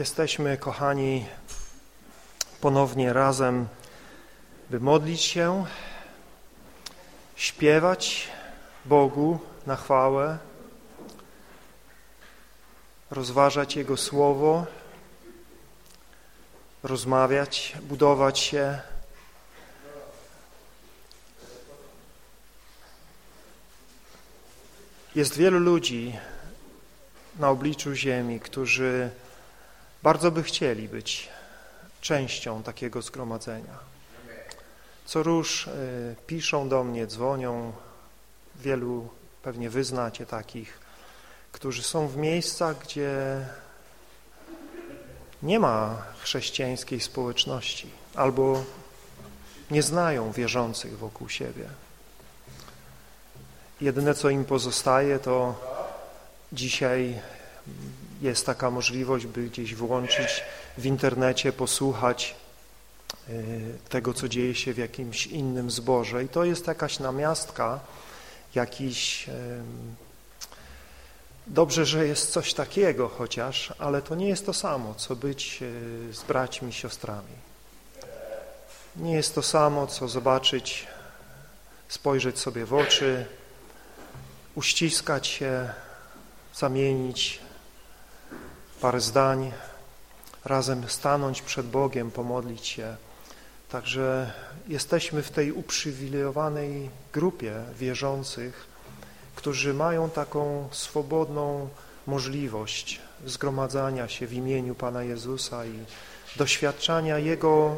Jesteśmy, kochani, ponownie razem, by modlić się, śpiewać Bogu na chwałę, rozważać Jego Słowo, rozmawiać, budować się. Jest wielu ludzi na obliczu ziemi, którzy bardzo by chcieli być częścią takiego zgromadzenia. Co róż y, piszą do mnie, dzwonią, wielu pewnie wyznacie takich, którzy są w miejscach, gdzie nie ma chrześcijańskiej społeczności albo nie znają wierzących wokół siebie. Jedyne, co im pozostaje, to dzisiaj jest taka możliwość, by gdzieś włączyć w internecie, posłuchać y, tego, co dzieje się w jakimś innym zborze. I to jest jakaś namiastka, jakiś... Dobrze, że jest coś takiego chociaż, ale to nie jest to samo, co być y, z braćmi, siostrami. Nie jest to samo, co zobaczyć, spojrzeć sobie w oczy, uściskać się, zamienić parę zdań, razem stanąć przed Bogiem, pomodlić się. Także jesteśmy w tej uprzywilejowanej grupie wierzących, którzy mają taką swobodną możliwość zgromadzania się w imieniu Pana Jezusa i doświadczania Jego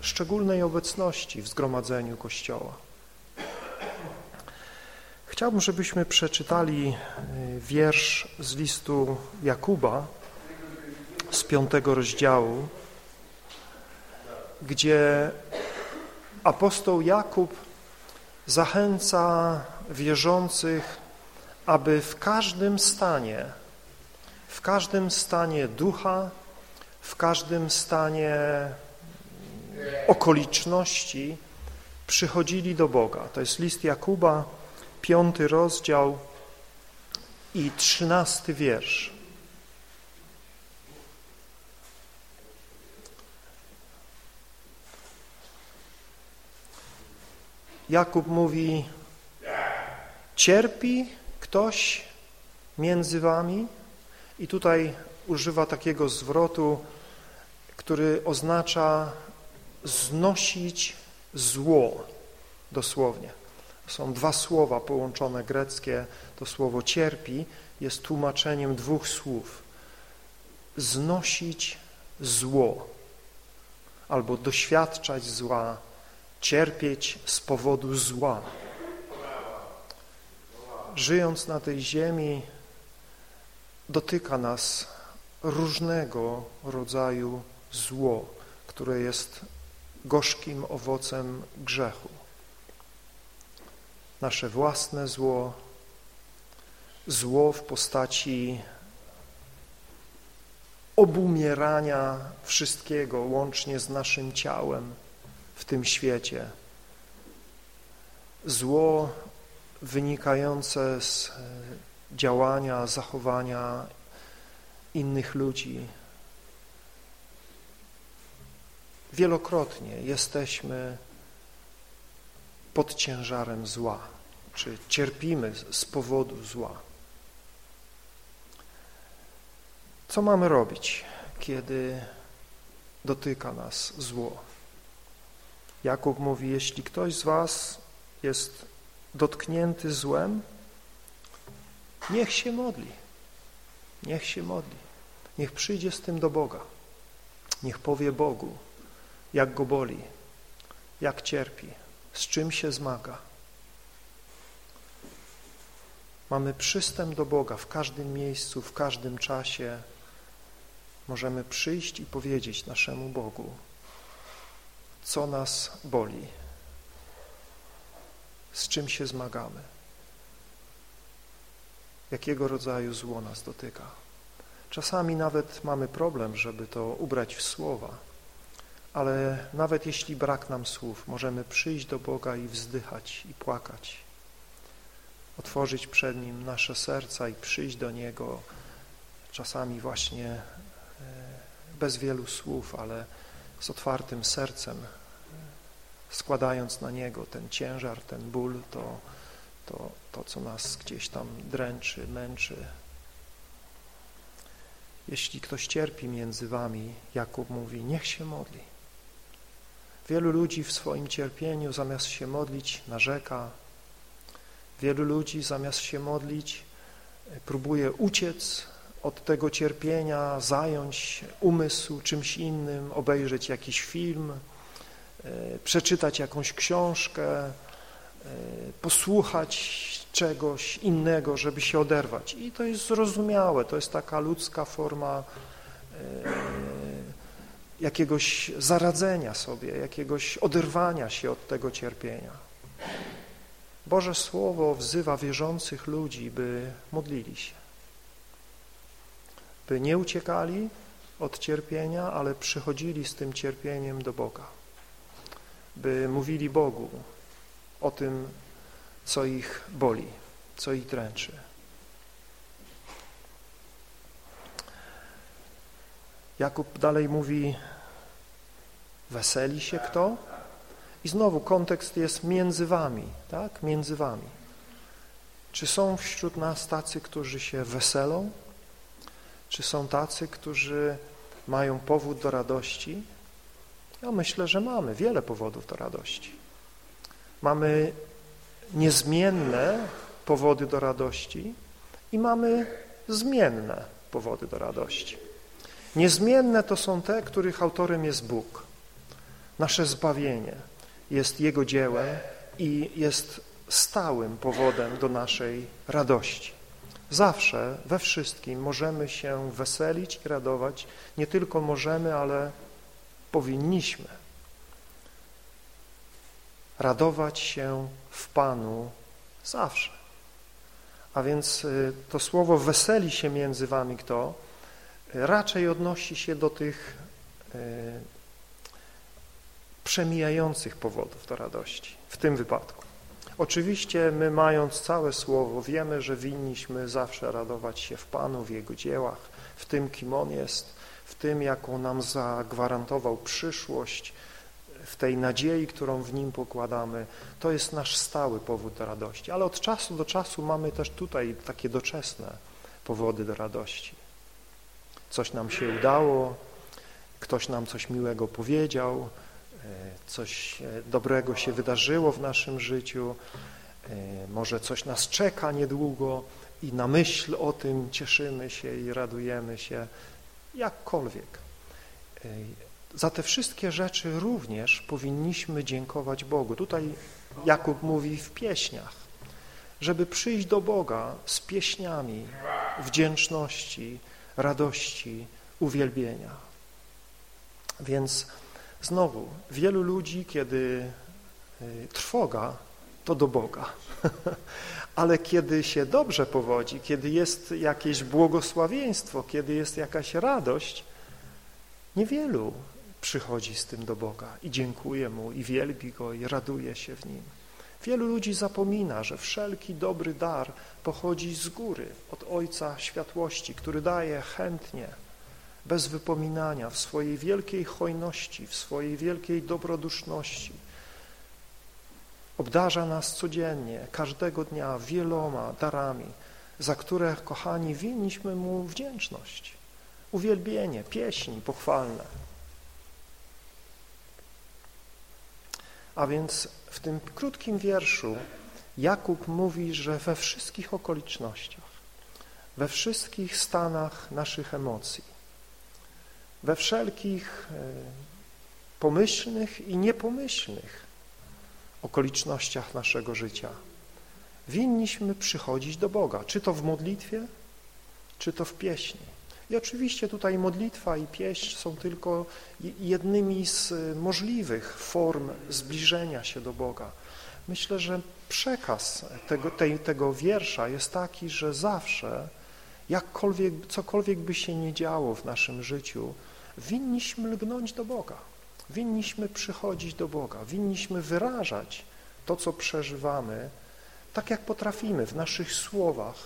szczególnej obecności w zgromadzeniu Kościoła. Chciałbym, żebyśmy przeczytali y, wiersz z listu Jakuba z piątego rozdziału, gdzie apostoł Jakub zachęca wierzących, aby w każdym stanie, w każdym stanie ducha, w każdym stanie okoliczności przychodzili do Boga. To jest list Jakuba, piąty rozdział i trzynasty wiersz. Jakub mówi, cierpi ktoś między wami i tutaj używa takiego zwrotu, który oznacza znosić zło, dosłownie. Są dwa słowa połączone greckie, to słowo cierpi jest tłumaczeniem dwóch słów. Znosić zło albo doświadczać zła, cierpieć z powodu zła. Żyjąc na tej ziemi dotyka nas różnego rodzaju zło, które jest gorzkim owocem grzechu nasze własne zło, zło w postaci obumierania wszystkiego łącznie z naszym ciałem w tym świecie. Zło wynikające z e, działania, zachowania innych ludzi. Wielokrotnie jesteśmy pod ciężarem zła, czy cierpimy z powodu zła. Co mamy robić, kiedy dotyka nas zło? Jakub mówi, jeśli ktoś z was jest dotknięty złem, niech się modli, niech się modli, niech przyjdzie z tym do Boga, niech powie Bogu, jak go boli, jak cierpi, z czym się zmaga. Mamy przystęp do Boga w każdym miejscu, w każdym czasie. Możemy przyjść i powiedzieć naszemu Bogu, co nas boli, z czym się zmagamy, jakiego rodzaju zło nas dotyka. Czasami nawet mamy problem, żeby to ubrać w słowa, ale nawet jeśli brak nam słów, możemy przyjść do Boga i wzdychać i płakać, otworzyć przed Nim nasze serca i przyjść do Niego czasami właśnie e, bez wielu słów, ale z otwartym sercem, składając na Niego ten ciężar, ten ból, to, to, to co nas gdzieś tam dręczy, męczy. Jeśli ktoś cierpi między wami, Jakub mówi, niech się modli. Wielu ludzi w swoim cierpieniu zamiast się modlić narzeka, wielu ludzi zamiast się modlić próbuje uciec od tego cierpienia, zająć umysł czymś innym, obejrzeć jakiś film, e, przeczytać jakąś książkę, e, posłuchać czegoś innego, żeby się oderwać. I to jest zrozumiałe, to jest taka ludzka forma e, jakiegoś zaradzenia sobie, jakiegoś oderwania się od tego cierpienia. Boże Słowo wzywa wierzących ludzi, by modlili się, by nie uciekali od cierpienia, ale przychodzili z tym cierpieniem do Boga, by mówili Bogu o tym, co ich boli, co ich dręczy. Jakub dalej mówi, weseli się kto? I znowu kontekst jest między wami, tak? Między wami. Czy są wśród nas tacy, którzy się weselą? Czy są tacy, którzy mają powód do radości? Ja myślę, że mamy wiele powodów do radości. Mamy niezmienne powody do radości i mamy zmienne powody do radości. Niezmienne to są te, których autorem jest Bóg, nasze zbawienie, jest Jego dziełem i jest stałym powodem do naszej radości. Zawsze, we wszystkim możemy się weselić i radować. Nie tylko możemy, ale powinniśmy radować się w Panu zawsze. A więc y, to słowo weseli się między wami kto raczej odnosi się do tych y, przemijających powodów do radości w tym wypadku. Oczywiście my mając całe Słowo wiemy, że winniśmy zawsze radować się w Panu, w Jego dziełach, w tym, kim On jest, w tym, jaką nam zagwarantował przyszłość, w tej nadziei, którą w Nim pokładamy. To jest nasz stały powód do radości. Ale od czasu do czasu mamy też tutaj takie doczesne powody do radości. Coś nam się udało, ktoś nam coś miłego powiedział, coś e, dobrego się wydarzyło w naszym życiu, e, może coś nas czeka niedługo i na myśl o tym cieszymy się i radujemy się, jakkolwiek. E, za te wszystkie rzeczy również powinniśmy dziękować Bogu. Tutaj Jakub mówi w pieśniach, żeby przyjść do Boga z pieśniami wdzięczności, radości, uwielbienia. Więc Znowu, wielu ludzi, kiedy y, trwoga, to do Boga. Ale kiedy się dobrze powodzi, kiedy jest jakieś błogosławieństwo, kiedy jest jakaś radość, niewielu przychodzi z tym do Boga i dziękuje Mu, i wielbi Go, i raduje się w Nim. Wielu ludzi zapomina, że wszelki dobry dar pochodzi z góry, od Ojca Światłości, który daje chętnie, bez wypominania, w swojej wielkiej hojności, w swojej wielkiej dobroduszności. Obdarza nas codziennie, każdego dnia wieloma darami, za które, kochani, winniśmy Mu wdzięczność, uwielbienie, pieśni pochwalne. A więc w tym krótkim wierszu Jakub mówi, że we wszystkich okolicznościach, we wszystkich stanach naszych emocji, we wszelkich e, pomyślnych i niepomyślnych okolicznościach naszego życia. Winniśmy przychodzić do Boga, czy to w modlitwie, czy to w pieśni. I oczywiście tutaj modlitwa i pieśń są tylko jednymi z możliwych form zbliżenia się do Boga. Myślę, że przekaz tego, tej, tego wiersza jest taki, że zawsze, jakkolwiek, cokolwiek by się nie działo w naszym życiu, winniśmy lgnąć do Boga, winniśmy przychodzić do Boga, winniśmy wyrażać to, co przeżywamy, tak jak potrafimy w naszych słowach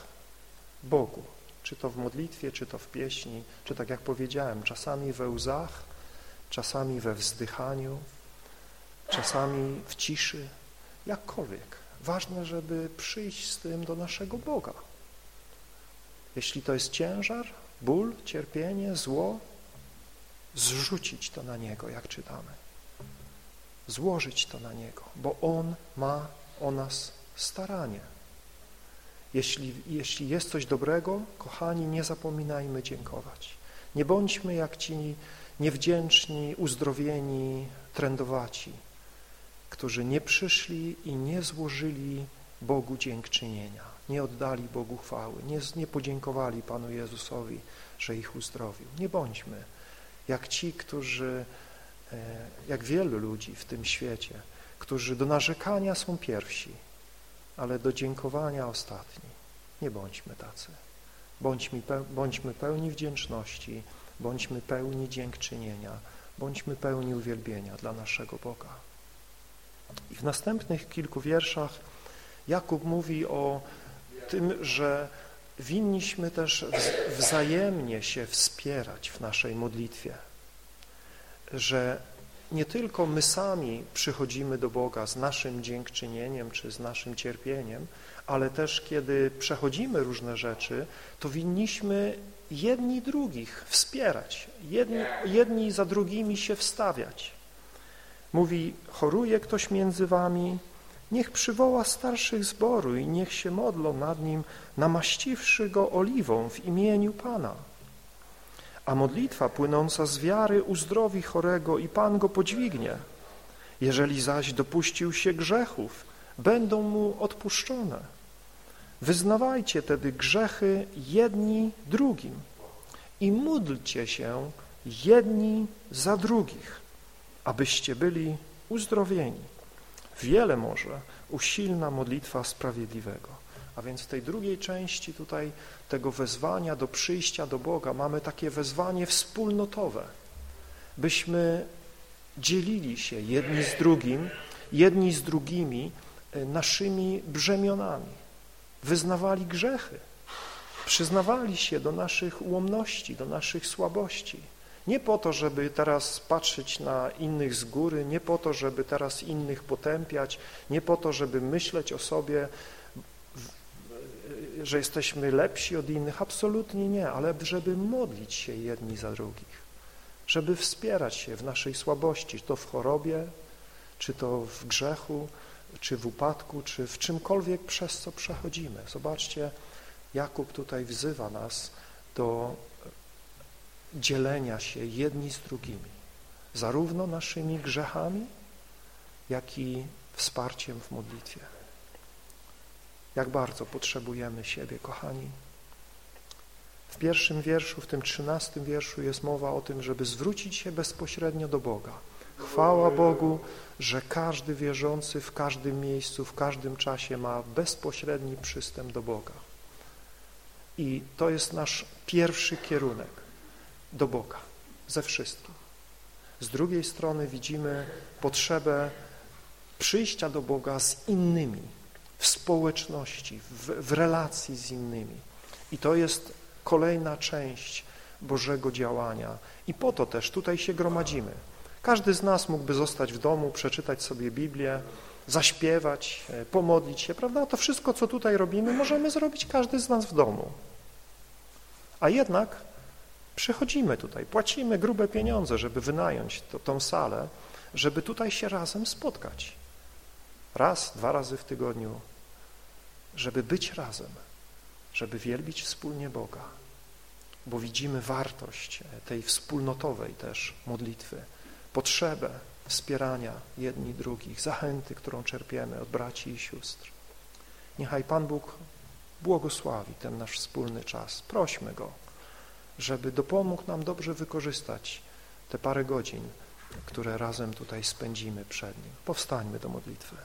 Bogu, czy to w modlitwie, czy to w pieśni, czy tak jak powiedziałem, czasami we łzach, czasami we wzdychaniu, czasami w ciszy, jakkolwiek. Ważne, żeby przyjść z tym do naszego Boga. Jeśli to jest ciężar, ból, cierpienie, zło, zrzucić to na Niego, jak czytamy. Złożyć to na Niego, bo On ma o nas staranie. Jeśli, jeśli jest coś dobrego, kochani, nie zapominajmy dziękować. Nie bądźmy jak ci niewdzięczni, uzdrowieni, trędowaci, którzy nie przyszli i nie złożyli Bogu dziękczynienia, nie oddali Bogu chwały, nie, nie podziękowali Panu Jezusowi, że ich uzdrowił. Nie bądźmy jak ci, którzy, e, jak wielu ludzi w tym świecie, którzy do narzekania są pierwsi, ale do dziękowania ostatni. Nie bądźmy tacy. Bądźmy, bądźmy pełni wdzięczności, bądźmy pełni dziękczynienia, bądźmy pełni uwielbienia dla naszego Boga. I w następnych kilku wierszach Jakub mówi o tym, że winniśmy też wzajemnie się wspierać w naszej modlitwie, że nie tylko my sami przychodzimy do Boga z naszym dziękczynieniem czy z naszym cierpieniem, ale też kiedy przechodzimy różne rzeczy, to winniśmy jedni drugich wspierać, jedni, jedni za drugimi się wstawiać. Mówi, choruje ktoś między wami, niech przywoła starszych zboru i niech się modlą nad nim, namaściwszy go oliwą w imieniu Pana. A modlitwa płynąca z wiary uzdrowi chorego i Pan go podźwignie. Jeżeli zaś dopuścił się grzechów, będą mu odpuszczone. Wyznawajcie tedy grzechy jedni drugim i módlcie się jedni za drugich, abyście byli uzdrowieni. Wiele może usilna modlitwa sprawiedliwego. A więc w tej drugiej części tutaj tego wezwania do przyjścia do Boga mamy takie wezwanie wspólnotowe, byśmy dzielili się jedni z drugim, jedni z drugimi e, naszymi brzemionami, wyznawali grzechy, przyznawali się do naszych ułomności, do naszych słabości. Nie po to, żeby teraz patrzeć na innych z góry, nie po to, żeby teraz innych potępiać, nie po to, żeby myśleć o sobie, że jesteśmy lepsi od innych, absolutnie nie, ale żeby modlić się jedni za drugich, żeby wspierać się w naszej słabości, to w chorobie, czy to w grzechu, czy w upadku, czy w czymkolwiek, przez co przechodzimy. Zobaczcie, Jakub tutaj wzywa nas do dzielenia się jedni z drugimi, zarówno naszymi grzechami, jak i wsparciem w modlitwie. Jak bardzo potrzebujemy siebie, kochani. W pierwszym wierszu, w tym trzynastym wierszu jest mowa o tym, żeby zwrócić się bezpośrednio do Boga. Chwała Bogu, że każdy wierzący w każdym miejscu, w każdym czasie ma bezpośredni przystęp do Boga. I to jest nasz pierwszy kierunek do Boga ze wszystkim. Z drugiej strony widzimy potrzebę przyjścia do Boga z innymi, w społeczności, w, w relacji z innymi. I to jest kolejna część Bożego działania. I po to też tutaj się gromadzimy. Każdy z nas mógłby zostać w domu, przeczytać sobie Biblię, zaśpiewać, pomodlić się, prawda? To wszystko, co tutaj robimy, możemy zrobić każdy z nas w domu. A jednak przychodzimy tutaj, płacimy grube pieniądze, żeby wynająć to, tą salę, żeby tutaj się razem spotkać. Raz, dwa razy w tygodniu, żeby być razem, żeby wielbić wspólnie Boga, bo widzimy wartość tej wspólnotowej też modlitwy, potrzebę wspierania jedni drugich, zachęty, którą czerpiemy od braci i sióstr. Niechaj Pan Bóg błogosławi ten nasz wspólny czas. Prośmy Go, żeby dopomógł nam dobrze wykorzystać te parę godzin, które razem tutaj spędzimy przed Nim. Powstańmy do modlitwy.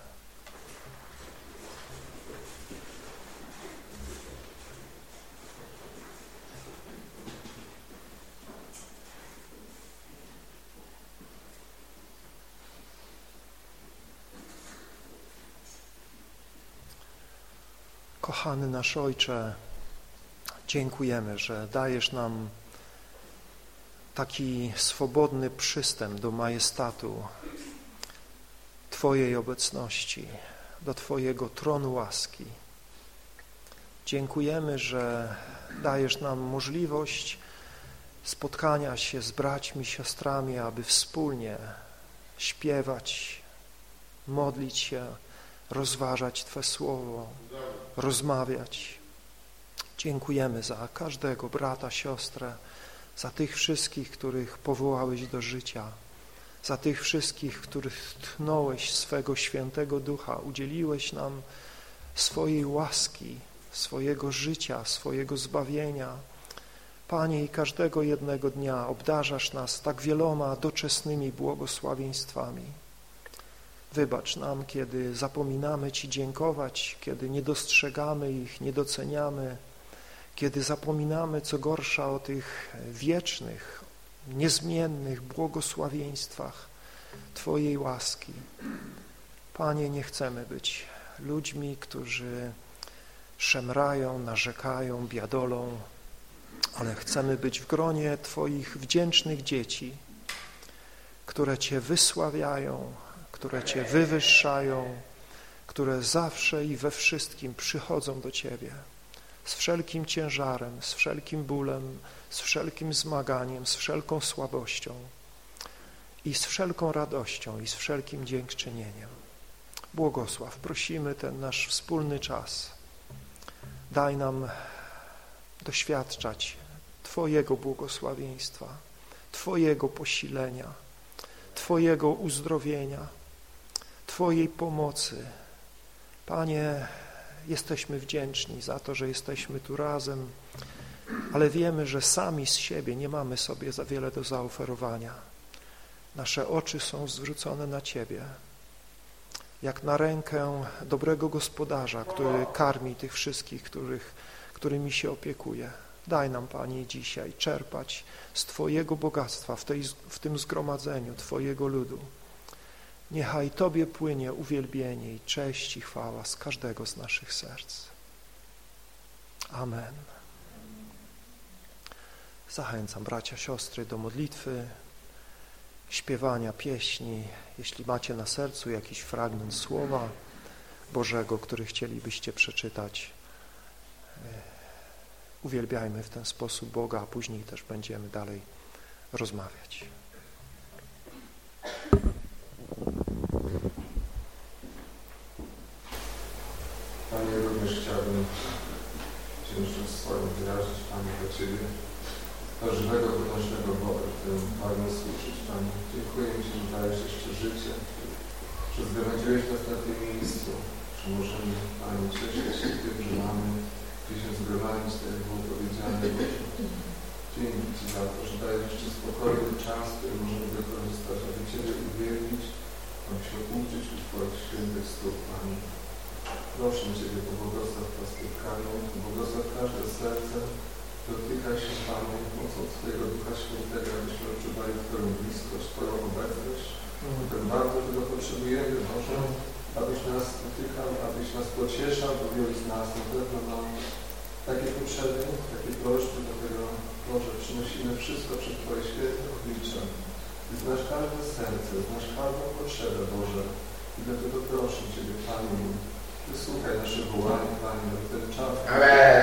Kochany nasz Ojcze, Dziękujemy, że dajesz nam taki swobodny przystęp do majestatu Twojej obecności, do Twojego tronu łaski. Dziękujemy, że dajesz nam możliwość spotkania się z braćmi, siostrami, aby wspólnie śpiewać, modlić się, rozważać Twe słowo, rozmawiać. Dziękujemy za każdego brata, siostrę, za tych wszystkich, których powołałeś do życia, za tych wszystkich, których tchnąłeś swego świętego ducha, udzieliłeś nam swojej łaski, swojego życia, swojego zbawienia. Panie, i każdego jednego dnia obdarzasz nas tak wieloma doczesnymi błogosławieństwami. Wybacz nam, kiedy zapominamy Ci dziękować, kiedy nie dostrzegamy ich, nie doceniamy, kiedy zapominamy, co gorsza, o tych wiecznych, niezmiennych błogosławieństwach Twojej łaski. Panie, nie chcemy być ludźmi, którzy szemrają, narzekają, biadolą, ale chcemy być w gronie Twoich wdzięcznych dzieci, które Cię wysławiają, które Cię wywyższają, które zawsze i we wszystkim przychodzą do Ciebie z wszelkim ciężarem, z wszelkim bólem, z wszelkim zmaganiem, z wszelką słabością i z wszelką radością i z wszelkim dziękczynieniem. Błogosław, prosimy ten nasz wspólny czas. Daj nam doświadczać Twojego błogosławieństwa, Twojego posilenia, Twojego uzdrowienia, Twojej pomocy. Panie, jesteśmy wdzięczni za to, że jesteśmy tu razem, ale wiemy, że sami z siebie nie mamy sobie za wiele do zaoferowania. Nasze oczy są zwrócone na Ciebie, jak na rękę dobrego gospodarza, który karmi tych wszystkich, których, którymi się opiekuje. Daj nam, Panie, dzisiaj czerpać z Twojego bogactwa w, tej, w tym zgromadzeniu Twojego ludu. Niechaj Tobie płynie uwielbienie i cześć i chwała z każdego z naszych serc. Amen. Zachęcam bracia, siostry do modlitwy, śpiewania pieśni. Jeśli macie na sercu jakiś fragment Słowa Bożego, który chcielibyście przeczytać, e, uwielbiajmy w ten sposób Boga, a później też będziemy dalej rozmawiać. Panie, również chciałbym ciężkość swoją wyrazić, Panie, do Ciebie, do żywego, potężnego Boga, którym pragnę służyć, Panie. Dziękuję Ci, że dajesz jeszcze życie, że zgromadziłeś nas na tym miejscu, że możemy, Panie, cieszyć się tym, że mamy gdzie się zgromadzić, tak jak było powiedziane, Boże. Dzięki Ci za to, że dajesz jeszcze spokojny czas, który możemy wykorzystać, aby Ciebie uwielbić, aby się uczyć u Twoich świętych stóp, Panie. Proszę Ciebie, pobłogosław to spotkanie, pobłogosław każde serce, dotykaj się Panu mocą Twojego Ducha Świętego, abyśmy odczuwali Twoją bliskość, Twoją obecność. Mm. Tak bardzo tego potrzebujemy, Boże, abyś nas dotykał, abyś nas pocieszał, bo wielu z nas na pewno ma takie potrzeby, takie prośby, dlatego Boże, przynosimy wszystko przed Twoje święte oblicze. Znasz każde serce, znasz każdą potrzebę, Boże. I dlatego proszę Ciebie, Panie, Wysłuchaj nasze wołanie, Panie, aby ten czas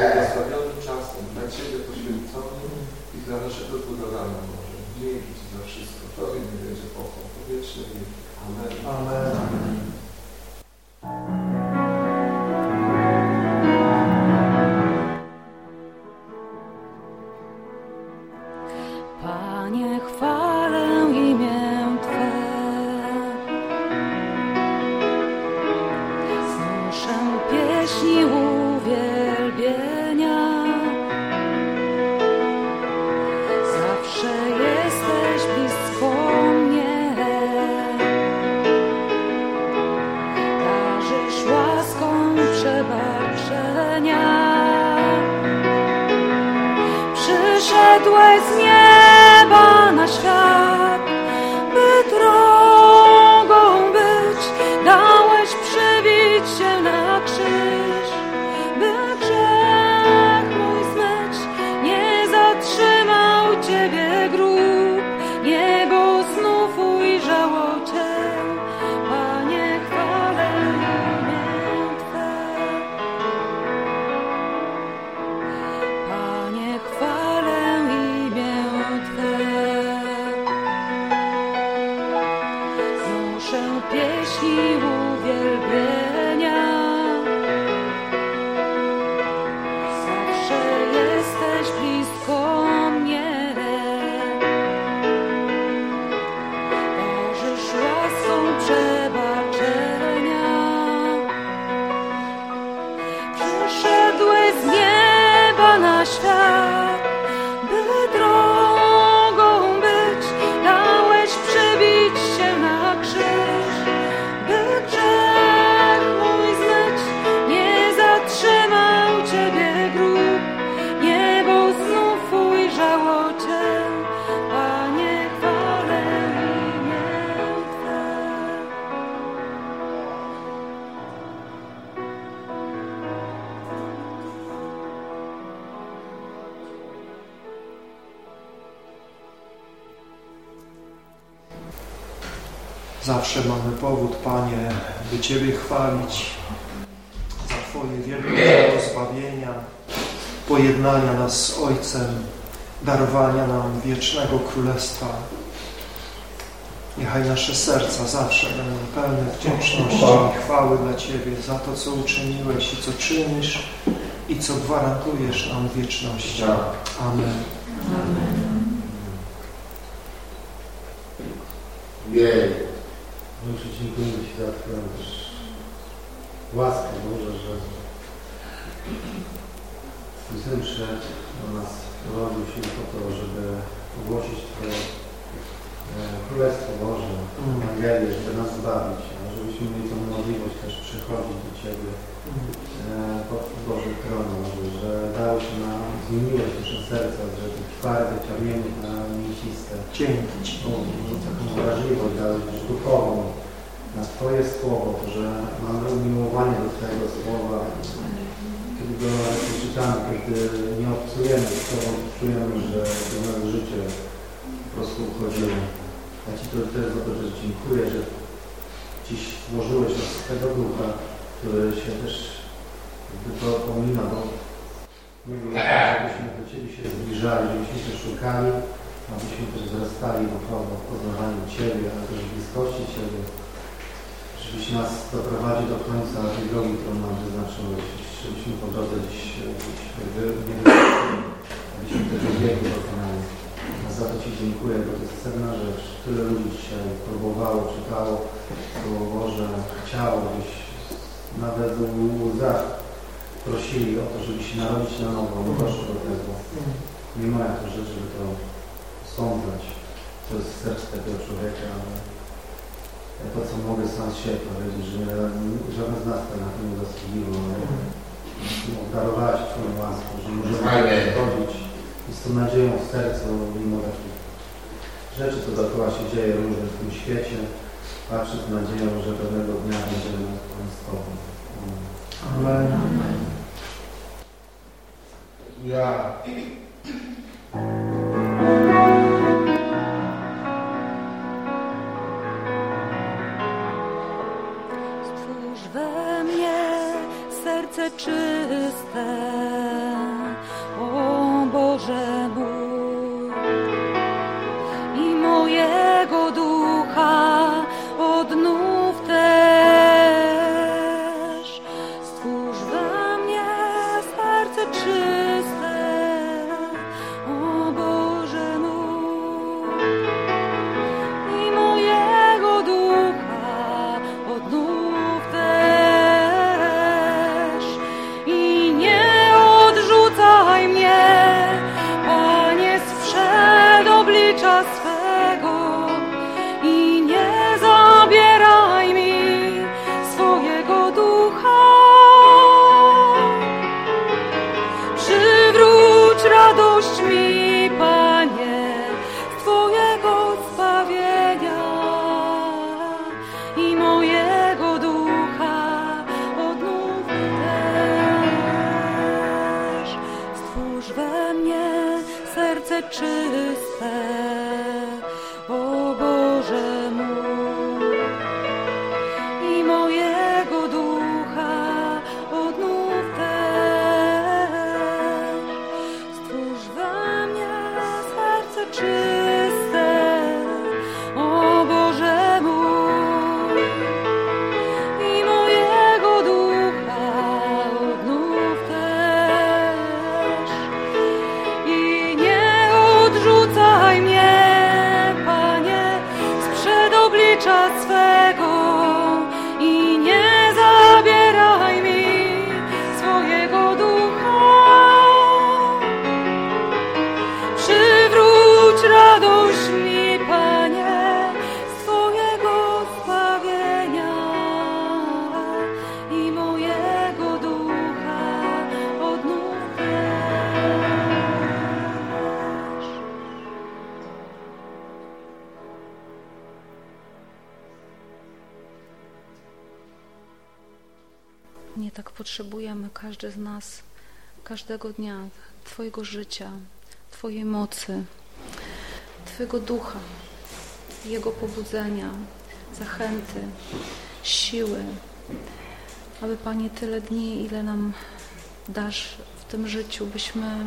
błogosławiony czasem dla Ciebie poświęcony i dla naszego zbudowania Boże. Dzięki Ci za wszystko. Tobie nie będzie pochwał. Powietrzny Amen. Amen. Amen. wiecznego królestwa. Niechaj nasze serca zawsze będą pełne wdzięczności tak. i chwały dla Ciebie za to, co uczyniłeś i co czynisz i co gwarantujesz nam wieczność. Tak. Amen. każdego dnia Twojego życia, Twojej mocy, Twojego ducha, Jego pobudzenia, zachęty, siły, aby Panie tyle dni, ile nam dasz w tym życiu, byśmy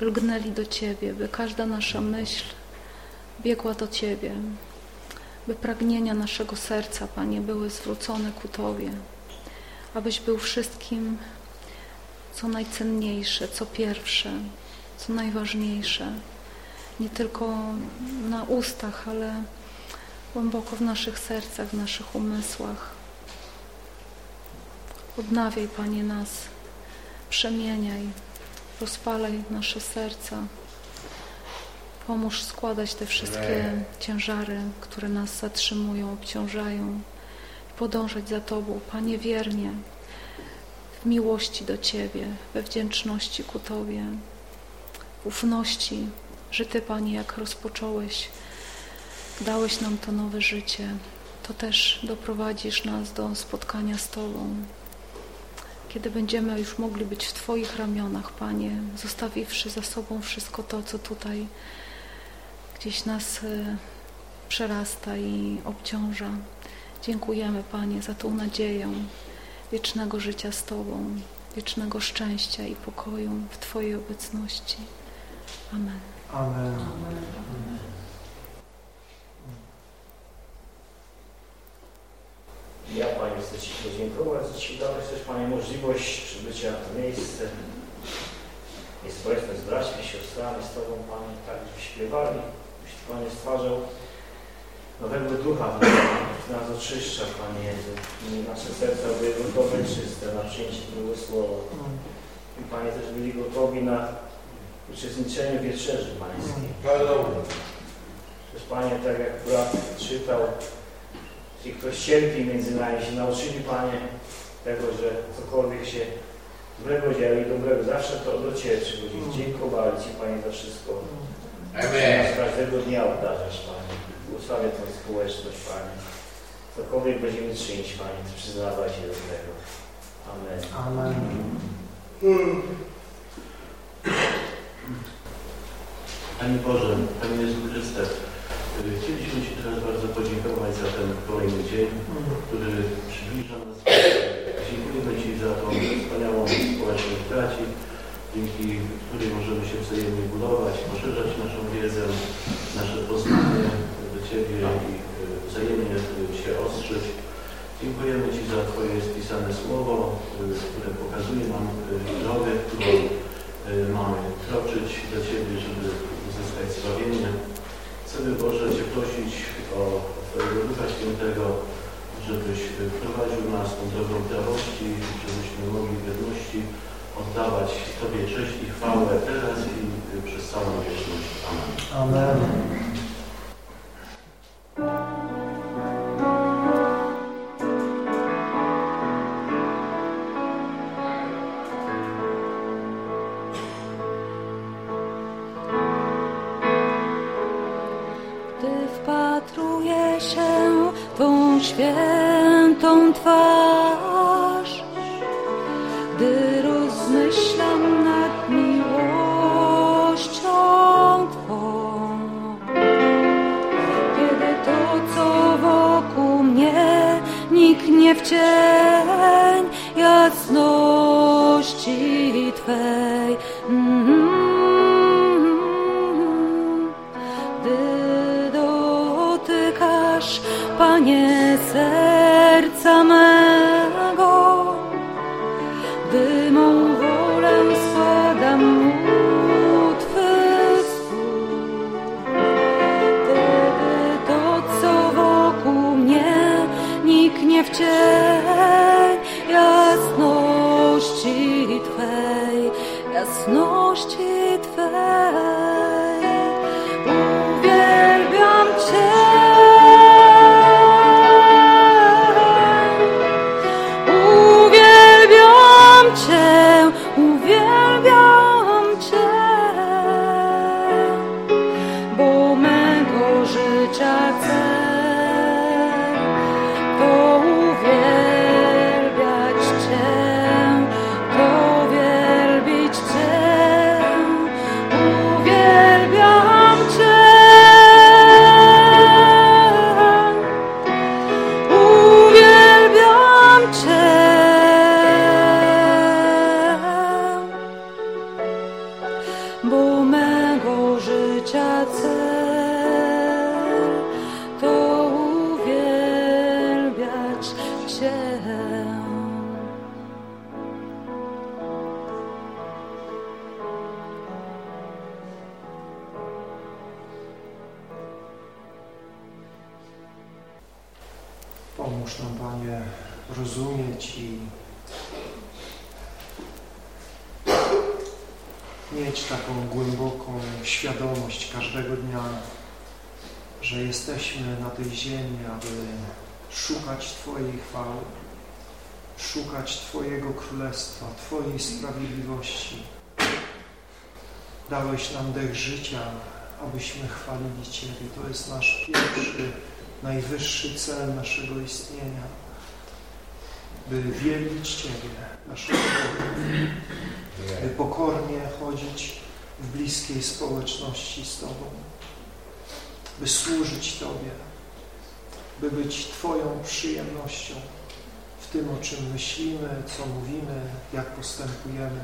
lgnęli do Ciebie, by każda nasza myśl biegła do Ciebie, by pragnienia naszego serca, Panie, były zwrócone ku Tobie, abyś był wszystkim co najcenniejsze, co pierwsze, co najważniejsze, nie tylko na ustach, ale głęboko w naszych sercach, w naszych umysłach. Odnawiaj, Panie, nas, przemieniaj, rozpalaj nasze serca. Pomóż składać te wszystkie ciężary, które nas zatrzymują, obciążają. I podążać za Tobą, Panie, wiernie, miłości do Ciebie, we wdzięczności ku Tobie, w ufności, że Ty, Panie, jak rozpocząłeś, dałeś nam to nowe życie, to też doprowadzisz nas do spotkania z Tobą. Kiedy będziemy już mogli być w Twoich ramionach, Panie, zostawiwszy za sobą wszystko to, co tutaj gdzieś nas e, przerasta i obciąża. Dziękujemy, Panie, za tą nadzieję wiecznego życia z Tobą, wiecznego szczęścia i pokoju w Twojej obecności. Amen. Amen. Ja Panie chcę Ci podziękować, że Ci dałeś też Panie możliwość przybycia w to miejsce i społeczność z braćmi, siostrami, z Tobą Panie, tak żebyśmy śpiewali, byś Panie stwarzał nowego ducha w nas, oczyszcza Panie, żeby nasze serca były gotowe, czyste na przyjęcie Twojego Słowa. I Panie też byli gotowi na uczestniczenie w wieczerzy Pańskiej. Też Panie, tak jak brat czytał, jeśli ktoś cierpi między nami, się nauczyli Panie tego, że cokolwiek się dobrego dzieje i dobrego, zawsze to docieczy, bo dziękowali Ci Panie za wszystko. Amen. Nas każdego dnia obdarzasz Panie. Błogosławię Tę społeczność Panie. Cokolwiek będziemy czynić Panie, to przyznawaj się do tego. Amen. Amen. Panie Boże, Panie Jezu Chryste, chcieliśmy Ci teraz bardzo podziękować za ten kolejny dzień, który przybliża nas. Dziękujemy Ci za tą wspaniałą społeczność braci, dzięki której możemy się wzajemnie budować, poszerzać naszą wiedzę, nasze poznanie do Ciebie i y, wzajemnie się ostrzyć. Dziękujemy Ci za Twoje spisane słowo, które pokazuje nam drogę, którą mamy kroczyć do Ciebie, żeby uzyskać zbawienie. Chcemy Boże Cię prosić o Twojego Ducha Świętego, żebyś prowadził nas tą drogą prawości, żebyśmy mogli w jedności oddawać Tobie cześć i chwałę teraz i przez całą wieczność. Amen. Amen. Wpatruję się w tą świętą twarz, niknie w cień jasności Twej. Twojego Królestwa, Twojej sprawiedliwości. Dałeś nam dech życia, abyśmy chwalili Ciebie. To jest nasz pierwszy, najwyższy cel naszego istnienia, by wielbić Ciebie, naszego Boga, by pokornie chodzić w bliskiej społeczności z Tobą, by służyć Tobie, by być Twoją przyjemnością tym, o czym myślimy, co mówimy, jak postępujemy,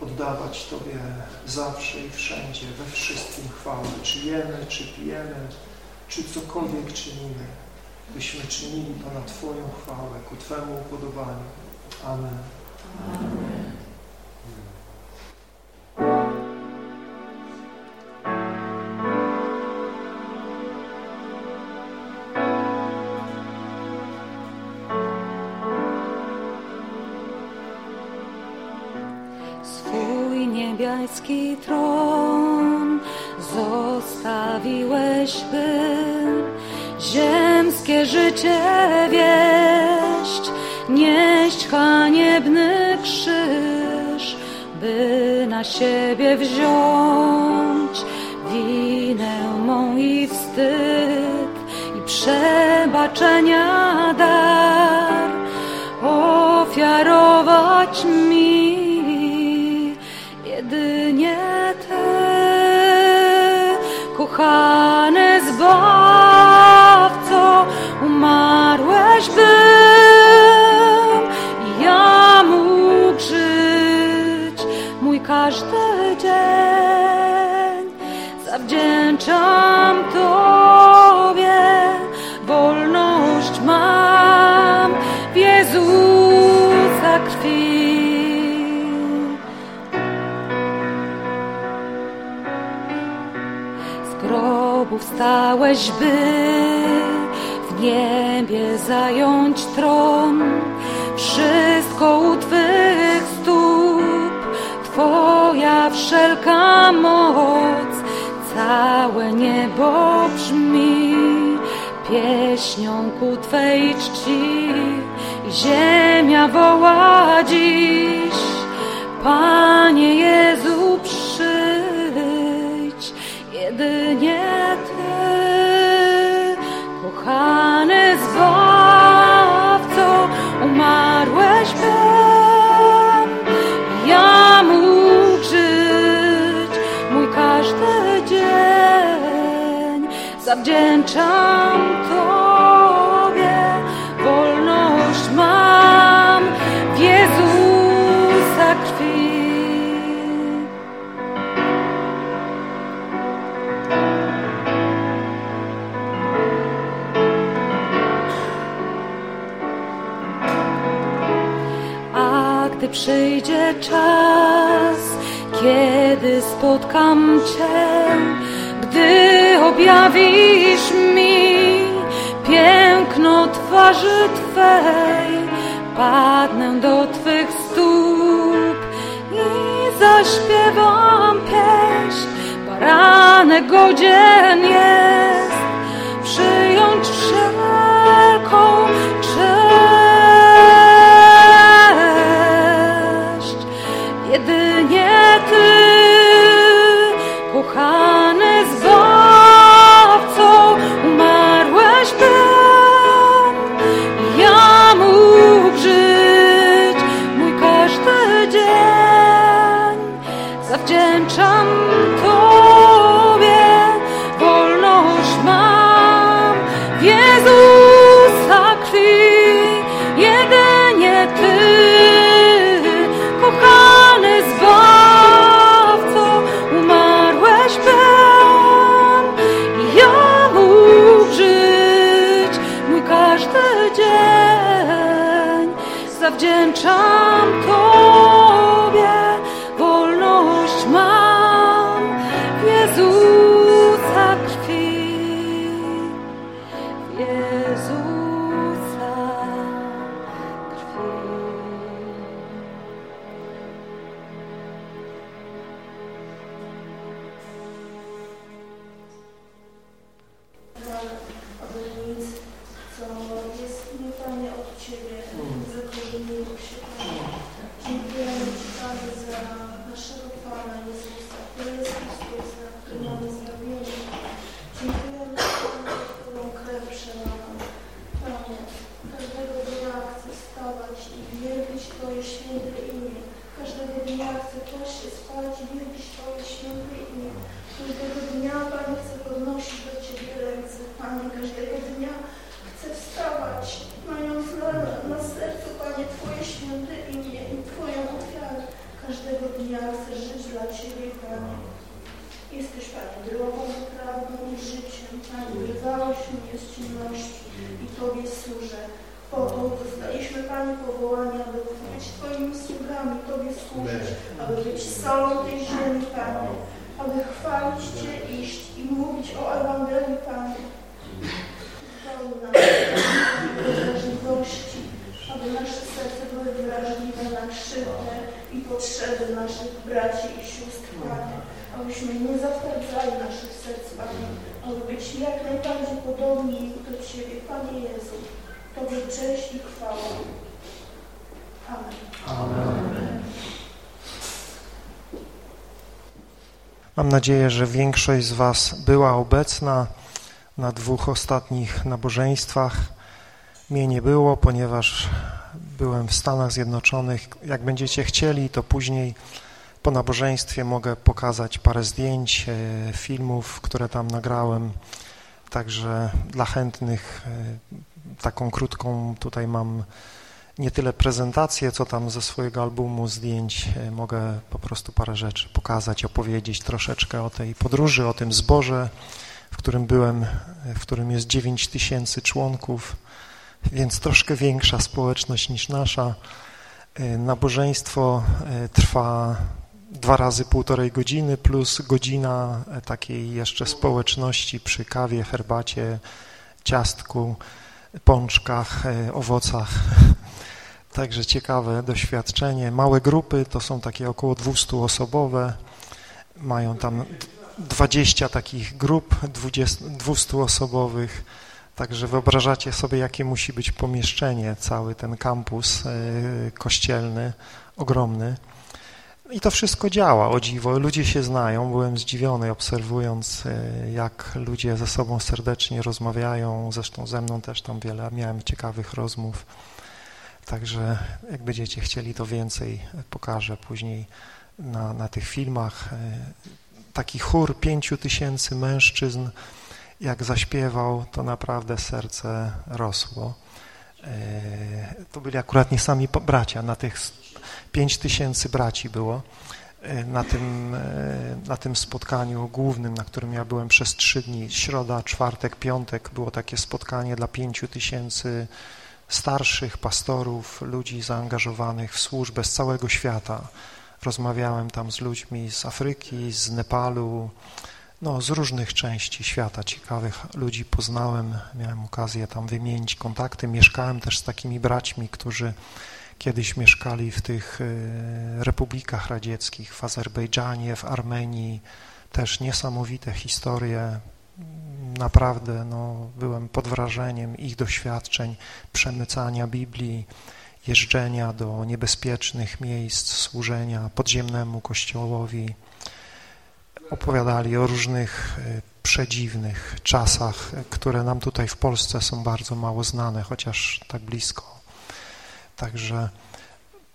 oddawać Tobie zawsze i wszędzie, we wszystkim chwałę, czy jemy, czy pijemy, czy cokolwiek czynimy, byśmy czynili to na Twoją chwałę, ku Twemu upodobaniu. Amen. Amen. Niebiański tron zostawiłeś, by ziemskie życie wieść, nieść haniebny krzyż, by na siebie wziąć winę mą i wstyd i przebaczenia dar, ofiarować kochany Zbawco, umarłeś bym ja mógł żyć mój każdy dzień. Zawdzięczam grobu wstałeś, by w niebie zająć tron. Wszystko u Twych stóp, Twoja wszelka moc, całe niebo brzmi pieśnią ku Twej czci. Ziemia woła dziś, Panie Jezu, kochany Zbawco, umarłeś bym, ja mógł żyć mój każdy dzień. Zawdzięczam przyjdzie czas, kiedy spotkam Cię, gdy objawisz mi piękno twarzy Twej, padnę do Twych stóp i zaśpiewam pieśń. Baranek godzien jest przyjąć wszelką nadzieję, że większość z Was była obecna na dwóch ostatnich nabożeństwach. Mnie nie było, ponieważ byłem w Stanach Zjednoczonych. Jak będziecie chcieli, to później po nabożeństwie mogę pokazać parę zdjęć, e, filmów, które tam nagrałem. Także dla chętnych e, taką krótką tutaj mam nie tyle prezentację, co tam ze swojego albumu zdjęć e, mogę po prostu parę rzeczy pokazać, opowiedzieć troszeczkę o tej podróży, o tym zborze, w którym byłem, w którym jest 9 tysięcy członków, więc troszkę większa społeczność niż nasza. E, nabożeństwo trwa dwa razy półtorej godziny plus godzina takiej jeszcze społeczności przy kawie, herbacie, ciastku, pączkach, e, owocach. Także ciekawe doświadczenie. Małe grupy to są takie około 200 osobowe. Mają tam 20 takich grup 200 osobowych. Także wyobrażacie sobie, jakie musi być pomieszczenie, cały ten kampus e, kościelny, ogromny. I to wszystko działa, o dziwo. Ludzie się znają. Byłem zdziwiony, obserwując, e, jak ludzie ze sobą serdecznie rozmawiają. Zresztą ze mną też tam wiele miałem ciekawych rozmów. Także jak będziecie chcieli, to więcej pokażę później na, na tych filmach. E, taki chór pięciu tysięcy mężczyzn, jak zaśpiewał, to naprawdę serce rosło. E, to byli akurat nie sami bracia na tych Pięć tysięcy braci było e, na tym, e, na tym spotkaniu głównym, na którym ja byłem przez trzy dni, środa, czwartek, piątek, było takie spotkanie dla pięciu tysięcy starszych pastorów, ludzi zaangażowanych w służbę z całego świata. Rozmawiałem tam z ludźmi z Afryki, z Nepalu, no, z różnych części świata ciekawych ludzi poznałem, miałem okazję tam wymienić kontakty, mieszkałem też z takimi braćmi, którzy kiedyś mieszkali w tych e, republikach radzieckich, w Azerbejdżanie, w Armenii, też niesamowite historie, naprawdę no, byłem pod wrażeniem ich doświadczeń, przemycania Biblii, jeżdżenia do niebezpiecznych miejsc, służenia podziemnemu kościołowi. Opowiadali o różnych e, przedziwnych czasach, które nam tutaj w Polsce są bardzo mało znane, chociaż tak blisko. Także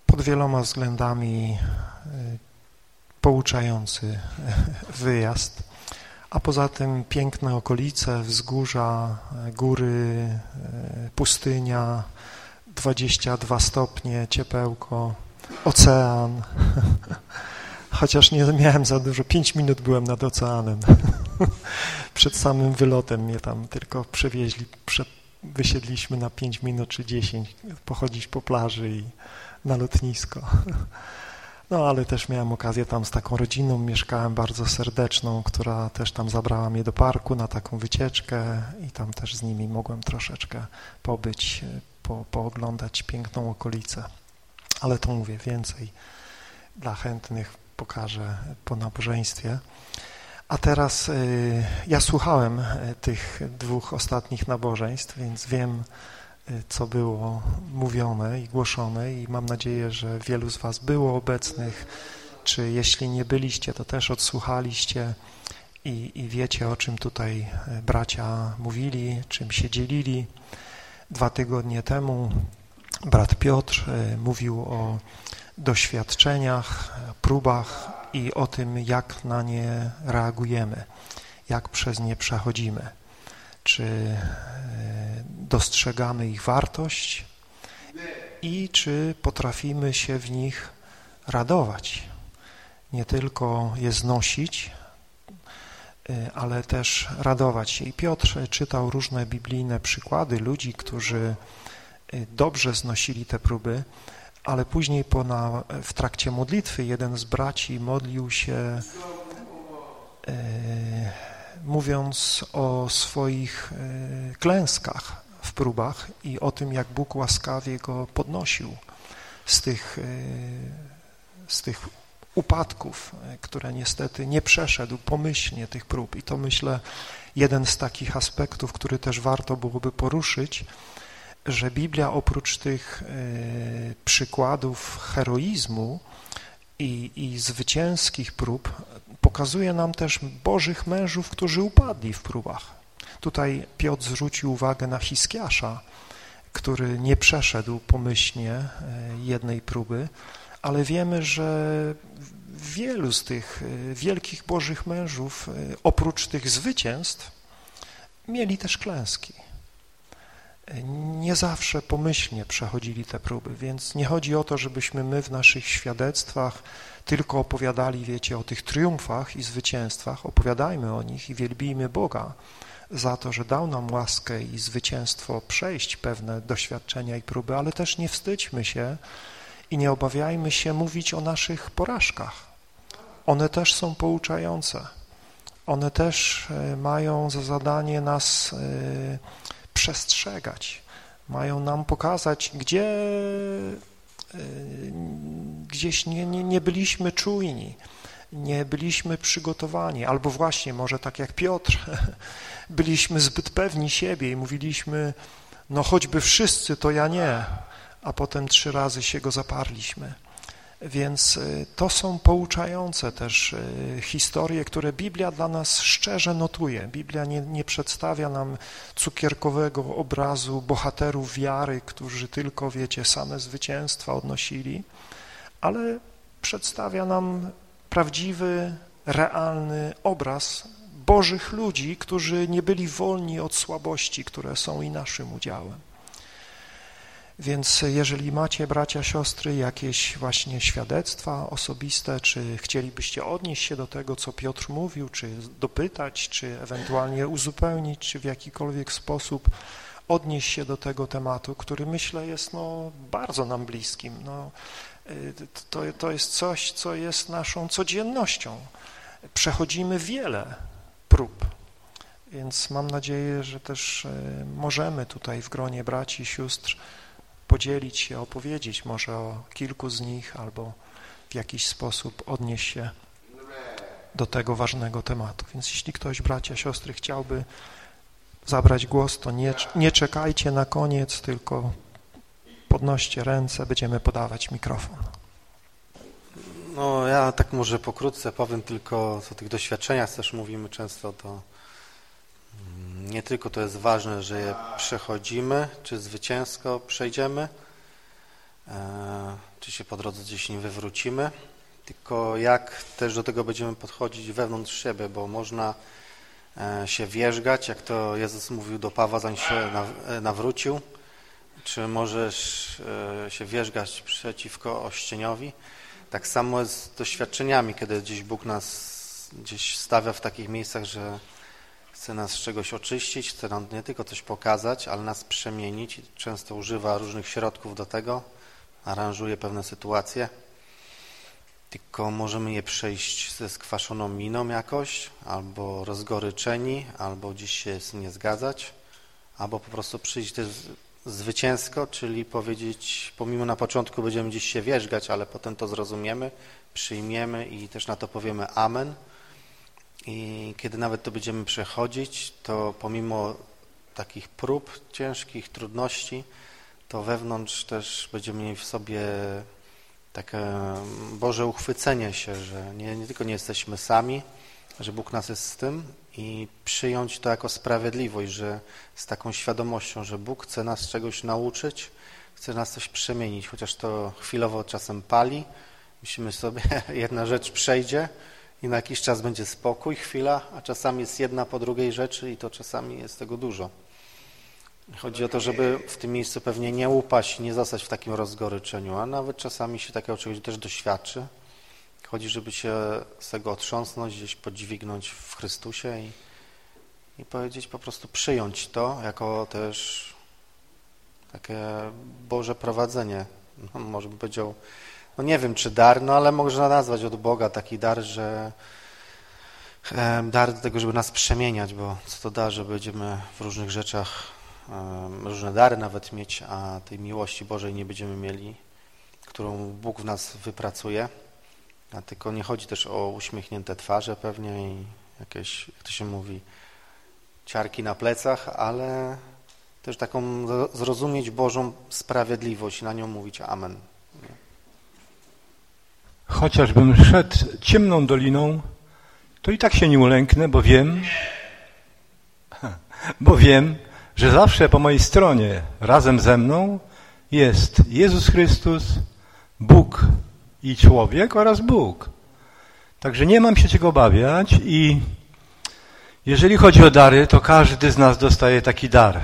pod wieloma względami e, pouczający wyjazd, a poza tym piękne okolice, wzgórza, góry, e, pustynia, 22 stopnie, ciepełko, ocean. Chociaż nie miałem za dużo, 5 minut byłem nad oceanem. Przed samym wylotem mnie tam tylko przewieźli przed wysiedliśmy na 5 minut czy 10, pochodzić po plaży i na lotnisko. No ale też miałem okazję tam z taką rodziną, mieszkałem bardzo serdeczną, która też tam zabrała mnie do parku na taką wycieczkę i tam też z nimi mogłem troszeczkę pobyć, po, pooglądać piękną okolicę. Ale to mówię więcej dla chętnych pokażę po nabożeństwie. A teraz y, ja słuchałem y, tych dwóch ostatnich nabożeństw, więc wiem, y, co było mówione i głoszone i mam nadzieję, że wielu z Was było obecnych, czy jeśli nie byliście, to też odsłuchaliście i, i wiecie, o czym tutaj bracia mówili, czym się dzielili. Dwa tygodnie temu brat Piotr mówił o doświadczeniach, próbach i o tym, jak na nie reagujemy, jak przez nie przechodzimy. Czy e, dostrzegamy ich wartość i czy potrafimy się w nich radować. Nie tylko je znosić, y, ale też radować się. I Piotr czytał różne biblijne przykłady ludzi, którzy y, dobrze znosili te próby, ale później po na, w trakcie modlitwy jeden z braci modlił się mówiąc o swoich klęskach w próbach i o tym, jak Bóg łaskawie go podnosił z tych, z tych upadków, e, które niestety nie przeszedł pomyślnie tych prób. I to myślę jeden z takich aspektów, który też warto byłoby poruszyć, że Biblia oprócz tych e, przykładów heroizmu i, i zwycięskich prób pokazuje nam też bożych mężów, którzy upadli w próbach. Tutaj Piotr zwrócił uwagę na Hiskiasza, który nie przeszedł pomyślnie e, jednej próby, ale wiemy, że wielu z tych e, wielkich Bożych mężów, oprócz tych zwycięstw, mieli też klęski. Nie zawsze pomyślnie przechodzili te próby, więc nie chodzi o to, żebyśmy my w naszych świadectwach tylko opowiadali, wiecie, o tych triumfach i zwycięstwach. Opowiadajmy o nich i wielbijmy Boga za to, że dał nam łaskę i zwycięstwo przejść pewne doświadczenia i próby, ale też nie wstydźmy się, i nie obawiajmy się mówić o naszych porażkach. One też są pouczające. One też e, mają za zadanie nas e, przestrzegać. Mają nam pokazać, gdzie e, gdzieś nie, nie, nie byliśmy czujni, nie byliśmy przygotowani, albo właśnie może tak jak Piotr, byliśmy zbyt pewni siebie i mówiliśmy, no choćby wszyscy, to ja nie a potem trzy razy się go zaparliśmy. Więc y, to są pouczające też y, historie, które Biblia dla nas szczerze notuje. Biblia nie, nie przedstawia nam cukierkowego obrazu bohaterów wiary, którzy tylko, wiecie, same zwycięstwa odnosili, ale przedstawia nam prawdziwy, realny obraz Bożych ludzi, którzy nie byli wolni od słabości, które są i naszym udziałem. Więc jeżeli macie, bracia, siostry, jakieś właśnie świadectwa osobiste, czy chcielibyście odnieść się do tego, co Piotr mówił, czy dopytać, czy ewentualnie uzupełnić, czy w jakikolwiek sposób odnieść się do tego tematu, który myślę jest no, bardzo nam bliskim. No, to, to jest coś, co jest naszą codziennością. Przechodzimy wiele prób, więc mam nadzieję, że też y, możemy tutaj w gronie braci sióstr podzielić się, opowiedzieć może o kilku z nich albo w jakiś sposób odnieść się do tego ważnego tematu. Więc jeśli ktoś, bracia, siostry, chciałby zabrać głos, to nie, nie czekajcie na koniec, tylko podnoście ręce, będziemy podawać mikrofon. No ja tak może pokrótce powiem tylko o tych doświadczeniach, też mówimy często, to nie tylko to jest ważne, że je przechodzimy, czy zwycięsko przejdziemy, e, czy się po drodze gdzieś nie wywrócimy, tylko jak też do tego będziemy podchodzić wewnątrz siebie, bo można e, się wierzgać, jak to Jezus mówił do Pawła, zanim się e, nawrócił, czy możesz się wierzgać przeciwko ościeniowi. Tak samo jest z doświadczeniami, kiedy gdzieś Bóg nas gdzieś stawia w takich miejscach, że chce nas z czegoś oczyścić, chce nam nie tylko coś pokazać, ale nas przemienić. Często używa różnych środków do tego, aranżuje pewne sytuacje. Tylko możemy je przejść ze skwaszoną miną jakoś, albo rozgoryczeni, albo gdzieś się z nie zgadzać, albo po prostu przyjść też zwycięsko, czyli powiedzieć, pomimo na początku będziemy gdzieś się wierzgać, ale potem to zrozumiemy, przyjmiemy i też na to powiemy amen i kiedy nawet to będziemy przechodzić, to pomimo takich prób ciężkich, trudności, to wewnątrz też będziemy mieli w sobie takie Boże uchwycenie się, że nie, nie tylko nie jesteśmy sami, że Bóg nas jest z tym i przyjąć to jako sprawiedliwość, że z taką świadomością, że Bóg chce nas czegoś nauczyć, chce nas coś przemienić, chociaż to chwilowo czasem pali, myślimy sobie, jedna rzecz przejdzie, i na jakiś czas będzie spokój, chwila, a czasami jest jedna po drugiej rzeczy i to czasami jest tego dużo. Chodzi o to, żeby w tym miejscu pewnie nie upaść, nie zostać w takim rozgoryczeniu, a nawet czasami się takiego czegoś też doświadczy, Chodzi, żeby się z tego otrząsnąć, gdzieś podźwignąć w Chrystusie i, i powiedzieć po prostu przyjąć to jako też takie Boże prowadzenie. No, może bym powiedział, no nie wiem czy dar, no ale można nazwać od Boga taki dar, że dar do tego, żeby nas przemieniać, bo co to da, że będziemy w różnych rzeczach, różne dary nawet mieć, a tej miłości Bożej nie będziemy mieli, którą Bóg w nas wypracuje. A tylko nie chodzi też o uśmiechnięte twarze pewnie i jakieś, jak to się mówi, ciarki na plecach, ale też taką zrozumieć Bożą sprawiedliwość na nią mówić Amen. Chociażbym szedł ciemną doliną, to i tak się nie ulęknę, bo wiem, bo wiem, że zawsze po mojej stronie, razem ze mną jest Jezus Chrystus, Bóg i człowiek oraz Bóg. Także nie mam się czego obawiać i jeżeli chodzi o dary, to każdy z nas dostaje taki dar.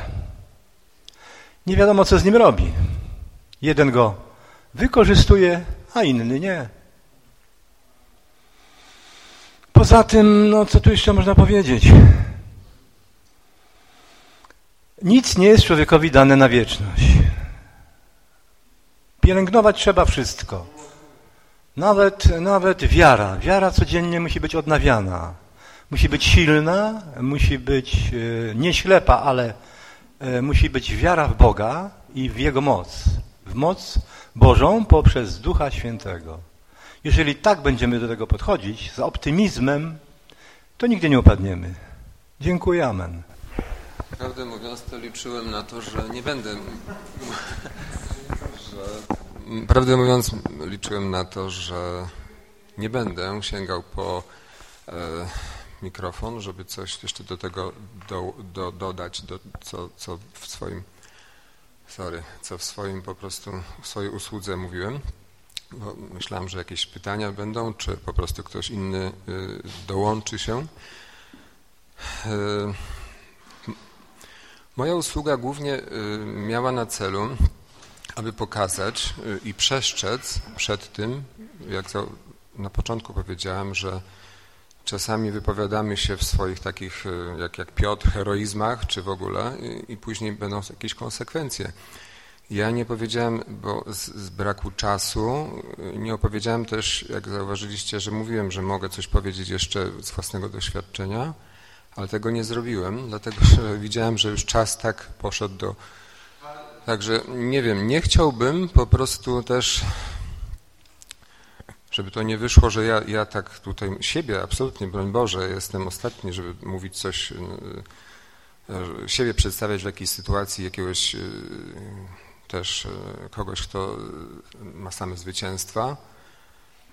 Nie wiadomo, co z nim robi. Jeden go wykorzystuje, a inny nie. Poza tym, no co tu jeszcze można powiedzieć? Nic nie jest człowiekowi dane na wieczność. Pielęgnować trzeba wszystko. Nawet, nawet wiara. Wiara codziennie musi być odnawiana. Musi być silna, musi być e, nie ślepa, ale e, musi być wiara w Boga i w Jego moc. W moc Bożą poprzez Ducha Świętego. Jeżeli tak będziemy do tego podchodzić, z optymizmem, to nigdy nie upadniemy. Dziękuję, amen. Prawdę mówiąc, to liczyłem na to, że nie będę... że... Prawdę mówiąc, liczyłem na to, że nie będę sięgał po e, mikrofon, żeby coś jeszcze do tego do, do, dodać, do, co, co w swoim sorry, co w swoim po prostu, w swojej usłudze mówiłem. Bo myślałem, że jakieś pytania będą, czy po prostu ktoś inny y, dołączy się. Y, moja usługa głównie y, miała na celu, aby pokazać i przeszczec przed tym, jak na początku powiedziałem, że czasami wypowiadamy się w swoich takich, jak, jak Piotr, heroizmach, czy w ogóle i, i później będą jakieś konsekwencje. Ja nie powiedziałem, bo z, z, braku czasu, nie opowiedziałem też, jak zauważyliście, że mówiłem, że mogę coś powiedzieć jeszcze z własnego doświadczenia, ale tego nie zrobiłem, dlatego że widziałem, że już czas tak poszedł do... Także nie wiem, nie chciałbym po prostu też, żeby to nie wyszło, że ja, ja tak tutaj siebie, absolutnie, broń Boże, jestem ostatni, żeby mówić coś, e, siebie przedstawiać w jakiejś sytuacji jakiegoś też e, kogoś, kto e, ma same zwycięstwa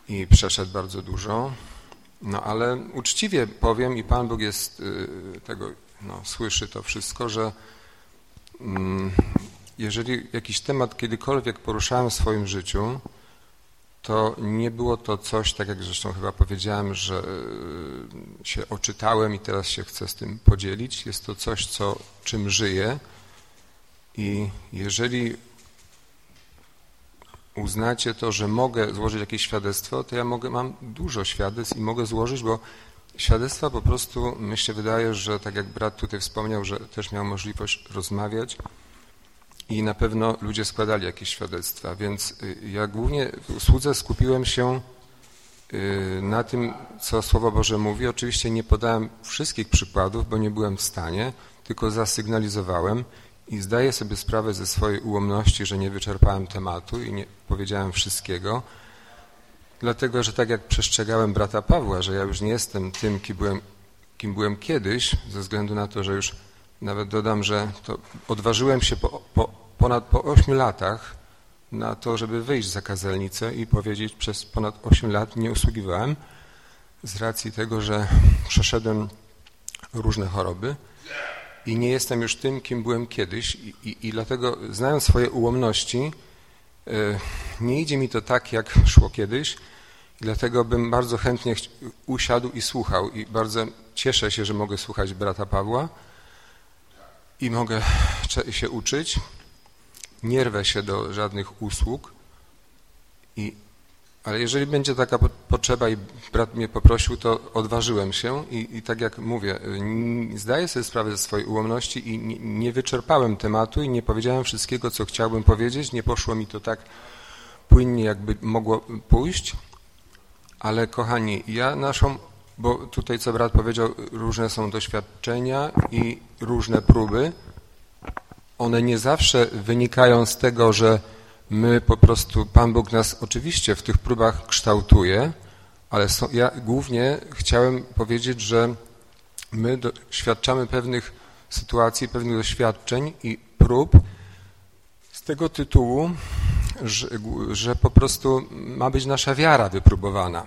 i przeszedł bardzo dużo. No ale uczciwie powiem i Pan Bóg jest e, tego, no, słyszy to wszystko, że mm, jeżeli jakiś temat kiedykolwiek poruszałem w swoim życiu, to nie było to coś, tak jak zresztą chyba powiedziałem, że się oczytałem i teraz się chcę z tym podzielić. Jest to coś, co, czym żyję i jeżeli uznacie to, że mogę złożyć jakieś świadectwo, to ja mogę, mam dużo świadectw i mogę złożyć, bo świadectwa po prostu, mi się wydaje, że tak jak brat tutaj wspomniał, że też miał możliwość rozmawiać i na pewno ludzie składali jakieś świadectwa, więc y, ja głównie w usłudze skupiłem się y, na tym, co Słowo Boże mówi. Oczywiście nie podałem wszystkich przykładów, bo nie byłem w stanie, tylko zasygnalizowałem i zdaję sobie sprawę ze swojej ułomności, że nie wyczerpałem tematu i nie powiedziałem wszystkiego, dlatego, że tak jak przestrzegałem brata Pawła, że ja już nie jestem tym, kim byłem, kim byłem kiedyś, ze względu na to, że już nawet dodam, że odważyłem się po, po, ponad po latach na to, żeby wyjść za kazelnicę i powiedzieć, przez ponad osiem lat nie usługiwałem z racji tego, że przeszedłem różne choroby, i nie jestem już tym, kim byłem kiedyś i, i, i dlatego znając swoje ułomności e, nie idzie mi to tak, jak szło kiedyś. Dlatego bym bardzo chętnie usiadł i słuchał. I bardzo cieszę się, że mogę słuchać brata Pawła. I mogę się uczyć. Nie rwę się do żadnych usług, i, Ale jeżeli będzie taka potrzeba i brat mnie poprosił, to odważyłem się i, i tak jak mówię, zdaję sobie sprawę ze swojej ułomności i nie, nie, wyczerpałem tematu i nie powiedziałem wszystkiego, co chciałbym powiedzieć. Nie poszło mi to tak płynnie, jakby mogło pójść. Ale kochani, ja naszą, bo tutaj co brat powiedział, różne są doświadczenia i różne próby. One nie zawsze wynikają z tego, że my po prostu, Pan Bóg nas oczywiście w tych próbach kształtuje, ale są, ja głównie chciałem powiedzieć, że my doświadczamy pewnych sytuacji, pewnych doświadczeń i prób z tego tytułu, że, że po prostu ma być nasza wiara wypróbowana.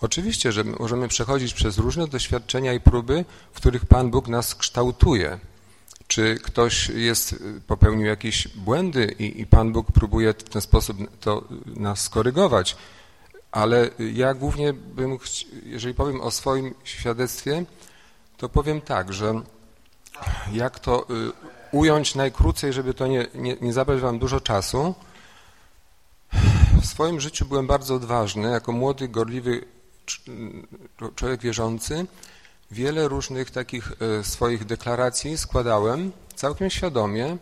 Oczywiście, że możemy przechodzić przez różne doświadczenia i próby, w których Pan Bóg nas kształtuje czy ktoś jest, popełnił jakieś błędy i, i Pan Bóg próbuje w ten sposób to nas skorygować. Ale ja głównie bym, jeżeli powiem o swoim świadectwie, to powiem tak, że jak to y, ująć najkrócej, żeby to nie, nie, nie zabrać wam dużo czasu. W swoim życiu byłem bardzo odważny, jako młody, gorliwy człowiek wierzący, wiele różnych takich e, swoich deklaracji składałem całkiem świadomie,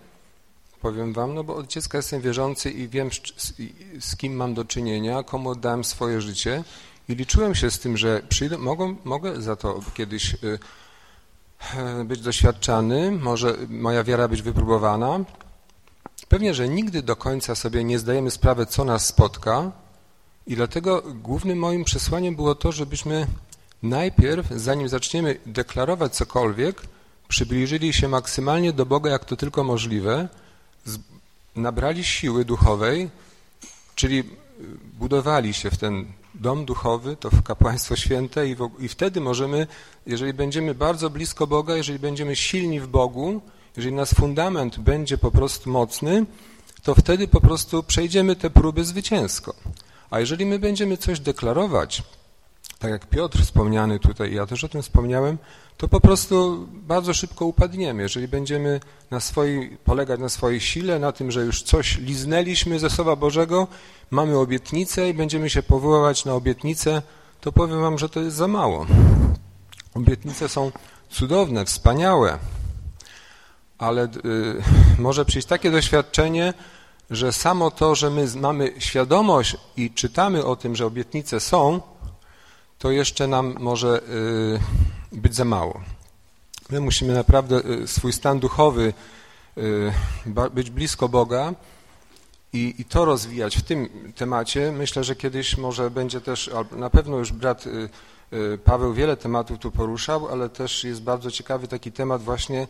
powiem wam, no bo od dziecka jestem wierzący i wiem z, kim mam do czynienia, komu oddałem swoje życie i liczyłem się z tym, że przyjdę, mogą, mogę za to kiedyś e, e, być doświadczany, może moja wiara być wypróbowana. Pewnie, że nigdy do końca sobie nie zdajemy sprawy, co nas spotka i dlatego głównym moim przesłaniem było to, żebyśmy Najpierw, zanim zaczniemy deklarować cokolwiek, przybliżyli się maksymalnie do Boga, jak to tylko możliwe, nabrali siły duchowej, czyli budowali się w ten dom duchowy, to w kapłaństwo święte i, w, i wtedy możemy, jeżeli będziemy bardzo blisko Boga, jeżeli będziemy silni w Bogu, jeżeli nasz fundament będzie po prostu mocny, to wtedy po prostu przejdziemy te próby zwycięsko. A jeżeli my będziemy coś deklarować, tak jak Piotr wspomniany tutaj, ja też o tym wspomniałem, to po prostu bardzo szybko upadniemy. Jeżeli będziemy na swojej, polegać na swojej sile, na tym, że już coś liznęliśmy ze Słowa Bożego, mamy obietnicę i będziemy się powoływać na obietnicę, to powiem wam, że to jest za mało. Obietnice są cudowne, wspaniałe, ale y, może przyjść takie doświadczenie, że samo to, że my mamy świadomość i czytamy o tym, że obietnice są, to jeszcze nam może y, być za mało. My musimy naprawdę y, swój stan duchowy y, być blisko Boga i, i to rozwijać w tym temacie. Myślę, że kiedyś może będzie też, na pewno już brat Paweł wiele tematów tu poruszał, ale też jest bardzo ciekawy taki temat właśnie,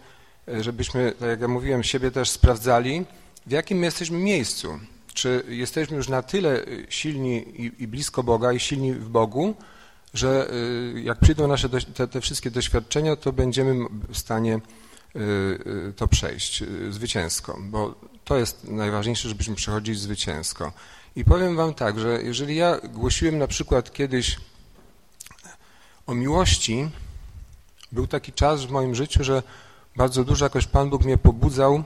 żebyśmy, tak jak ja mówiłem, siebie też sprawdzali, w jakim my jesteśmy miejscu. Czy jesteśmy już na tyle silni i, i blisko Boga i silni w Bogu, że y, jak przyjdą nasze te, te wszystkie doświadczenia, to będziemy w stanie y, y, to przejść zwycięsko, bo to jest najważniejsze, żebyśmy przechodzili zwycięsko. I powiem wam tak, że jeżeli ja głosiłem na przykład kiedyś o miłości, był taki czas w moim życiu, że bardzo dużo jakoś Pan Bóg mnie pobudzał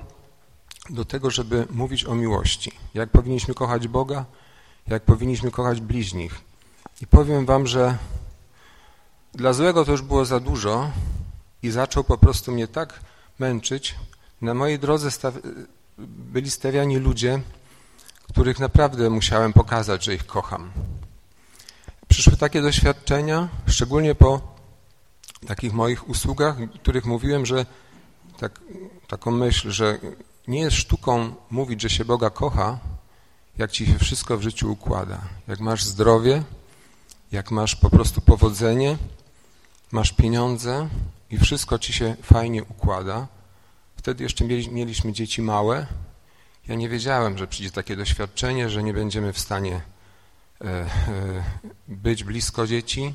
do tego, żeby mówić o miłości. Jak powinniśmy kochać Boga, jak powinniśmy kochać bliźnich. I powiem wam, że dla złego to już było za dużo i zaczął po prostu mnie tak męczyć. Na mojej drodze byli stawiani ludzie, których naprawdę musiałem pokazać, że ich kocham. Przyszły takie doświadczenia, szczególnie po takich moich usługach, których mówiłem, że tak, taką myśl, że nie jest sztuką mówić, że się Boga kocha, jak ci się wszystko w życiu układa. Jak masz zdrowie, jak masz po prostu powodzenie, masz pieniądze i wszystko ci się fajnie układa. Wtedy jeszcze mieliśmy dzieci małe. Ja nie wiedziałem, że przyjdzie takie doświadczenie, że nie będziemy w stanie e, e, być blisko dzieci,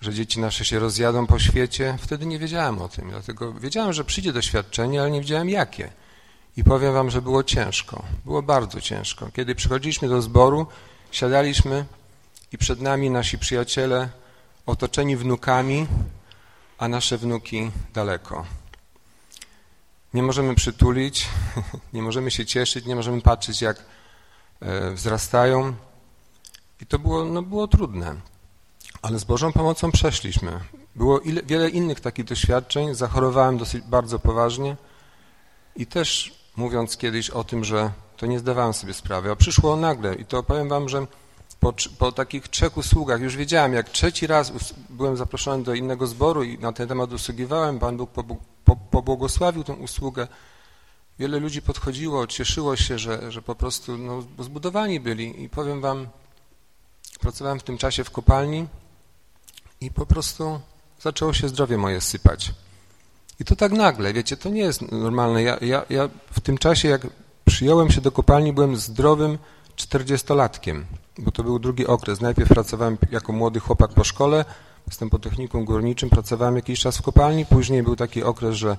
że dzieci nasze się rozjadą po świecie. Wtedy nie wiedziałem o tym, dlatego wiedziałem, że przyjdzie doświadczenie, ale nie wiedziałem jakie. I powiem wam, że było ciężko, było bardzo ciężko. Kiedy przychodziliśmy do zboru, siadaliśmy i przed nami nasi przyjaciele otoczeni wnukami, a nasze wnuki daleko. Nie możemy przytulić, nie możemy się cieszyć, nie możemy patrzeć, jak e, wzrastają. I to było, no, było trudne, ale z Bożą pomocą przeszliśmy. Było ile, wiele innych takich doświadczeń, zachorowałem dosyć bardzo poważnie i też mówiąc kiedyś o tym, że to nie zdawałem sobie sprawy, a przyszło nagle i to powiem wam, że po, po, takich trzech usługach już wiedziałem, jak trzeci raz byłem zaproszony do innego zboru i na ten temat usługiwałem, Pan Bóg pobłogosławił tę usługę. Wiele ludzi podchodziło, cieszyło się, że, że po prostu no, zbudowani byli i powiem wam, pracowałem w tym czasie w kopalni i po prostu zaczęło się zdrowie moje sypać. I to tak nagle, wiecie, to nie jest normalne. Ja, ja, ja w tym czasie, jak przyjąłem się do kopalni, byłem zdrowym czterdziestolatkiem, bo to był drugi okres. Najpierw pracowałem jako młody chłopak po szkole, jestem po technikum górniczym, pracowałem jakiś czas w kopalni, później był taki okres, że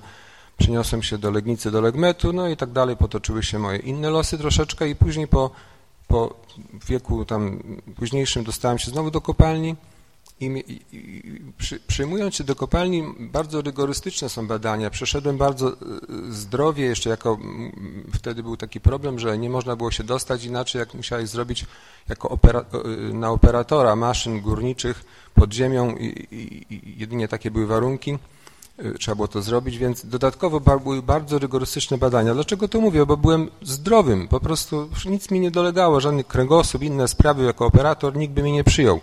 przeniosłem się do Legnicy, do Legmetu, no i tak dalej, potoczyły się moje inne losy troszeczkę i później po, po wieku tam późniejszym dostałem się znowu do kopalni i, i, i przy, przyjmując się do kopalni, bardzo rygorystyczne są badania. Przeszedłem bardzo e, zdrowie, jeszcze jako wtedy był taki problem, że nie można było się dostać inaczej, jak musiałeś zrobić jako opera, e, na operatora maszyn górniczych pod ziemią i, i jedynie takie były warunki. E, trzeba było to zrobić, więc dodatkowo były bardzo rygorystyczne badania. Dlaczego to mówię? Bo byłem zdrowym, po prostu nic mi nie dolegało, żadnych kręgosłup, inne sprawy jako operator, nikt by mnie nie przyjął.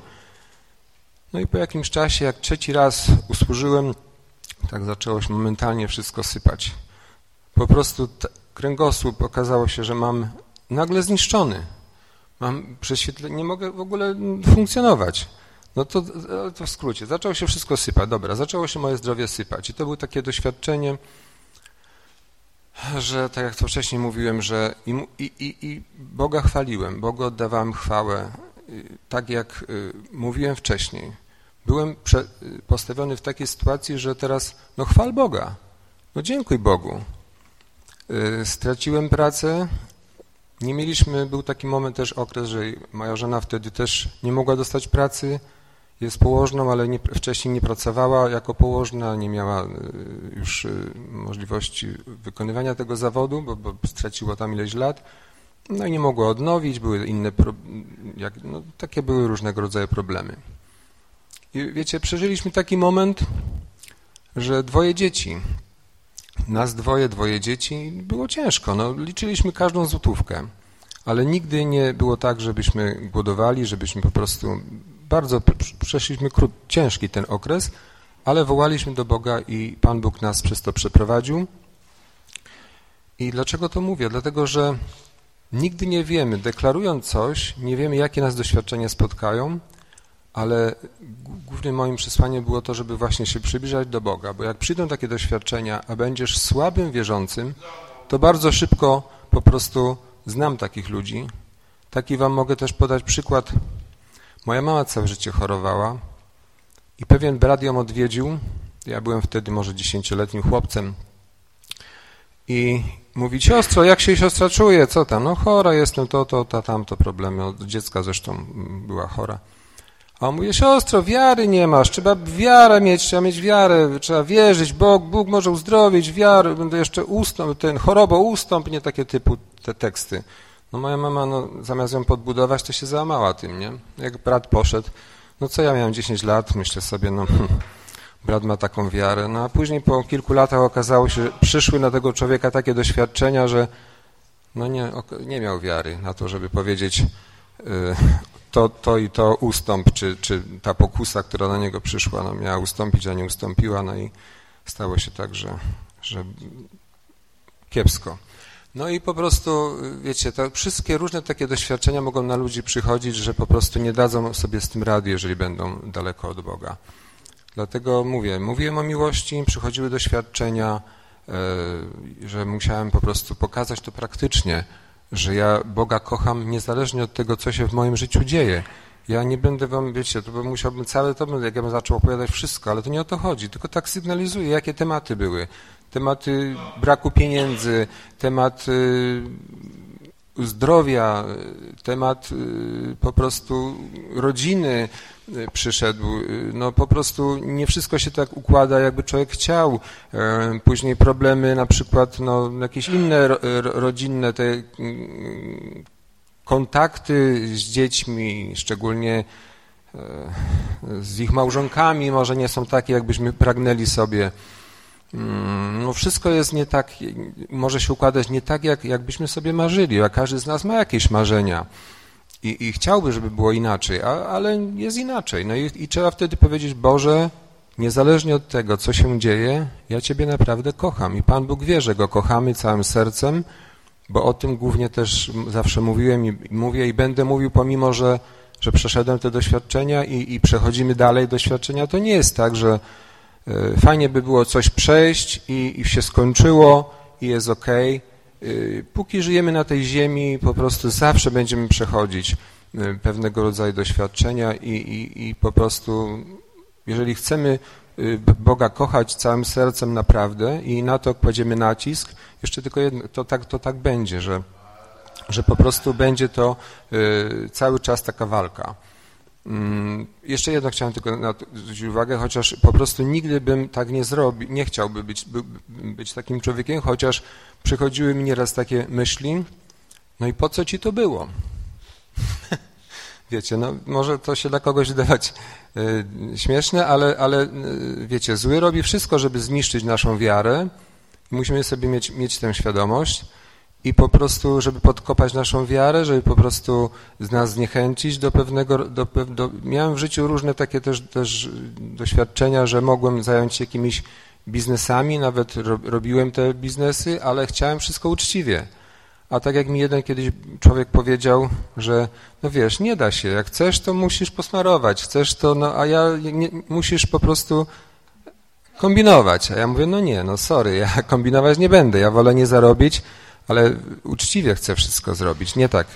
No i po jakimś czasie, jak trzeci raz usłużyłem, tak zaczęło się momentalnie wszystko sypać. Po prostu kręgosłup okazało się, że mam nagle zniszczony. Mam prześwietlenie, nie mogę w ogóle funkcjonować. No to, to w skrócie, zaczęło się wszystko sypać. Dobra, zaczęło się moje zdrowie sypać. I to było takie doświadczenie, że tak jak to wcześniej mówiłem, że i, i, i Boga chwaliłem, Bogu oddawałem chwałę, tak jak y, mówiłem wcześniej, byłem postawiony w takiej sytuacji, że teraz, no chwal Boga, no dziękuj Bogu. Y, straciłem pracę, nie mieliśmy, był taki moment też okres, że moja żona wtedy też nie mogła dostać pracy, jest położną, ale nie, wcześniej nie pracowała jako położna, nie miała y, już możliwości wykonywania tego zawodu, bo, bo straciła tam ileś lat. No i nie mogła odnowić, były inne, jak, no, takie były różnego rodzaju problemy. I wiecie, przeżyliśmy taki moment, że dwoje dzieci, nas dwoje, dwoje dzieci, było ciężko, no, liczyliśmy każdą złotówkę, ale nigdy nie było tak, żebyśmy głodowali, żebyśmy po prostu, bardzo przeszliśmy krót, ciężki ten okres, ale wołaliśmy do Boga i Pan Bóg nas przez to przeprowadził. I dlaczego to mówię? Dlatego, że Nigdy nie wiemy, deklarując coś, nie wiemy, jakie nas doświadczenia spotkają, ale głównym moim przesłaniem było to, żeby właśnie się przybliżać do Boga, bo jak przyjdą takie doświadczenia, a będziesz słabym wierzącym, to bardzo szybko po prostu znam takich ludzi. Taki wam mogę też podać przykład. Moja mama całe życie chorowała i pewien brat ją odwiedził. Ja byłem wtedy może dziesięcioletnim chłopcem i mówi, siostro, jak się siostra czuje, co tam? No chora jestem, to, to, to, tamto problemy, od dziecka zresztą była chora. A on mówi, siostro, wiary nie masz, trzeba wiarę mieć, trzeba mieć wiarę, trzeba wierzyć, Bóg, Bóg może uzdrowić, wiarę, będę jeszcze ustąp, ten chorobo ustąp, nie takie typu te teksty. No moja mama, no, zamiast ją podbudować, to się załamała tym, nie? Jak brat poszedł, no co ja miałem 10 lat, myślę sobie, no brat ma taką wiarę. No a później po kilku latach okazało się, że przyszły na tego człowieka takie doświadczenia, że no nie, nie miał wiary na to, żeby powiedzieć y, to, to i to ustąp, czy, czy ta pokusa, która na niego przyszła, no miała ustąpić, a nie ustąpiła, no i stało się tak, że, że kiepsko. No i po prostu, wiecie, to wszystkie różne takie doświadczenia mogą na ludzi przychodzić, że po prostu nie dadzą sobie z tym rady, jeżeli będą daleko od Boga. Dlatego mówię, mówiłem o miłości, przychodziły doświadczenia, e, że musiałem po prostu pokazać to praktycznie, że ja Boga kocham niezależnie od tego, co się w moim życiu dzieje. Ja nie będę wam, wiecie, to musiałbym całe to, jak ja bym zaczął opowiadać wszystko, ale to nie o to chodzi, tylko tak sygnalizuję, jakie tematy były. Tematy braku pieniędzy, temat y, zdrowia, temat y, po prostu rodziny, Y, przyszedł. No po prostu nie wszystko się tak układa, jakby człowiek chciał. E, później problemy na przykład, no jakieś inne rodzinne, te mm, kontakty z dziećmi, szczególnie e, z ich małżonkami, może nie są takie, jakbyśmy pragnęli sobie. Mm, no wszystko jest nie tak, może się układać nie tak, jak, jakbyśmy sobie marzyli, a każdy z nas ma jakieś marzenia. I, i chciałby, żeby było inaczej, a, ale jest inaczej. No i, i trzeba wtedy powiedzieć, Boże, niezależnie od tego, co się dzieje, ja Ciebie naprawdę kocham. I Pan Bóg wie, że Go kochamy całym sercem, bo o tym głównie też zawsze mówiłem i mówię i będę mówił, pomimo, że, że przeszedłem te doświadczenia i, i przechodzimy dalej doświadczenia, to nie jest tak, że fajnie by było coś przejść i, i się skończyło i jest ok. Y, póki żyjemy na tej ziemi, po prostu zawsze będziemy przechodzić y, pewnego rodzaju doświadczenia i, i, i po prostu, jeżeli chcemy Boga kochać całym sercem naprawdę i na to kładziemy nacisk, jeszcze tylko jedno, to tak, to tak będzie, że, że po prostu będzie to cały czas taka walka. Mm, jeszcze jedno chciałem tylko na to zwrócić uwagę, chociaż po prostu nigdy bym tak nie zrobił, nie chciałby być, by, być takim człowiekiem, chociaż przychodziły mi nieraz takie myśli, no i po co ci to było? Wiecie, no może to się dla kogoś wydawać y, śmieszne, ale, ale y, wiecie, zły robi wszystko, żeby zniszczyć naszą wiarę. Musimy sobie mieć, mieć tę świadomość i po prostu, żeby podkopać naszą wiarę, żeby po prostu nas zniechęcić do pewnego, do, do, miałem w życiu różne takie też, też doświadczenia, że mogłem zająć się jakimiś biznesami, nawet robiłem te biznesy, ale chciałem wszystko uczciwie. A tak jak mi jeden kiedyś człowiek powiedział, że no wiesz, nie da się, jak chcesz, to musisz posmarować, chcesz to, no a ja nie, musisz po prostu kombinować. A ja mówię, no nie, no sorry, ja kombinować nie będę, ja wolę nie zarobić, ale uczciwie chcę wszystko zrobić, nie tak.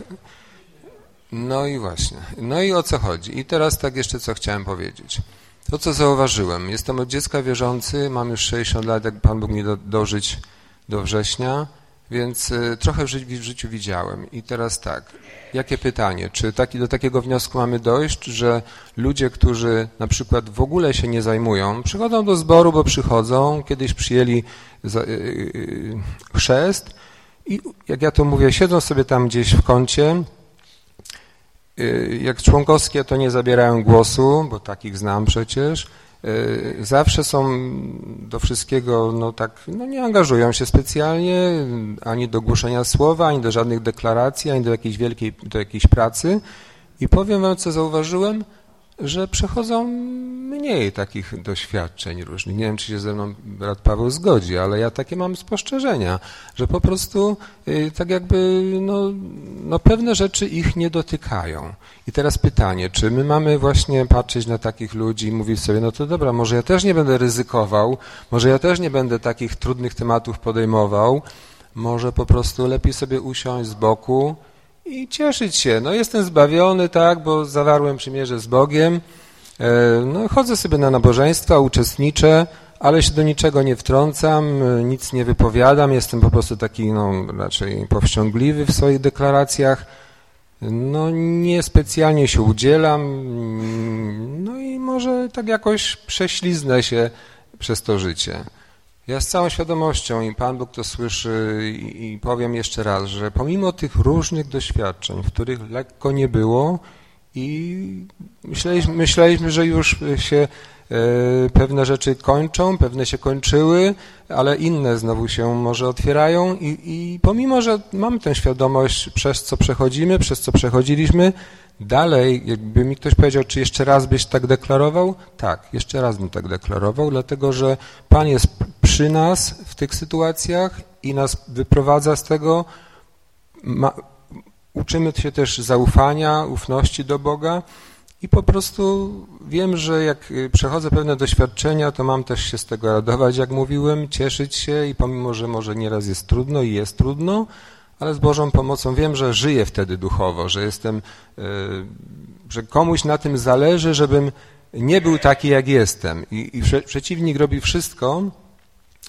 No i właśnie, no i o co chodzi? I teraz tak jeszcze co chciałem powiedzieć. To, co zauważyłem, jestem od dziecka wierzący, mam już 60 lat, jak Pan Bóg mi do, dożyć do września, więc y, trochę w życiu widziałem. I teraz tak, jakie pytanie? Czy taki, do takiego wniosku mamy dojść, że ludzie, którzy na przykład w ogóle się nie zajmują, przychodzą do zboru, bo przychodzą, kiedyś przyjęli y, y, chrzest i jak ja to mówię, siedzą sobie tam gdzieś w kącie, jak członkowskie to nie zabierają głosu, bo takich znam przecież, E, zawsze są do wszystkiego, no tak, no nie angażują się specjalnie ani do głoszenia słowa, ani do żadnych deklaracji, ani do jakiejś wielkiej, do jakiejś pracy. I powiem wam, co zauważyłem, że przechodzą mniej takich doświadczeń różnych. Nie wiem, czy się ze mną brat Paweł zgodzi, ale ja takie mam spostrzeżenia, że po prostu y, tak jakby no, no pewne rzeczy ich nie dotykają. I teraz pytanie, czy my mamy właśnie patrzeć na takich ludzi i mówić sobie, no to dobra, może ja też nie będę ryzykował, może ja też nie będę takich trudnych tematów podejmował, może po prostu lepiej sobie usiąść z boku i cieszyć się. No jestem zbawiony, tak, bo zawarłem przymierze z Bogiem, e, no chodzę sobie na nabożeństwa, uczestniczę, ale się do niczego nie wtrącam, e, nic nie wypowiadam, jestem po prostu taki no, raczej powściągliwy w swoich deklaracjach, no nie specjalnie się udzielam, no i może tak jakoś prześliznę się przez to życie. Ja z całą świadomością i Pan Bóg to słyszy i, i powiem jeszcze raz, że pomimo tych różnych doświadczeń, w których lekko nie było i myśleliśmy, myśleliśmy że już się e, pewne rzeczy kończą, pewne się kończyły, ale inne znowu się może otwierają i, i pomimo, że mamy tę świadomość, przez co przechodzimy, przez co przechodziliśmy, Dalej, jakby mi ktoś powiedział, czy jeszcze raz byś tak deklarował? Tak, jeszcze raz bym tak deklarował, dlatego że Pan jest przy nas w tych sytuacjach i nas wyprowadza z tego. Ma, uczymy się też zaufania, ufności do Boga i po prostu wiem, że jak przechodzę pewne doświadczenia, to mam też się z tego radować, jak mówiłem, cieszyć się i pomimo, że może nieraz jest trudno i jest trudno, ale z Bożą pomocą wiem, że żyję wtedy duchowo, że jestem, e, że komuś na tym zależy, żebym nie był taki, jak jestem. I, i przeciwnik robi wszystko,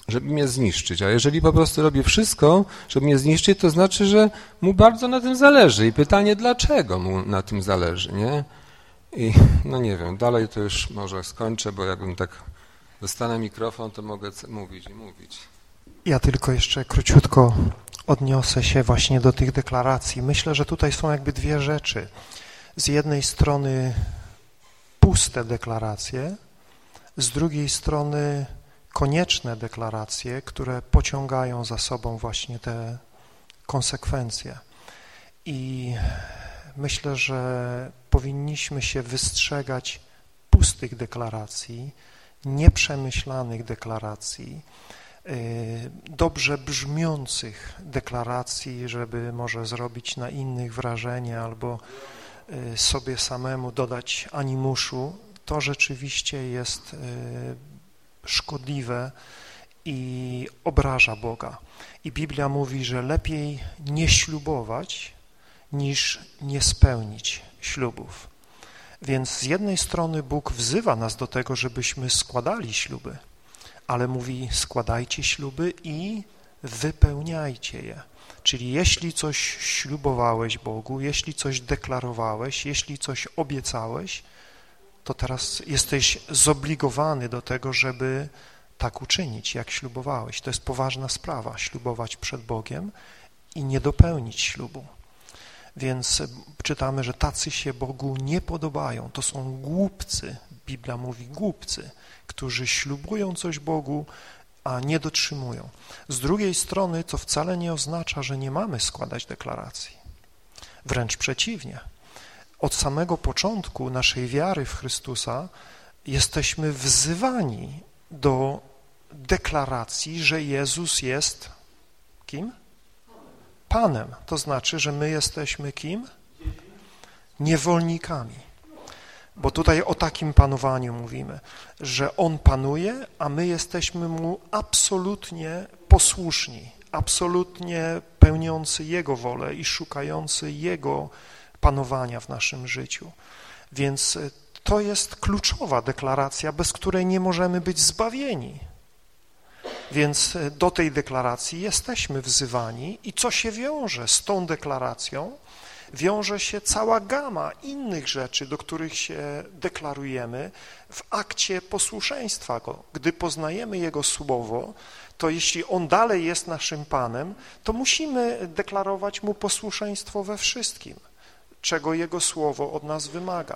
żeby mnie zniszczyć. A jeżeli po prostu robi wszystko, żeby mnie zniszczyć, to znaczy, że mu bardzo na tym zależy. I pytanie, dlaczego mu na tym zależy, nie? I no nie wiem, dalej to już może skończę, bo jakbym tak dostanę mikrofon, to mogę mówić i mówić. Ja tylko jeszcze króciutko odniosę się właśnie do tych deklaracji. Myślę, że tutaj są jakby dwie rzeczy. Z jednej strony puste deklaracje, z drugiej strony konieczne deklaracje, które pociągają za sobą właśnie te konsekwencje. I myślę, że powinniśmy się wystrzegać pustych deklaracji, nieprzemyślanych deklaracji, y, dobrze brzmiących deklaracji, żeby może zrobić na innych wrażenie albo y, sobie samemu dodać animuszu, to rzeczywiście jest y, szkodliwe i obraża Boga. I Biblia mówi, że lepiej nie ślubować, niż nie spełnić ślubów. Więc z jednej strony Bóg wzywa nas do tego, żebyśmy składali śluby, ale mówi składajcie śluby i wypełniajcie je. Czyli jeśli coś ślubowałeś Bogu, jeśli coś deklarowałeś, jeśli coś obiecałeś, to teraz jesteś zobligowany do tego, żeby tak uczynić, jak ślubowałeś. To jest poważna sprawa, ślubować przed Bogiem i nie dopełnić ślubu. Więc czytamy, że tacy się Bogu nie podobają. To są głupcy, Biblia mówi głupcy, którzy ślubują coś Bogu, a nie dotrzymują. Z drugiej strony to wcale nie oznacza, że nie mamy składać deklaracji. Wręcz przeciwnie. Od samego początku naszej wiary w Chrystusa jesteśmy wzywani do deklaracji, że Jezus jest kim? Panem. To znaczy, że my jesteśmy kim? Niewolnikami. Bo tutaj o takim panowaniu mówimy, że On panuje, a my jesteśmy Mu absolutnie posłuszni, absolutnie pełniący Jego wolę i szukający Jego panowania w naszym życiu. Więc to jest kluczowa deklaracja, bez której nie możemy być zbawieni. Więc e, do tej deklaracji jesteśmy wzywani i co się wiąże z tą deklaracją? Wiąże się cała gama innych rzeczy, do których się deklarujemy w akcie posłuszeństwa Go. Gdy poznajemy Jego Słowo, to jeśli On dalej jest naszym Panem, to musimy deklarować Mu posłuszeństwo we wszystkim, czego Jego Słowo od nas wymaga.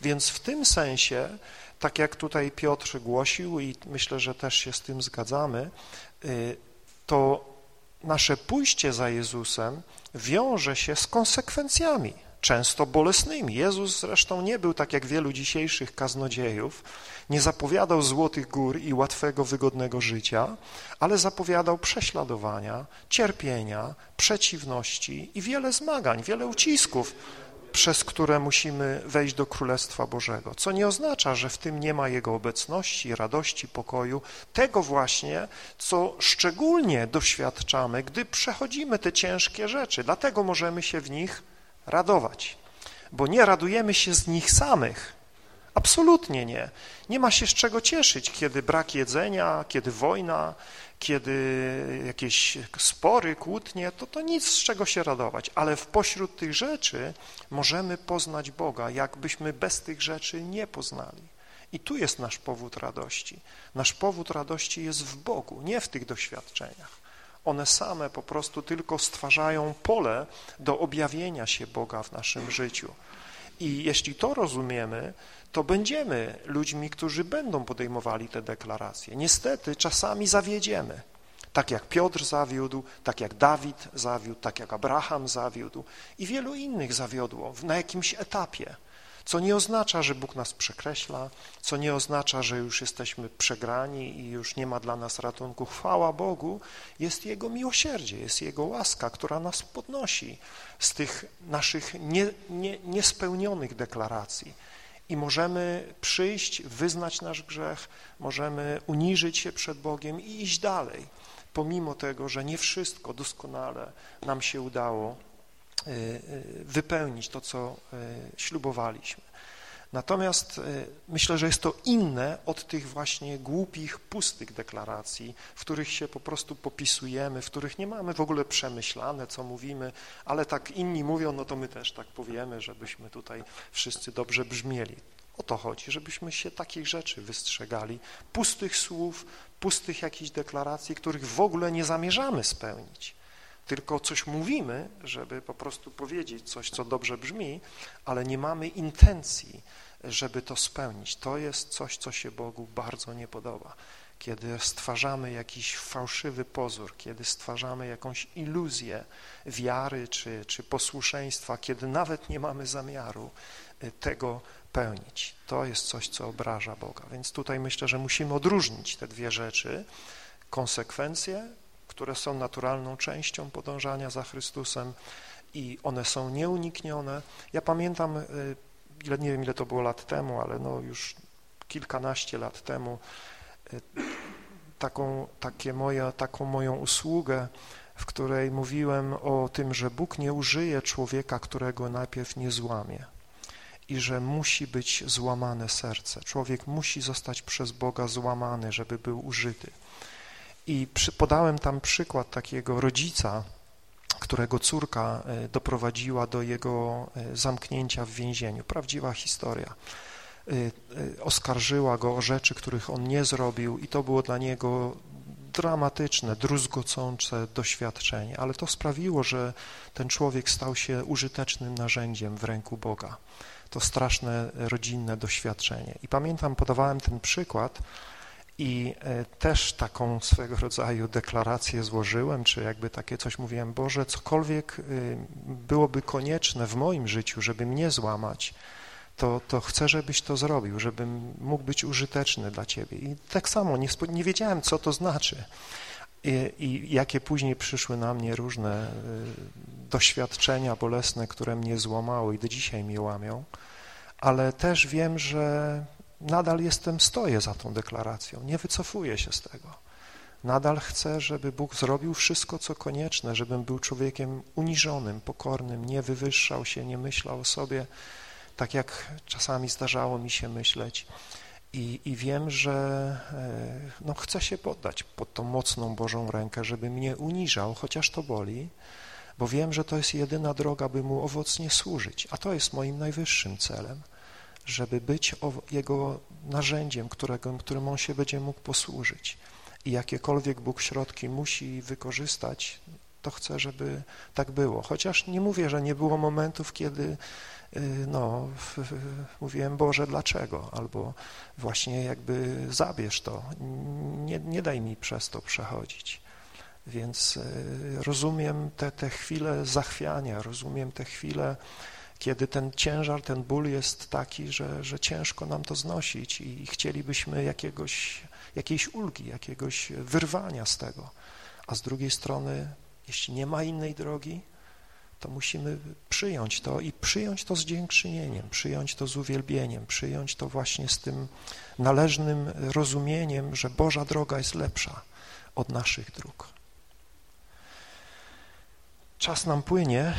Więc w tym sensie tak jak tutaj Piotr głosił i myślę, że też się z tym zgadzamy, y, to nasze pójście za Jezusem wiąże się z konsekwencjami, często bolesnymi. Jezus zresztą nie był tak jak wielu dzisiejszych kaznodziejów, nie zapowiadał złotych gór i łatwego, wygodnego życia, ale zapowiadał prześladowania, cierpienia, przeciwności i wiele zmagań, wiele ucisków, przez które musimy wejść do Królestwa Bożego, co nie oznacza, że w tym nie ma Jego obecności, radości, pokoju, tego właśnie, co szczególnie doświadczamy, gdy przechodzimy te ciężkie rzeczy, dlatego możemy się w nich radować, bo nie radujemy się z nich samych, absolutnie nie. Nie ma się z czego cieszyć, kiedy brak jedzenia, kiedy wojna, kiedy jakieś spory, kłótnie, to to nic z czego się radować, ale w pośród tych rzeczy możemy poznać Boga, jakbyśmy bez tych rzeczy nie poznali. I tu jest nasz powód radości. Nasz powód radości jest w Bogu, nie w tych doświadczeniach. One same po prostu tylko stwarzają pole do objawienia się Boga w naszym życiu. I jeśli to rozumiemy, to będziemy ludźmi, którzy będą podejmowali te deklaracje. Niestety czasami zawiedziemy, tak jak Piotr zawiódł, tak jak Dawid zawiódł, tak jak Abraham zawiódł i wielu innych zawiodło na jakimś etapie, co nie oznacza, że Bóg nas przekreśla, co nie oznacza, że już jesteśmy przegrani i już nie ma dla nas ratunku. Chwała Bogu, jest Jego miłosierdzie, jest Jego łaska, która nas podnosi z tych naszych nie, nie, niespełnionych deklaracji i możemy przyjść, wyznać nasz grzech, możemy uniżyć się przed Bogiem i iść dalej, pomimo tego, że nie wszystko doskonale nam się udało y, y, wypełnić to, co y, ślubowaliśmy. Natomiast myślę, że jest to inne od tych właśnie głupich, pustych deklaracji, w których się po prostu popisujemy, w których nie mamy w ogóle przemyślane, co mówimy, ale tak inni mówią, no to my też tak powiemy, żebyśmy tutaj wszyscy dobrze brzmieli. O to chodzi, żebyśmy się takich rzeczy wystrzegali, pustych słów, pustych jakichś deklaracji, których w ogóle nie zamierzamy spełnić. tylko coś mówimy, żeby po prostu powiedzieć coś, co dobrze brzmi, ale nie mamy intencji, żeby to spełnić. To jest coś, co się Bogu bardzo nie podoba. Kiedy stwarzamy jakiś fałszywy pozór, kiedy stwarzamy jakąś iluzję wiary czy, czy posłuszeństwa, kiedy nawet nie mamy zamiaru y, tego pełnić. To jest coś, co obraża Boga. Więc tutaj myślę, że musimy odróżnić te dwie rzeczy. Konsekwencje, które są naturalną częścią podążania za Chrystusem i one są nieuniknione. Ja pamiętam, y, ile, nie wiem ile to było lat temu, ale no już kilkanaście lat temu y, taką, takie moje, taką moją usługę, w której mówiłem o tym, że Bóg nie użyje człowieka, którego najpierw nie złamie i że musi być złamane serce. Człowiek musi zostać przez Boga złamany, żeby był użyty. I przy, podałem tam przykład takiego rodzica, którego córka e, doprowadziła do jego e, zamknięcia w więzieniu. Prawdziwa historia. E, oskarżyła go o rzeczy, których on nie zrobił i to było dla niego dramatyczne, druzgocące doświadczenie, ale to sprawiło, że ten człowiek stał się użytecznym narzędziem w ręku Boga to straszne rodzinne doświadczenie. I pamiętam, podawałem ten przykład i e, też taką swego rodzaju deklarację złożyłem, czy jakby takie coś mówiłem, Boże, cokolwiek y, byłoby konieczne w moim życiu, żeby mnie złamać, to, to chcę, żebyś to zrobił, żebym mógł być użyteczny dla Ciebie. I tak samo nie, nie wiedziałem, co to znaczy. I, I, jakie później przyszły na mnie różne y, doświadczenia bolesne, które mnie złamały i do dzisiaj mnie łamią, ale też wiem, że nadal jestem, stoję za tą deklaracją, nie wycofuję się z tego. Nadal chcę, żeby Bóg zrobił wszystko, co konieczne, żebym był człowiekiem uniżonym, pokornym, nie wywyższał się, nie myślał o sobie, tak jak czasami zdarzało mi się myśleć. I, i wiem, że e, no, chcę się poddać pod tą mocną Bożą rękę, żeby mnie uniżał, chociaż to boli, bo wiem, że to jest jedyna droga, by Mu owocnie służyć, a to jest moim najwyższym celem, żeby być Jego narzędziem, którego, którym On się będzie mógł posłużyć. I jakiekolwiek Bóg środki musi wykorzystać, to chcę, żeby tak było. Chociaż nie mówię, że nie było momentów, kiedy y, no, mówiłem, Boże, dlaczego? Albo właśnie jakby zabierz to, nie, nie daj mi przez to przechodzić. Więc y, rozumiem te, te chwile zachwiania, rozumiem te chwile, kiedy ten ciężar, ten ból jest taki, że, że ciężko nam to znosić i chcielibyśmy jakiegoś, jakiejś ulgi, jakiegoś wyrwania z tego. A z drugiej strony, jeśli nie ma innej drogi, to musimy przyjąć to i przyjąć to z dziękczynieniem, przyjąć to z uwielbieniem, przyjąć to właśnie z tym należnym rozumieniem, że Boża droga jest lepsza od naszych dróg. Czas nam płynie,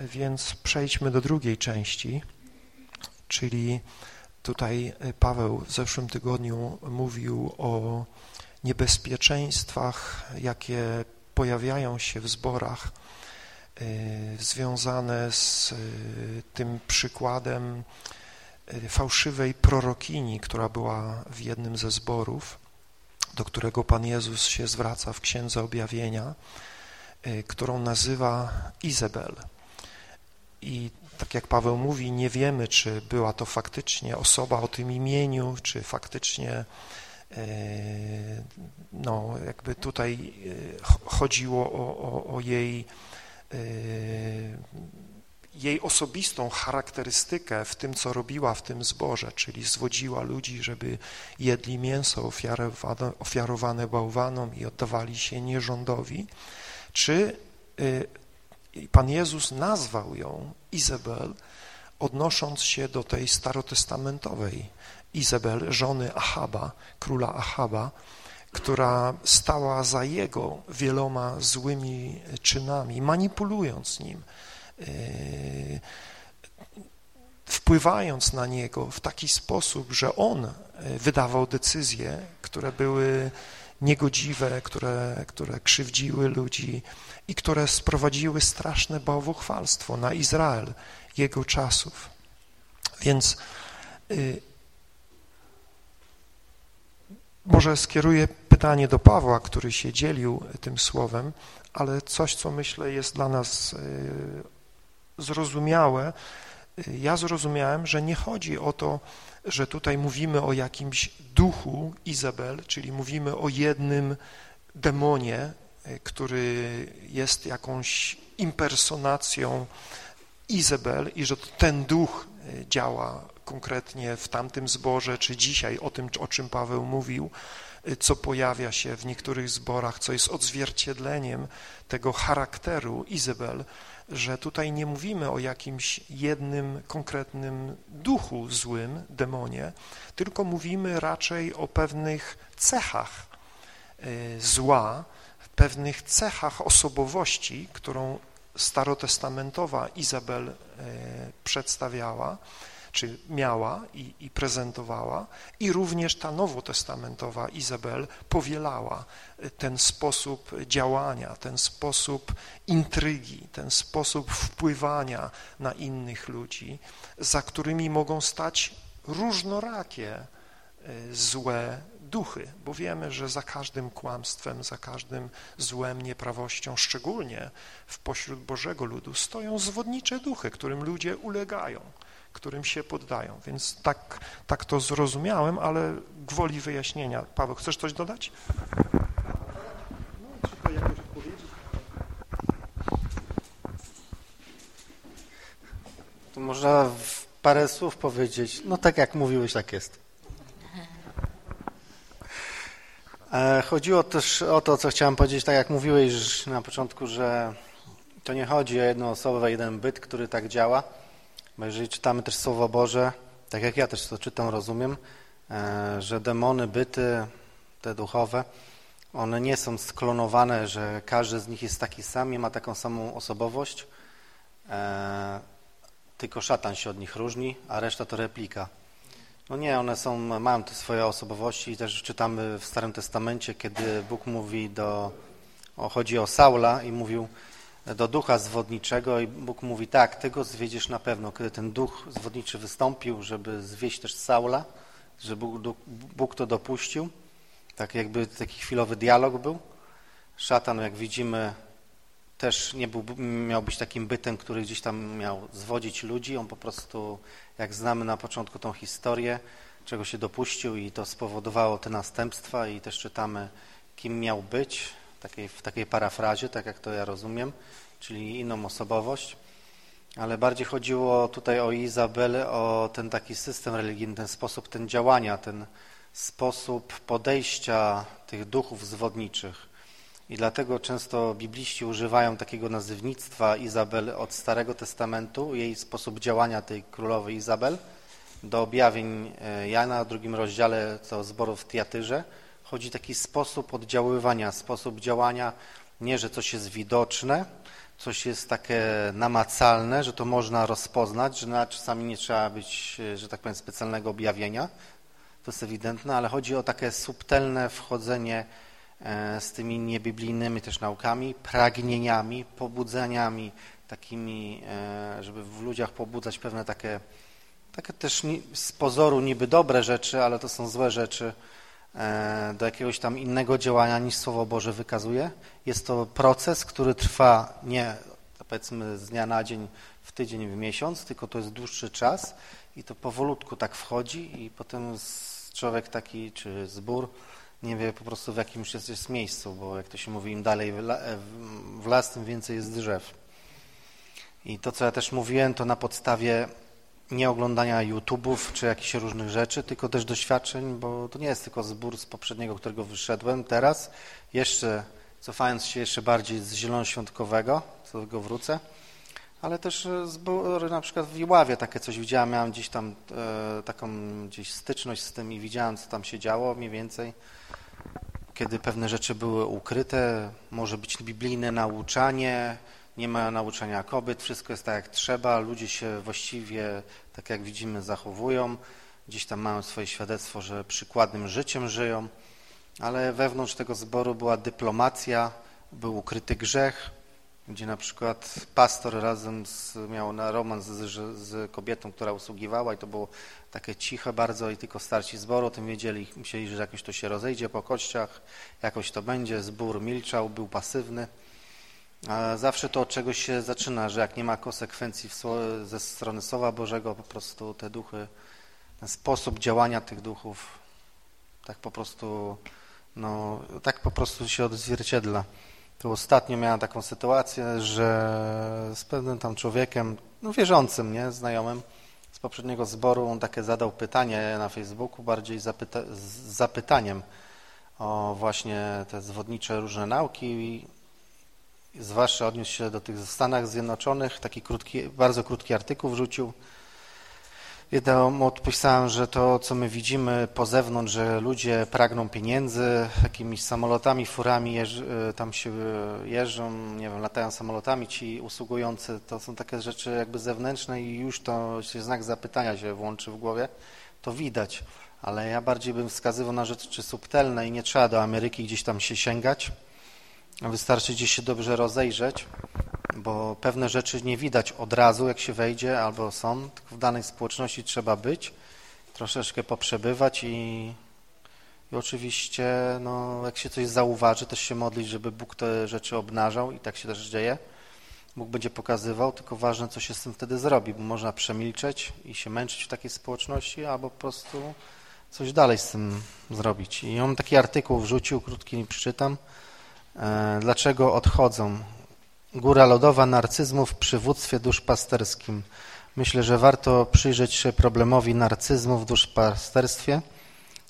więc przejdźmy do drugiej części, czyli tutaj Paweł w zeszłym tygodniu mówił o niebezpieczeństwach, jakie pojawiają się w zborach, y, związane z y, tym przykładem y, fałszywej prorokini, która była w jednym ze zborów, do którego Pan Jezus się zwraca w Księdze Objawienia, Y, którą nazywa Izabel. I tak jak Paweł mówi, nie wiemy, czy była to faktycznie osoba o tym imieniu, czy faktycznie y, no, jakby tutaj y, chodziło o, o, o jej, jej osobistą charakterystykę w tym, co robiła w tym zborze, czyli zwodziła ludzi, żeby jedli mięso ofiarowane, ofiarowane bałwanom i oddawali się nierządowi, czy y, Pan Jezus nazwał ją Izabel, odnosząc się do tej starotestamentowej? Izabel, żony Ahaba, króla Ahaba, która stała za jego wieloma złymi czynami, manipulując nim, y, wpływając na niego w taki sposób, że on y, wydawał decyzje, które były niegodziwe, które, które krzywdziły ludzi i które sprowadziły straszne bałwochwalstwo na Izrael jego czasów. Więc y, może skieruję pytanie do Pawła, który się dzielił tym słowem, ale coś, co myślę jest dla nas zrozumiałe. Ja zrozumiałem, że nie chodzi o to, że tutaj mówimy o jakimś duchu Izabel, czyli mówimy o jednym demonie, który jest jakąś impersonacją Izabel i że ten duch działa konkretnie w tamtym zborze, czy dzisiaj o tym, o czym Paweł mówił, co pojawia się w niektórych zborach, co jest odzwierciedleniem tego charakteru Izabel, że tutaj nie mówimy o jakimś jednym konkretnym duchu złym, demonie, tylko mówimy raczej o pewnych cechach y, zła, pewnych cechach osobowości, którą starotestamentowa Izabel y, przedstawiała, czy miała i, i, prezentowała. I również ta nowotestamentowa Izabel powielała ten sposób działania, ten sposób intrygi, ten sposób wpływania na innych ludzi, za którymi mogą stać różnorakie e, złe duchy, bo wiemy, że za każdym kłamstwem, za każdym złem, nieprawością, szczególnie w pośród Bożego ludu, stoją zwodnicze duchy, którym ludzie ulegają którym się poddają. Więc tak, tak to zrozumiałem, ale gwoli wyjaśnienia. Paweł, chcesz coś dodać? To można w parę słów powiedzieć, no tak jak mówiłeś, tak jest. E, chodziło też o to, co chciałem powiedzieć, tak jak mówiłeś na początku, że to nie chodzi o jedną osobę, jeden byt, który tak działa, bo jeżeli czytamy też Słowo Boże, tak jak ja też to czytam, rozumiem, e, że demony, byty, te duchowe, one nie są sklonowane, że każdy z nich jest taki sam i ma taką samą osobowość, e, tylko szatan się od nich różni, a reszta to replika. No nie, one są, mają te swoje osobowości i też czytamy w Starym Testamencie, kiedy Bóg mówi do, o, chodzi o Saula i mówił, do ducha zwodniczego i Bóg mówi tak, ty go zwiedziesz na pewno. Kiedy ten duch zwodniczy wystąpił, żeby zwieść też Saula, że Bóg, Bóg to dopuścił, tak jakby taki chwilowy dialog był. Szatan, jak widzimy, też nie był, miał być takim bytem, który gdzieś tam miał zwodzić ludzi. On po prostu, jak znamy na początku tą historię, czego się dopuścił i to spowodowało te następstwa i też czytamy, kim miał być, takiej, w takiej parafrazie, tak jak to ja rozumiem, czyli inną osobowość, ale bardziej chodziło tutaj o Izabelę, o ten taki system religijny, ten sposób ten działania, ten sposób podejścia tych duchów zwodniczych. I dlatego często bibliści używają takiego nazywnictwa Izabel od Starego Testamentu, jej sposób działania tej królowej Izabel, do objawień e, Jana w drugim rozdziale to zboru w Tiatyrze, chodzi taki sposób oddziaływania, sposób działania, nie, że coś jest widoczne, coś jest takie namacalne, że to można rozpoznać, że czasami nie trzeba być, że tak powiem, specjalnego objawienia, to jest ewidentne, ale chodzi o takie subtelne wchodzenie e, z tymi niebiblijnymi też naukami, pragnieniami, pobudzeniami, takimi, e, żeby w ludziach pobudzać pewne takie, takie też z pozoru niby dobre rzeczy, ale to są złe rzeczy, do jakiegoś tam innego działania niż Słowo Boże wykazuje. Jest to proces, który trwa nie powiedzmy z dnia na dzień, w tydzień, w miesiąc, tylko to jest dłuższy czas i to powolutku tak wchodzi i potem człowiek taki, czy zbór nie wie po prostu w jakim jest, jest miejscu, bo jak to się mówi, im dalej w las, tym więcej jest drzew. I to, co ja też mówiłem, to na podstawie nie oglądania YouTube'ów czy jakichś różnych rzeczy, tylko też doświadczeń, bo to nie jest tylko zbór z poprzedniego, którego wyszedłem. Teraz, jeszcze cofając się jeszcze bardziej z zielonoświątkowego, do tego wrócę, ale też zbory na przykład w Iławie takie coś widziałem, miałem gdzieś tam e, taką gdzieś styczność z tym i widziałem, co tam się działo mniej więcej, kiedy pewne rzeczy były ukryte, może być biblijne nauczanie, nie ma nauczania kobiet, wszystko jest tak jak trzeba, ludzie się właściwie, tak jak widzimy, zachowują, gdzieś tam mają swoje świadectwo, że przykładnym życiem żyją, ale wewnątrz tego zboru była dyplomacja, był ukryty grzech, gdzie na przykład pastor razem z, miał na romans z, z kobietą, która usługiwała i to było takie ciche bardzo i tylko starci zboru o tym wiedzieli, myśleli, że jakoś to się rozejdzie po kościach, jakoś to będzie, zbór milczał, był pasywny. Zawsze to od czegoś się zaczyna, że jak nie ma konsekwencji ze strony Słowa Bożego, po prostu te duchy, ten sposób działania tych duchów tak po prostu, no, tak po prostu się odzwierciedla. To ostatnio miałem taką sytuację, że z pewnym tam człowiekiem, no wierzącym, nie, znajomym, z poprzedniego zboru, on takie zadał pytanie na Facebooku, bardziej zapyta z zapytaniem o właśnie te zwodnicze różne nauki zwłaszcza odniósł się do tych Stanach Zjednoczonych, taki krótki, bardzo krótki artykuł wrzucił, mu odpisałem, że to, co my widzimy po zewnątrz, że ludzie pragną pieniędzy, jakimiś samolotami, furami jeż, y, tam się y, jeżdżą, nie wiem, latają samolotami ci usługujący, to są takie rzeczy jakby zewnętrzne i już to się znak zapytania się włączy w głowie, to widać. Ale ja bardziej bym wskazywał na rzeczy subtelne i nie trzeba do Ameryki gdzieś tam się sięgać. Wystarczy gdzieś się dobrze rozejrzeć bo pewne rzeczy nie widać od razu, jak się wejdzie, albo są. W danej społeczności trzeba być, troszeczkę poprzebywać i, i oczywiście, no, jak się coś zauważy, też się modlić, żeby Bóg te rzeczy obnażał i tak się też dzieje. Bóg będzie pokazywał, tylko ważne, co się z tym wtedy zrobi, bo można przemilczeć i się męczyć w takiej społeczności, albo po prostu coś dalej z tym zrobić. I on taki artykuł wrzucił, krótki przeczytam. E, dlaczego odchodzą Góra lodowa narcyzmu w przywództwie duszpasterskim. Myślę, że warto przyjrzeć się problemowi narcyzmu w duszpasterstwie.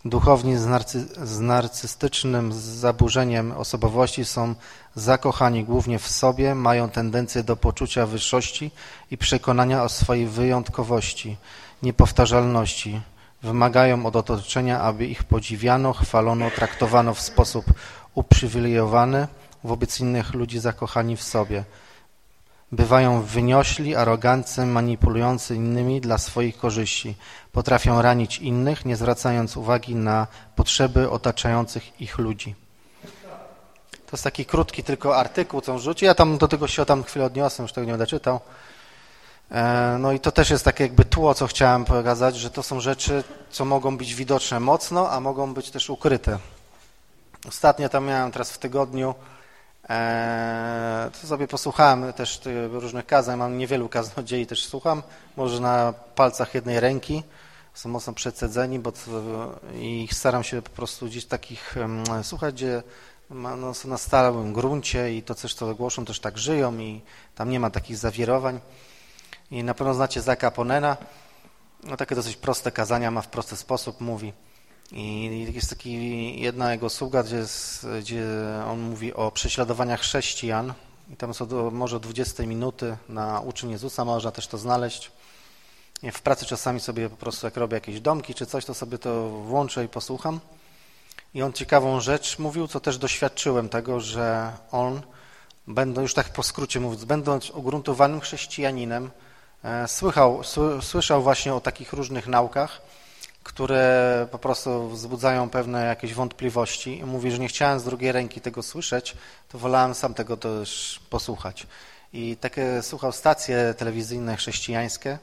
Duchowni z, narcy z narcystycznym zaburzeniem osobowości są zakochani głównie w sobie, mają tendencję do poczucia wyższości i przekonania o swojej wyjątkowości, niepowtarzalności. Wymagają od otoczenia, aby ich podziwiano, chwalono, traktowano w sposób uprzywilejowany, wobec innych ludzi zakochani w sobie. Bywają wyniośli, arogancy, manipulujący innymi dla swoich korzyści. Potrafią ranić innych, nie zwracając uwagi na potrzeby otaczających ich ludzi. To jest taki krótki tylko artykuł, co rzuci. Ja tam do tego się tam chwilę odniosłem, już tego nie będę czytał. E, no i to też jest takie jakby tło, co chciałem pokazać, że to są rzeczy, co mogą być widoczne mocno, a mogą być też ukryte. Ostatnio tam miałem teraz w tygodniu. Eee, to sobie posłuchałem też różnych kazań, mam niewielu kaznodziei też słucham, może na palcach jednej ręki, są mocno przecedzeni, bo i staram się po prostu gdzieś takich słuchać, gdzie no, są na stałym gruncie i to coś, co głoszą, też tak żyją i tam nie ma takich zawirowań. I na pewno znacie Zaka Ponena, no takie dosyć proste kazania ma w prosty sposób, mówi – i jest taki jedna jego sługa, gdzie, gdzie on mówi o prześladowaniach chrześcijan i tam są do, może 20 minuty na uczyn Jezusa, można też to znaleźć. W pracy czasami sobie po prostu jak robię jakieś domki czy coś, to sobie to włączę i posłucham. I on ciekawą rzecz mówił, co też doświadczyłem tego, że on, będą, już tak po skrócie mówiąc, będąc ugruntowanym chrześcijaninem, e, słychał, słyszał właśnie o takich różnych naukach, które po prostu wzbudzają pewne jakieś wątpliwości. I mówi, że nie chciałem z drugiej ręki tego słyszeć, to wolałem sam tego też posłuchać. I takie słuchał stacje telewizyjne chrześcijańskie,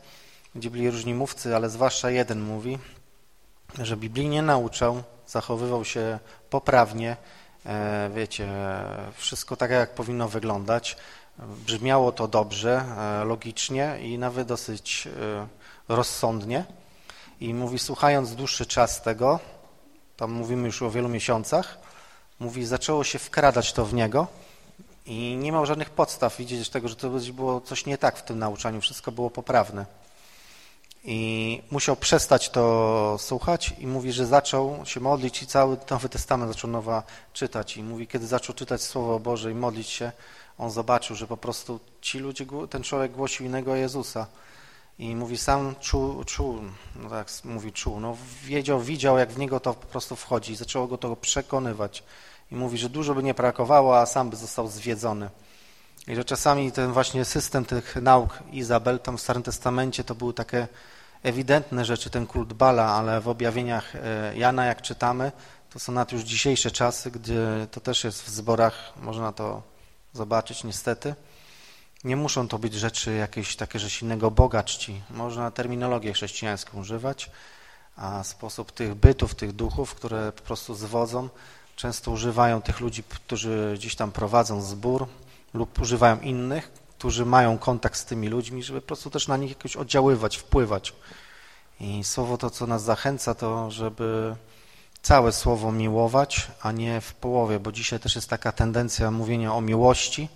gdzie byli różni mówcy, ale zwłaszcza jeden mówi, że biblijnie nauczał, zachowywał się poprawnie, e, wiecie, wszystko tak, jak powinno wyglądać. Brzmiało to dobrze, e, logicznie i nawet dosyć e, rozsądnie. I mówi, słuchając dłuższy czas tego, tam mówimy już o wielu miesiącach, mówi, zaczęło się wkradać to w niego i nie miał żadnych podstaw widzieć tego, że to było coś nie tak w tym nauczaniu, wszystko było poprawne. I musiał przestać to słuchać i mówi, że zaczął się modlić i cały Nowy Testament zaczął nowa czytać. I mówi, kiedy zaczął czytać Słowo Boże i modlić się, on zobaczył, że po prostu ci ludzie, ten człowiek głosił innego Jezusa. I mówi, sam czuł, czuł no tak mówi czuł, no wiedział, widział, jak w niego to po prostu wchodzi i zaczęło go to przekonywać. I mówi, że dużo by nie brakowało, a sam by został zwiedzony. I że czasami ten właśnie system tych nauk Izabel, tam w Starym Testamencie to były takie ewidentne rzeczy, ten kult Bala, ale w objawieniach e, Jana, jak czytamy, to są nawet już dzisiejsze czasy, gdzie to też jest w zborach, można to zobaczyć niestety, Nie muszą to być rzeczy jakieś takie, że się innego Boga czci. Można terminologię chrześcijańską używać, a sposób tych bytów, tych duchów, które po prostu zwodzą, często używają tych ludzi, którzy gdzieś tam prowadzą zbór lub używają innych, którzy mają kontakt z tymi ludźmi, żeby po prostu też na nich jakoś oddziaływać, wpływać. I słowo to, co nas zachęca, to żeby całe słowo miłować, a nie w połowie, bo dzisiaj też jest taka tendencja mówienia o miłości.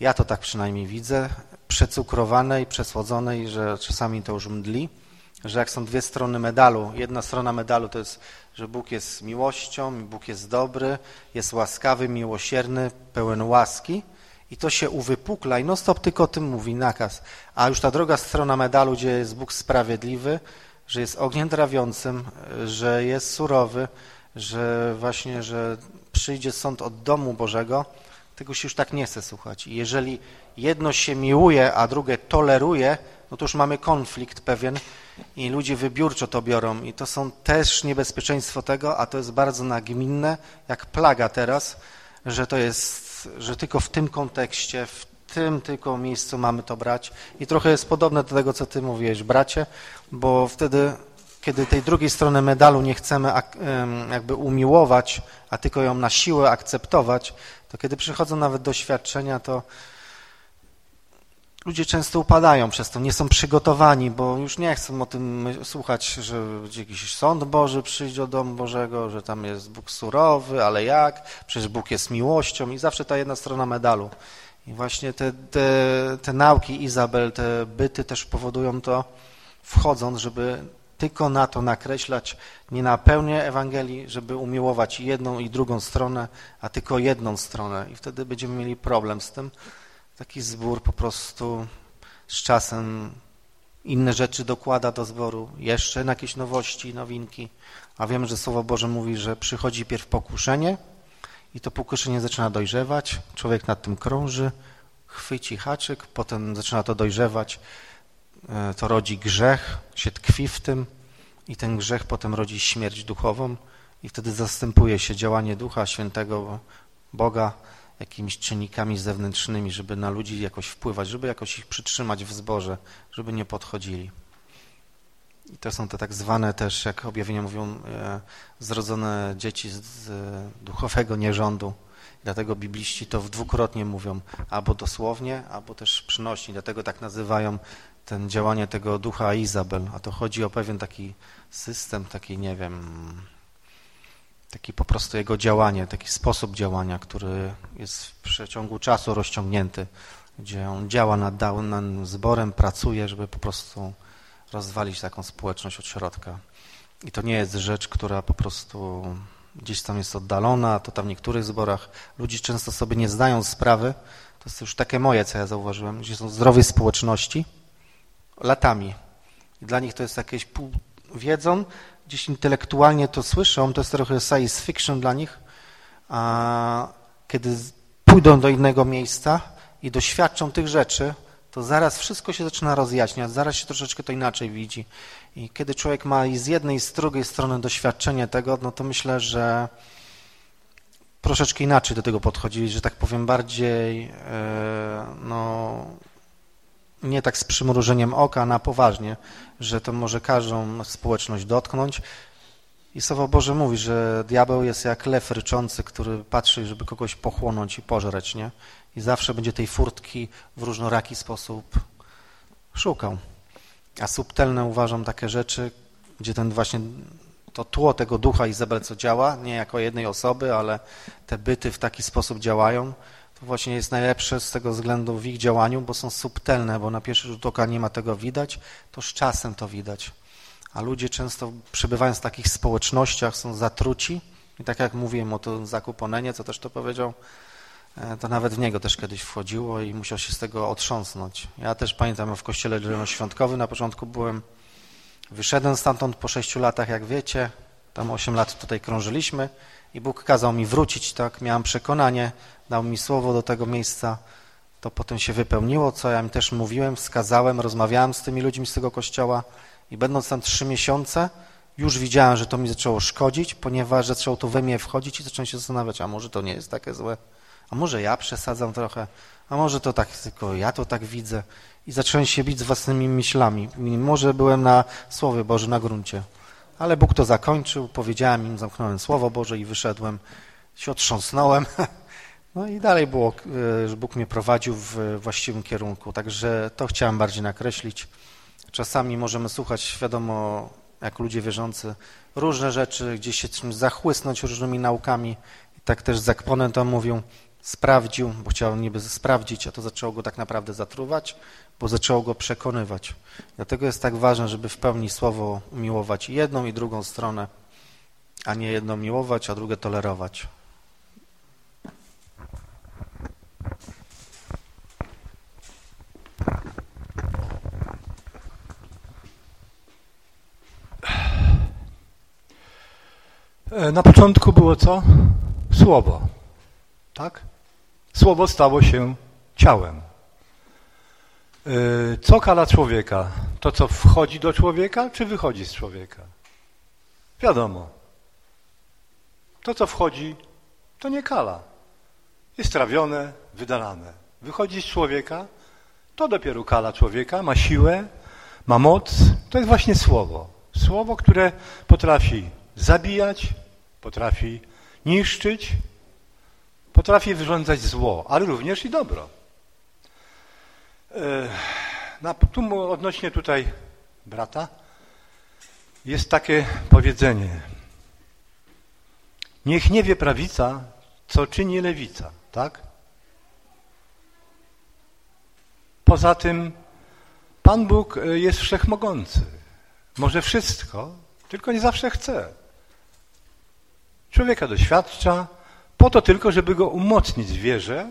Ja to tak przynajmniej widzę, przecukrowanej, przesłodzonej, że czasami to już mdli, że jak są dwie strony medalu, jedna strona medalu to jest, że Bóg jest miłością, Bóg jest dobry, jest łaskawy, miłosierny, pełen łaski i to się uwypukla i non stop tylko o tym mówi nakaz. A już ta druga strona medalu, gdzie jest Bóg sprawiedliwy, że jest ogniem trawiącym, że jest surowy, że właśnie, że przyjdzie sąd od domu Bożego, tego się już tak nie chce słuchać. I jeżeli jedno się miłuje, a drugie toleruje, no to już mamy konflikt pewien i ludzie wybiórczo to biorą i to są też niebezpieczeństwo tego, a to jest bardzo nagminne, jak plaga teraz, że to jest, że tylko w tym kontekście, w tym tylko miejscu mamy to brać i trochę jest podobne do tego, co ty mówiłeś, bracie, bo wtedy, kiedy tej drugiej strony medalu nie chcemy jakby umiłować, a tylko ją na siłę akceptować, to kiedy przychodzą nawet doświadczenia, to ludzie często upadają przez to, nie są przygotowani, bo już nie chcą o tym słuchać, że jakiś sąd Boży przyjdzie do domu Bożego, że tam jest Bóg surowy, ale jak? Przecież Bóg jest miłością i zawsze ta jedna strona medalu. I właśnie te, te, te nauki Izabel, te byty też powodują to, wchodząc, żeby tylko na to nakreślać, nie na pełnię Ewangelii, żeby umiłować jedną i drugą stronę, a tylko jedną stronę. I wtedy będziemy mieli problem z tym. Taki zbór po prostu z czasem inne rzeczy dokłada do zboru, jeszcze jakieś nowości, nowinki. A wiem, że Słowo Boże mówi, że przychodzi pierw pokuszenie, i to pokuszenie zaczyna dojrzewać, człowiek nad tym krąży, chwyci haczyk, potem zaczyna to dojrzewać, to rodzi grzech, się tkwi w tym i ten grzech potem rodzi śmierć duchową i wtedy zastępuje się działanie Ducha Świętego Boga jakimiś czynnikami zewnętrznymi, żeby na ludzi jakoś wpływać, żeby jakoś ich przytrzymać w zborze, żeby nie podchodzili. I to są te tak zwane też, jak objawienia mówią, e, zrodzone dzieci z duchowego nierządu. Dlatego bibliści to dwukrotnie mówią, albo dosłownie, albo też przynośni. Dlatego tak nazywają ten działanie tego ducha Izabel. A to chodzi o pewien taki system, taki, nie wiem, taki po prostu jego działanie, taki sposób działania, który jest w przeciągu czasu rozciągnięty, gdzie on działa nad danym zborem, pracuje, żeby po prostu rozwalić taką społeczność od środka. I to nie jest rzecz, która po prostu gdzieś tam jest oddalona, to tam w niektórych zborach ludzie często sobie nie zdają sprawy, to jest już takie moje, co ja zauważyłem, gdzie są zdrowej społeczności latami. Dla nich to jest jakieś pół wiedzą, gdzieś intelektualnie to słyszą, to jest trochę science fiction dla nich, a kiedy pójdą do innego miejsca i doświadczą tych rzeczy, to zaraz wszystko się zaczyna rozjaśniać, zaraz się troszeczkę to inaczej widzi. I kiedy człowiek ma i z jednej i z drugiej strony doświadczenie tego, no to myślę, że troszeczkę inaczej do tego podchodzi, że tak powiem bardziej, e, no nie tak z przymrużeniem oka na poważnie, że to może każdą społeczność dotknąć. I Słowo Boże mówi, że diabeł jest jak lew ryczący, który patrzy, żeby kogoś pochłonąć i pożreć, nie? i zawsze będzie tej furtki w różnoraki sposób szukał. A subtelne uważam takie rzeczy, gdzie ten właśnie to tło tego ducha Izabel, co działa, nie jako jednej osoby, ale te byty w taki sposób działają, to właśnie jest najlepsze z tego względu w ich działaniu, bo są subtelne, bo na pierwszy rzut oka nie ma tego widać, to z czasem to widać. A ludzie często przebywając w takich społecznościach są zatruci i tak jak mówiłem o tym zakuponenie, co też to powiedział, E, to nawet w niego też kiedyś wchodziło i musiał się z tego otrząsnąć. Ja też pamiętam w kościele zielonoświątkowym na początku byłem, wyszedłem stamtąd po sześciu latach, jak wiecie, tam osiem lat tutaj krążyliśmy i Bóg kazał mi wrócić, tak, miałem przekonanie, dał mi słowo do tego miejsca, to potem się wypełniło, co ja mi też mówiłem, wskazałem, rozmawiałem z tymi ludźmi z tego kościoła i będąc tam trzy miesiące, już widziałem, że to mi zaczęło szkodzić, ponieważ zaczęło to we mnie wchodzić i zacząłem się zastanawiać, a może to nie jest takie złe? A może ja przesadzam trochę, a może to tak tylko ja to tak widzę? I zacząłem się bić z własnymi myślami. Może byłem na Słowie Boże na gruncie, ale Bóg to zakończył, powiedziałem im, zamknąłem Słowo Boże i wyszedłem, się otrząsnąłem, no i dalej było, e, że Bóg mnie prowadził w właściwym kierunku, także to chciałem bardziej nakreślić. Czasami możemy słuchać, wiadomo, jak ludzie wierzący, różne rzeczy, gdzieś się czymś zachłysnąć różnymi naukami. I tak też Zakponen to mówił, sprawdził, bo chciał niby sprawdzić, a to zaczęło go tak naprawdę zatruwać, bo zaczęło go przekonywać. Dlatego jest tak ważne, żeby w pełni słowo miłować jedną i drugą stronę, a nie jedną miłować, a drugie tolerować. E, na początku było co? Słowo. Tak? Słowo stało się ciałem. E, co kala człowieka? To, co wchodzi do człowieka, czy wychodzi z człowieka? Wiadomo. To, co wchodzi, to nie kala. Jest trawione, wydalane. Wychodzi z człowieka, to dopiero kala człowieka, ma siłę, ma moc. To jest właśnie słowo. Słowo, które potrafi zabijać, potrafi niszczyć, potrafi wyrządzać zło, ale również i dobro. E, na, tu odnośnie tutaj brata jest takie powiedzenie. Niech nie wie prawica, co czyni lewica, tak? Poza tym Pan Bóg e, jest wszechmogący. Może wszystko, tylko nie zawsze chce. Człowieka doświadcza po to tylko, żeby go umocnić w wierze,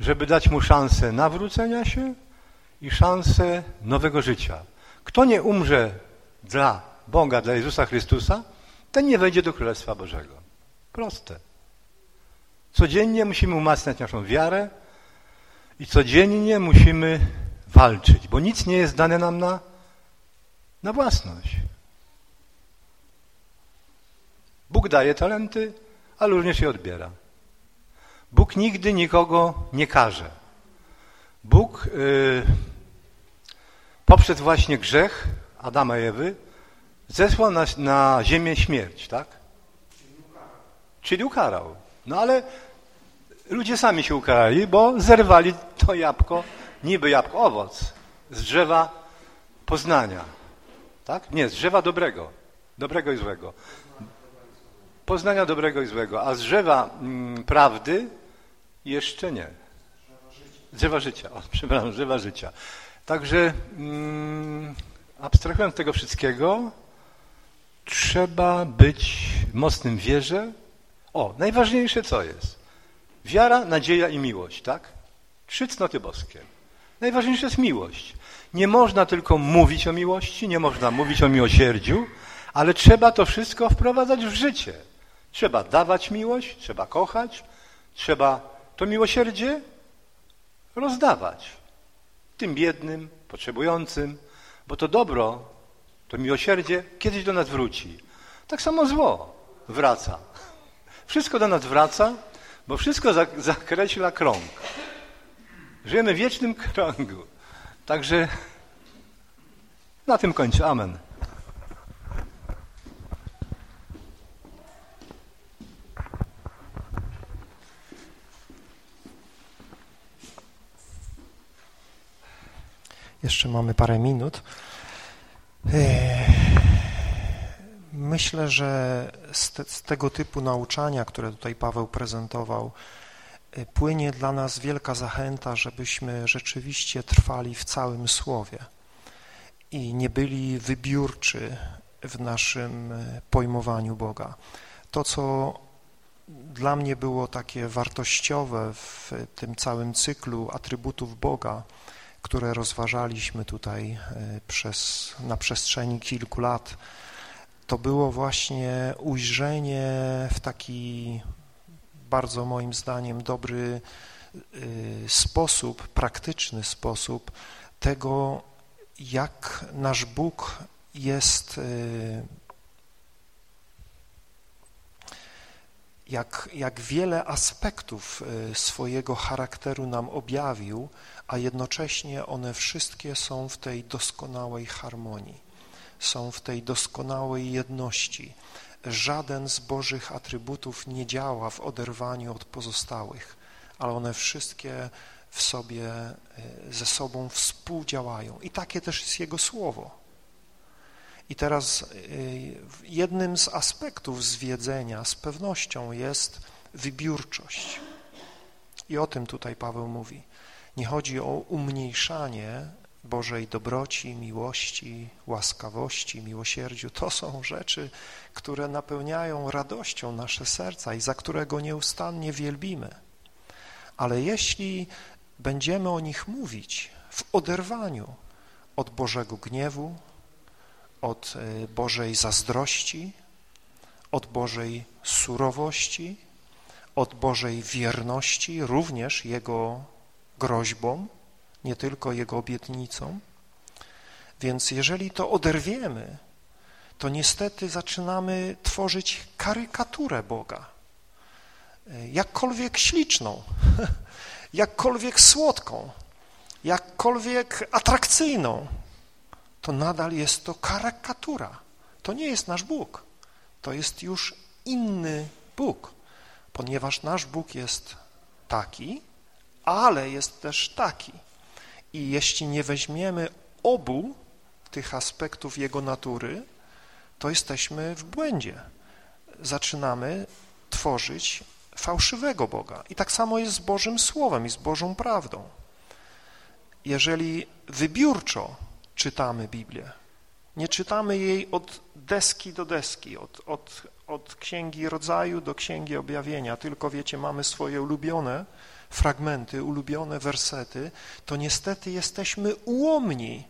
żeby dać mu szansę nawrócenia się i szansę nowego życia. Kto nie umrze dla Boga, dla Jezusa Chrystusa, ten nie wejdzie do Królestwa Bożego. Proste. Codziennie musimy umacniać naszą wiarę i codziennie musimy walczyć, bo nic nie jest dane nam na, na własność. Bóg daje talenty, ale również je odbiera. Bóg nigdy nikogo nie karze. Bóg yy, poprzez właśnie grzech Adama i Ewy zesłał na, na ziemię śmierć, tak? Czyli ukarał. No ale ludzie sami się ukarali, bo zerwali to jabłko, niby jabłko, owoc z drzewa poznania. Tak? Nie, z drzewa dobrego. Dobrego i złego poznania dobrego i złego, a z drzewa mm, prawdy jeszcze nie. Drzewa życia, o, przepraszam, drzewa życia. Także mm, abstrahując tego wszystkiego, trzeba być mocnym w wierze. O, najważniejsze co jest? Wiara, nadzieja i miłość, tak? Trzy cnoty boskie. Najważniejsze jest miłość. Nie można tylko mówić o miłości, nie można mówić o miłosierdziu, ale trzeba to wszystko wprowadzać w życie. Trzeba dawać miłość, trzeba kochać, trzeba to miłosierdzie rozdawać tym biednym, potrzebującym, bo to dobro, to miłosierdzie kiedyś do nas wróci. Tak samo zło wraca. Wszystko do nas wraca, bo wszystko zakreśla krąg. Żyjemy w wiecznym krągu. Także na tym kończę. Amen. Jeszcze mamy parę minut. Eee, myślę, że z, te, z, tego typu nauczania, które tutaj Paweł prezentował, e, płynie dla nas wielka zachęta, żebyśmy rzeczywiście trwali w całym Słowie i nie byli wybiórczy w naszym e, pojmowaniu Boga. To, co dla mnie było takie wartościowe w tym całym cyklu atrybutów Boga, które rozważaliśmy tutaj e, przez, na przestrzeni kilku lat, to było właśnie ujrzenie w taki bardzo moim zdaniem dobry e, sposób, praktyczny sposób tego, jak nasz Bóg jest, jak, jak wiele aspektów y, swojego charakteru nam objawił, a jednocześnie one wszystkie są w tej doskonałej harmonii, są w tej doskonałej jedności. Żaden z Bożych atrybutów nie działa w oderwaniu od pozostałych, ale one wszystkie w sobie y, ze sobą współdziałają. I takie też jest Jego Słowo. I teraz y, jednym z aspektów zwiedzenia z pewnością jest wybiórczość. I o tym tutaj Paweł mówi. Nie chodzi o umniejszanie Bożej dobroci, miłości, łaskawości, miłosierdziu. To są rzeczy, które napełniają radością nasze serca i za którego nieustannie wielbimy. Ale jeśli będziemy o nich mówić w oderwaniu od Bożego gniewu, od e, Bożej zazdrości, od Bożej surowości, od Bożej wierności, również Jego groźbą, nie tylko Jego obietnicą. Więc jeżeli to oderwiemy, to niestety zaczynamy tworzyć karykaturę Boga, e, jakkolwiek śliczną, jakkolwiek słodką, jakkolwiek atrakcyjną, to nadal jest to karykatura. To nie jest nasz Bóg. To jest już inny Bóg, ponieważ nasz Bóg jest taki, ale jest też taki. I jeśli nie weźmiemy obu tych aspektów Jego natury, to jesteśmy w błędzie. Zaczynamy tworzyć fałszywego Boga. I tak samo jest z Bożym Słowem i z Bożą prawdą. Jeżeli wybiórczo czytamy Biblię. Nie czytamy jej od deski do deski, od, od, od Księgi Rodzaju do Księgi Objawienia, tylko wiecie, mamy swoje ulubione fragmenty, ulubione wersety, to niestety jesteśmy ułomni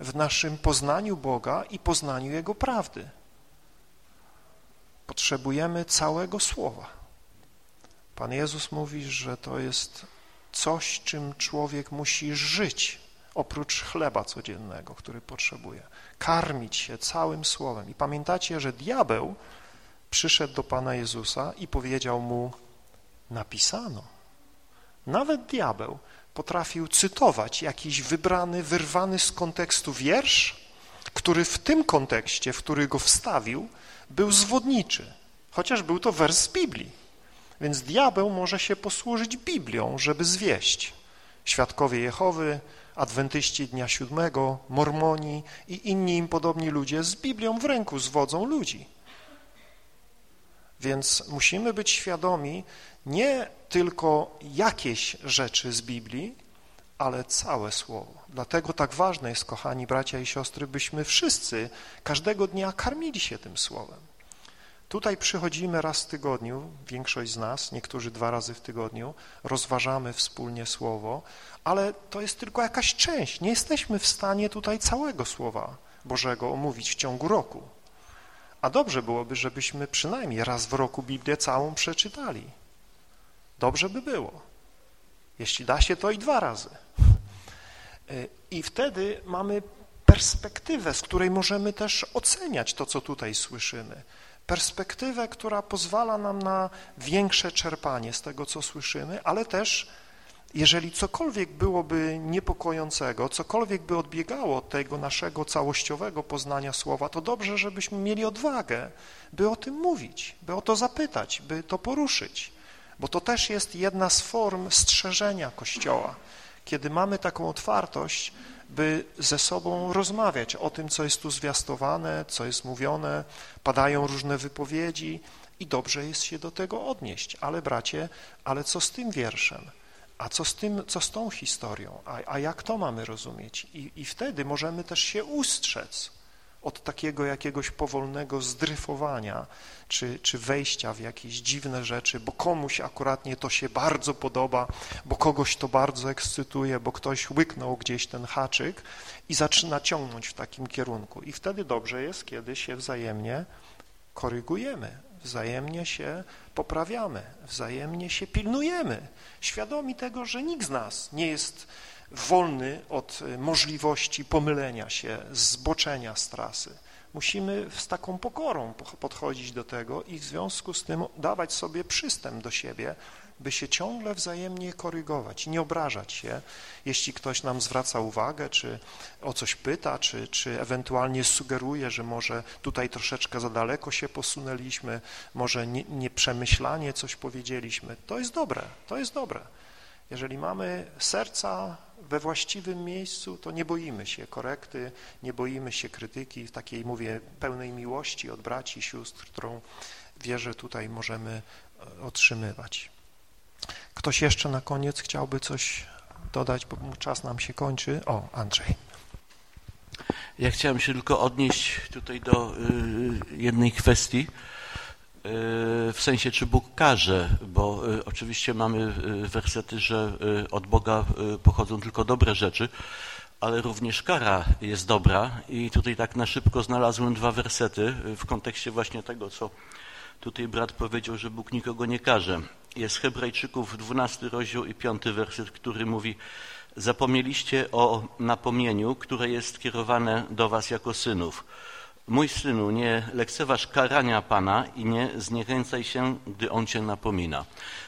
w naszym poznaniu Boga i poznaniu Jego prawdy. Potrzebujemy całego Słowa. Pan Jezus mówi, że to jest coś, czym człowiek musi żyć oprócz chleba codziennego, który potrzebuje. Karmić się całym słowem. I pamiętacie, że diabeł przyszedł do Pana Jezusa i powiedział mu, napisano. Nawet diabeł potrafił cytować jakiś wybrany, wyrwany z kontekstu wiersz, który w tym kontekście, w który go wstawił, był zwodniczy, chociaż był to wers z Biblii. Więc diabeł może się posłużyć Biblią, żeby zwieść. Świadkowie Jehowy, adwentyści dnia siódmego, mormoni i inni im podobni ludzie z Biblią w ręku zwodzą ludzi. Więc musimy być świadomi nie tylko jakieś rzeczy z Biblii, ale całe Słowo. Dlatego tak ważne jest, kochani bracia i siostry, byśmy wszyscy każdego dnia karmili się tym Słowem. Tutaj przychodzimy raz w tygodniu, większość z nas, niektórzy dwa razy w tygodniu, rozważamy wspólnie Słowo, ale to jest tylko jakaś część. Nie jesteśmy w stanie tutaj całego Słowa Bożego omówić w ciągu roku. A dobrze byłoby, żebyśmy przynajmniej raz w roku Biblię całą przeczytali. Dobrze by było. Jeśli da się, to i dwa razy. I wtedy mamy perspektywę, z której możemy też oceniać to, co tutaj słyszymy perspektywę, która pozwala nam na większe czerpanie z tego, co słyszymy, ale też jeżeli cokolwiek byłoby niepokojącego, cokolwiek by odbiegało od tego naszego całościowego poznania słowa, to dobrze, żebyśmy mieli odwagę, by o tym mówić, by o to zapytać, by to poruszyć, bo to też jest jedna z form strzeżenia Kościoła. Kiedy mamy taką otwartość, by ze sobą rozmawiać o tym, co jest tu zwiastowane, co jest mówione, padają różne wypowiedzi i dobrze jest się do tego odnieść. Ale bracie, ale co z tym wierszem? A co z tym, co z tą historią? A, a jak to mamy rozumieć? I, I wtedy możemy też się ustrzec od takiego jakiegoś powolnego zdryfowania, czy, czy wejścia w jakieś dziwne rzeczy, bo komuś akuratnie to się bardzo podoba, bo kogoś to bardzo ekscytuje, bo ktoś łyknął gdzieś ten haczyk i zaczyna ciągnąć w takim kierunku. I wtedy dobrze jest, kiedy się wzajemnie korygujemy, wzajemnie się poprawiamy, wzajemnie się pilnujemy, świadomi tego, że nikt z nas nie jest wolny od możliwości pomylenia się, zboczenia z trasy. Musimy z taką pokorą podchodzić do tego i w związku z tym dawać sobie przystęp do siebie, by się ciągle wzajemnie korygować, nie obrażać się, jeśli ktoś nam zwraca uwagę, czy o coś pyta, czy, czy ewentualnie sugeruje, że może tutaj troszeczkę za daleko się posunęliśmy, może nie, nieprzemyślanie coś powiedzieliśmy. To jest dobre, to jest dobre. Jeżeli mamy serca we właściwym miejscu, to nie boimy się korekty, nie boimy się krytyki, takiej, mówię, pełnej miłości od braci sióstr, którą wierzę tutaj możemy e, otrzymywać. Ktoś jeszcze na koniec chciałby coś dodać, bo czas nam się kończy. O, Andrzej. Ja chciałem się tylko odnieść tutaj do y, jednej kwestii, w sensie czy Bóg karze, bo y, oczywiście mamy wersety, że od Boga pochodzą tylko dobre rzeczy, ale również kara jest dobra i tutaj tak na szybko znalazłem dwa wersety w kontekście właśnie tego, co tutaj brat powiedział, że Bóg nikogo nie karze jest Hebrajczyków 12 rozdział i 5 werset, który mówi Zapomnieliście o napomnieniu, które jest kierowane do was jako synów. Mój synu, nie lekceważ karania Pana i nie zniechęcaj się, gdy On cię napomina.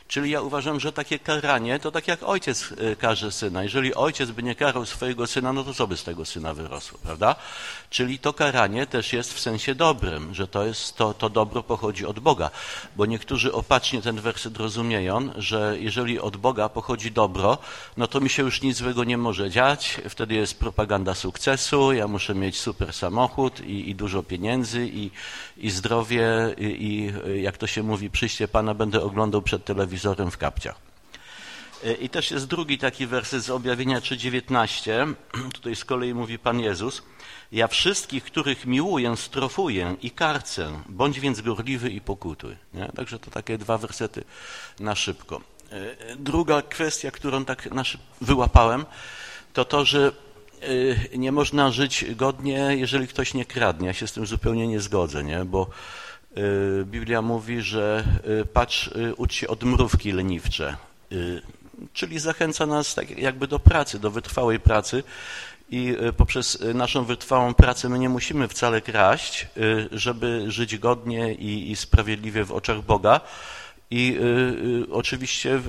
Czyli ja uważam, że takie karanie to tak jak ojciec e, karze syna. Jeżeli ojciec by nie karał swojego syna, no to co by z tego syna wyrosło, prawda? Czyli to karanie też jest w sensie dobrym, że to, jest, to, to dobro pochodzi od Boga. Bo niektórzy opacznie ten werset rozumieją, że jeżeli od Boga pochodzi dobro, no to mi się już nic złego nie może dziać, wtedy jest propaganda sukcesu, ja muszę mieć super samochód i, i dużo pieniędzy i, i zdrowie i, i jak to się mówi, przyjście Pana będę oglądał przed telewizorem w kapciach. E, I też jest drugi taki werset z objawienia 3,19. Tutaj z kolei mówi Pan Jezus. Ja wszystkich, których miłuję, strofuję i karcę, bądź więc gorliwy i pokutuj. Nie? Także to takie dwa wersety na szybko. E, druga kwestia, którą tak wyłapałem, to to, że e, nie można żyć godnie, jeżeli ktoś nie kradnie. Ja się z tym zupełnie nie zgodzę, nie? bo Biblia mówi, że patrz, ucz się od mrówki leniwcze czyli zachęca nas tak jakby do pracy, do wytrwałej pracy i e, poprzez e, naszą wytrwałą pracę my nie musimy wcale kraść, e, żeby żyć godnie i, i sprawiedliwie w oczach Boga. I y, y, oczywiście y,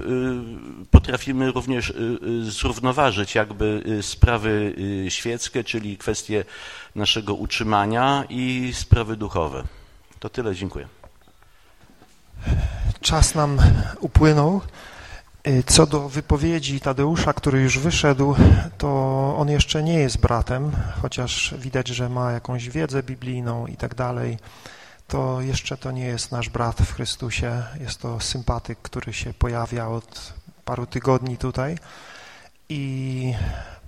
potrafimy również zrównoważyć jakby sprawy świeckie, czyli kwestie naszego utrzymania i sprawy duchowe. To tyle, dziękuję. Czas nam upłynął. Y, co do wypowiedzi Tadeusza, który już wyszedł, to on jeszcze nie jest bratem, chociaż widać, że ma jakąś wiedzę biblijną i tak dalej, to jeszcze to nie jest nasz brat w Chrystusie, jest to sympatyk, który się pojawia od paru tygodni tutaj. I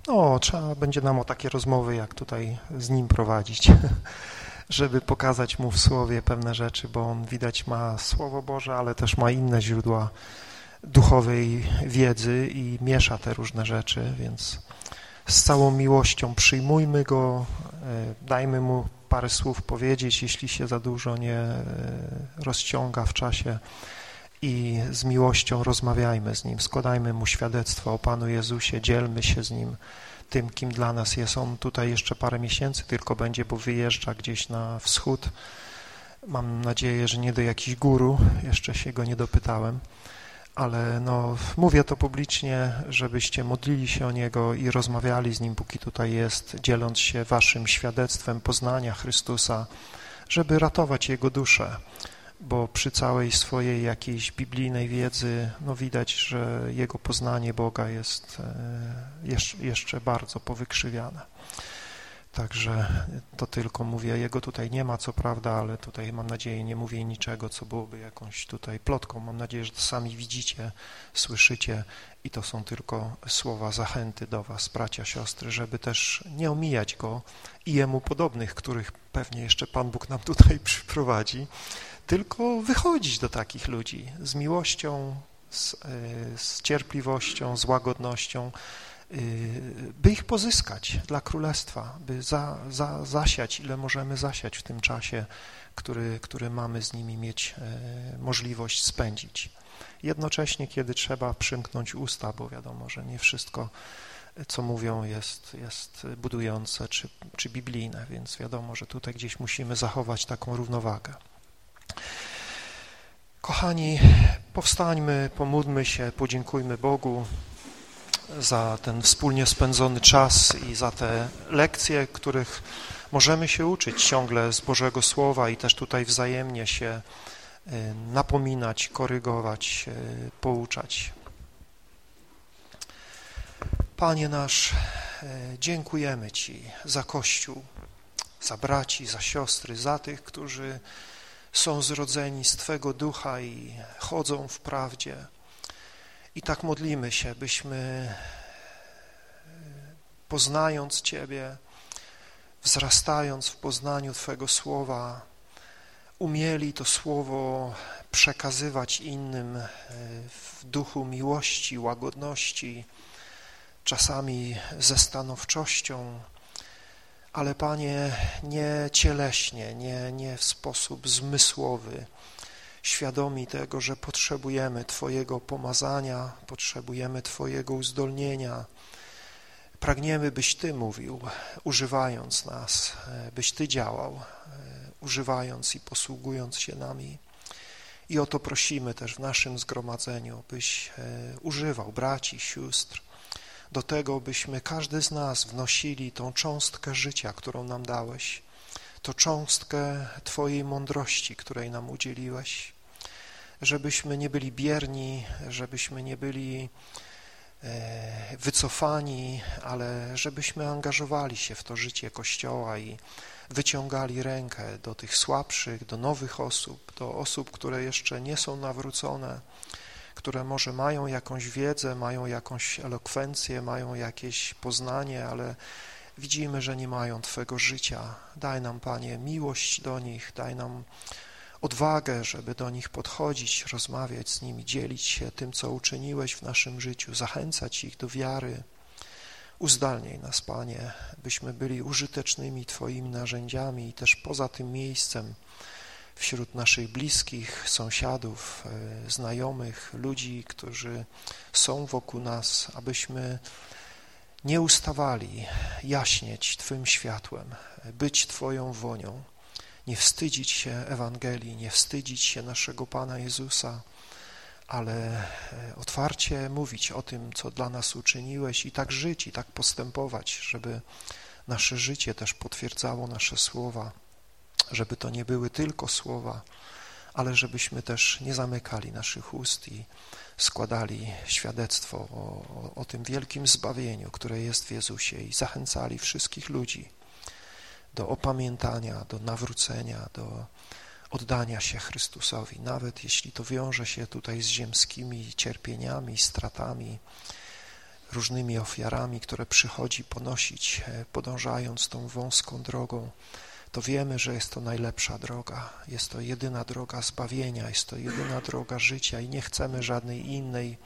no, trzeba będzie nam o takie rozmowy, jak tutaj z nim prowadzić, żeby pokazać mu w słowie pewne rzeczy, bo on widać ma Słowo Boże, ale też ma inne źródła duchowej wiedzy i miesza te różne rzeczy, więc z całą miłością przyjmujmy go, e, dajmy mu parę słów powiedzieć, jeśli się za dużo nie e, rozciąga w czasie i z miłością rozmawiajmy z Nim, składajmy Mu świadectwo o Panu Jezusie, dzielmy się z Nim tym, kim dla nas jest. On tutaj jeszcze parę miesięcy tylko będzie, bo wyjeżdża gdzieś na wschód. Mam nadzieję, że nie do jakichś guru, jeszcze się go nie dopytałem ale no, mówię to publicznie, żebyście modlili się o Niego i rozmawiali z Nim, póki tutaj jest, dzieląc się waszym świadectwem poznania Chrystusa, żeby ratować Jego duszę, bo przy całej swojej jakiejś biblijnej wiedzy, no widać, że Jego poznanie Boga jest e, jeszcze bardzo powykrzywiane. Także to tylko mówię, jego tutaj nie ma, co prawda, ale tutaj mam nadzieję nie mówię niczego, co byłoby jakąś tutaj plotką. Mam nadzieję, że to sami widzicie, słyszycie i to są tylko słowa zachęty do was, bracia, siostry, żeby też nie omijać go i jemu podobnych, których pewnie jeszcze Pan Bóg nam tutaj przyprowadzi, tylko wychodzić do takich ludzi z miłością, z, e, z cierpliwością, z łagodnością, by ich pozyskać dla Królestwa, by za, za, zasiać, ile możemy zasiać w tym czasie, który, który mamy z nimi mieć e, możliwość spędzić. Jednocześnie, kiedy trzeba przymknąć usta, bo wiadomo, że nie wszystko co mówią, jest, jest budujące czy, czy biblijne, więc wiadomo, że tutaj gdzieś musimy zachować taką równowagę. Kochani, powstańmy, pomódlmy się, podziękujmy Bogu za ten wspólnie spędzony czas i za te lekcje, których możemy się uczyć ciągle z Bożego Słowa i też tutaj wzajemnie się y, napominać, korygować, y, pouczać. Panie nasz, y, dziękujemy Ci za Kościół, za braci, za siostry, za tych, którzy są zrodzeni z Twego ducha i chodzą w prawdzie. I tak modlimy się, byśmy poznając Ciebie, wzrastając w poznaniu Twego Słowa, umieli to Słowo przekazywać innym e, w duchu miłości, łagodności, czasami ze stanowczością, ale Panie, nie cieleśnie, nie, nie w sposób zmysłowy, świadomi tego, że potrzebujemy Twojego pomazania, potrzebujemy Twojego uzdolnienia. Pragniemy, byś Ty mówił, używając nas, byś Ty działał, używając i posługując się nami. I o to prosimy też w naszym zgromadzeniu, byś e, używał braci, sióstr, do tego, byśmy każdy z nas wnosili tą cząstkę życia, którą nam dałeś, to cząstkę Twojej mądrości, której nam udzieliłeś, żebyśmy nie byli bierni, żebyśmy nie byli e, wycofani, ale żebyśmy angażowali się w to życie Kościoła i wyciągali rękę do tych słabszych, do nowych osób, do osób, które jeszcze nie są nawrócone, które może mają jakąś wiedzę, mają jakąś elokwencję, mają jakieś poznanie, ale widzimy, że nie mają Twego życia. Daj nam, Panie, miłość do nich, daj nam odwagę, żeby do nich podchodzić, rozmawiać z nimi, dzielić się tym, co uczyniłeś w naszym życiu, zachęcać ich do wiary. Uzdalnij nas, Panie, byśmy byli użytecznymi Twoimi narzędziami i też poza tym miejscem, wśród naszych bliskich, sąsiadów, e, znajomych, ludzi, którzy są wokół nas, abyśmy nie ustawali jaśnieć Twym światłem, być Twoją wonią, nie wstydzić się Ewangelii, nie wstydzić się naszego Pana Jezusa, ale e, otwarcie mówić o tym, co dla nas uczyniłeś i tak żyć, i tak postępować, żeby nasze życie też potwierdzało nasze słowa, żeby to nie były tylko słowa, ale żebyśmy też nie zamykali naszych ust i składali świadectwo o, o, o, tym wielkim zbawieniu, które jest w Jezusie i zachęcali wszystkich ludzi do opamiętania, do nawrócenia, do oddania się Chrystusowi, nawet jeśli to wiąże się tutaj z ziemskimi cierpieniami, stratami, różnymi ofiarami, które przychodzi ponosić, e, podążając tą wąską drogą, to wiemy, że jest to najlepsza droga, jest to jedyna droga zbawienia, jest to jedyna droga życia i nie chcemy żadnej innej.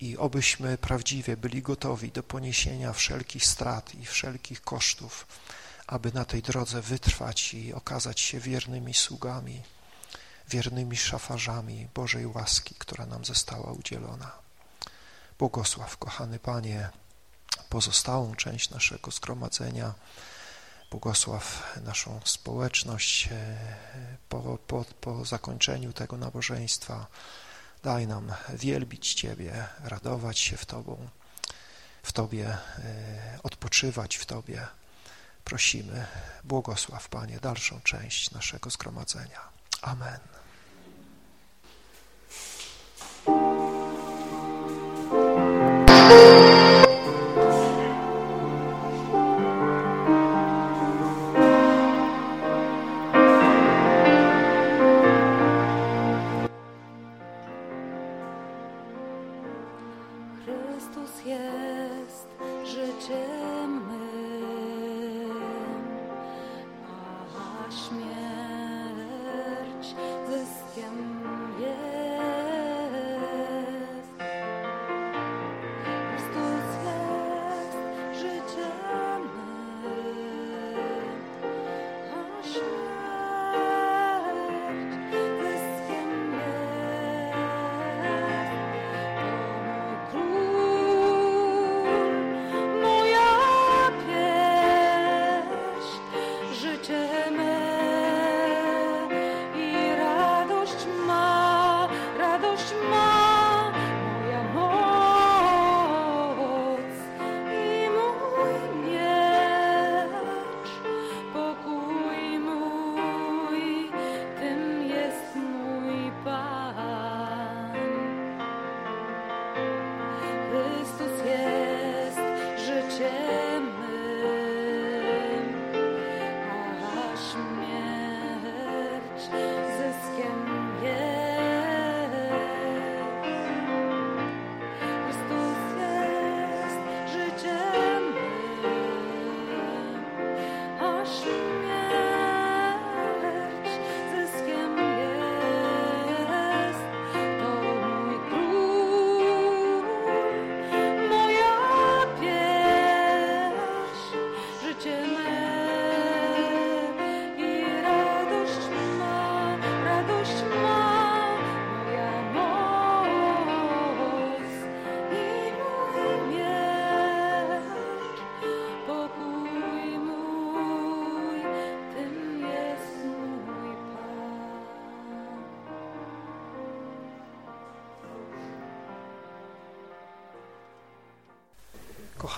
I obyśmy prawdziwie byli gotowi do poniesienia wszelkich strat i wszelkich kosztów, aby na tej drodze wytrwać i okazać się wiernymi sługami, wiernymi szafarzami Bożej łaski, która nam została udzielona. Błogosław, kochany Panie, pozostałą część naszego zgromadzenia, Błogosław naszą społeczność e, po, po, po zakończeniu tego nabożeństwa. Daj nam wielbić Ciebie, radować się w Tobą, w Tobie, e, odpoczywać w Tobie prosimy. Błogosław, Panie, dalszą część naszego zgromadzenia. Amen.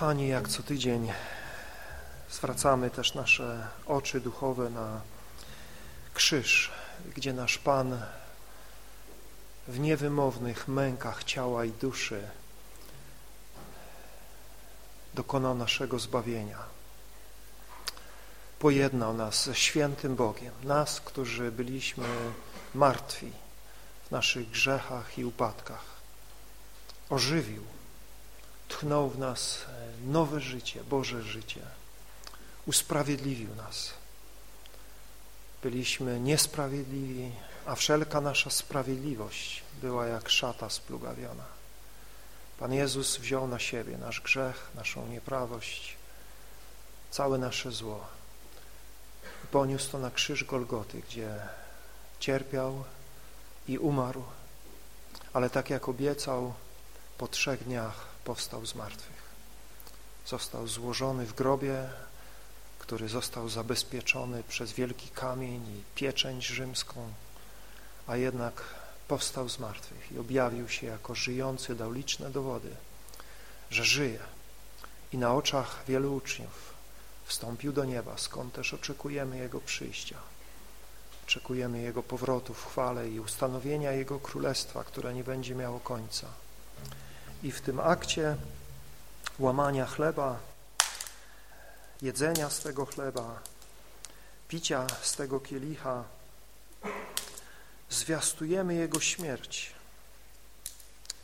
Kochani, jak co tydzień zwracamy też nasze oczy duchowe na krzyż, gdzie nasz Pan w niewymownych mękach ciała i duszy dokonał naszego zbawienia. Pojednał nas ze świętym Bogiem, nas, którzy byliśmy martwi w naszych grzechach i upadkach. Ożywił, tchnął w nas nowe życie, Boże życie. Usprawiedliwił nas. Byliśmy niesprawiedliwi, a wszelka nasza sprawiedliwość była jak szata splugawiona. Pan Jezus wziął na siebie nasz grzech, naszą nieprawość, całe nasze zło. Poniósł to na krzyż Golgoty, gdzie cierpiał i umarł, ale tak jak obiecał, po trzech dniach powstał z martwych. Został złożony w grobie, który został zabezpieczony przez wielki kamień i pieczęć rzymską, a jednak powstał z martwych i objawił się jako żyjący, dał liczne dowody, że żyje i na oczach wielu uczniów wstąpił do nieba, skąd też oczekujemy Jego przyjścia. Oczekujemy Jego powrotu w chwale i ustanowienia Jego Królestwa, które nie będzie miało końca. I w tym akcie łamania chleba, jedzenia z tego chleba, picia z tego kielicha, zwiastujemy Jego śmierć,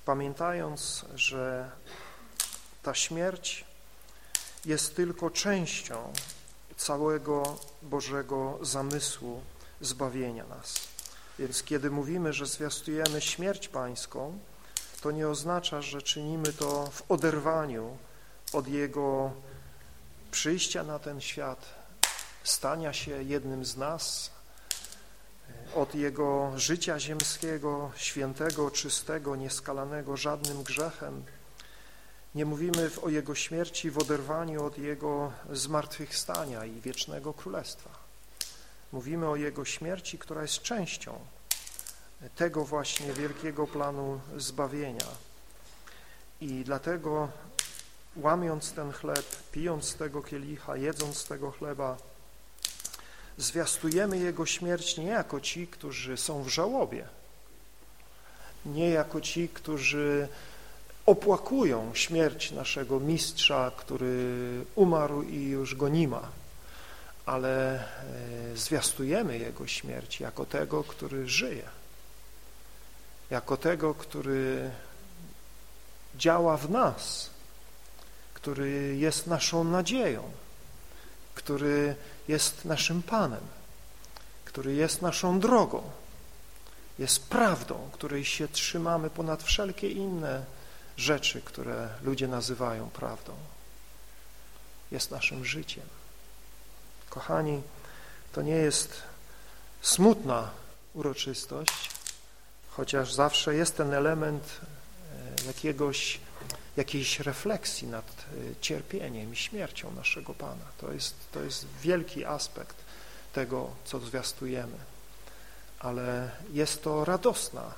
pamiętając, że ta śmierć jest tylko częścią całego Bożego zamysłu zbawienia nas. Więc kiedy mówimy, że zwiastujemy śmierć Pańską, to nie oznacza, że czynimy to w oderwaniu od Jego przyjścia na ten świat, stania się jednym z nas, od Jego życia ziemskiego, świętego, czystego, nieskalanego żadnym grzechem. Nie mówimy o Jego śmierci w oderwaniu od Jego zmartwychwstania i wiecznego królestwa. Mówimy o Jego śmierci, która jest częścią tego właśnie wielkiego planu zbawienia. I dlatego łamiąc ten chleb, pijąc tego kielicha, jedząc tego chleba, zwiastujemy Jego śmierć nie jako ci, którzy są w żałobie, nie jako ci, którzy opłakują śmierć naszego mistrza, który umarł i już go nie ma, ale e, zwiastujemy Jego śmierć jako tego, który żyje, jako tego, który działa w nas, który jest naszą nadzieją, który jest naszym Panem, który jest naszą drogą, jest prawdą, której się trzymamy ponad wszelkie inne rzeczy, które ludzie nazywają prawdą. Jest naszym życiem. Kochani, to nie jest smutna uroczystość, chociaż zawsze jest ten element e, jakiegoś jakiejś refleksji nad y, cierpieniem i śmiercią naszego Pana. To jest, to jest wielki aspekt tego, co zwiastujemy. Ale jest to radosna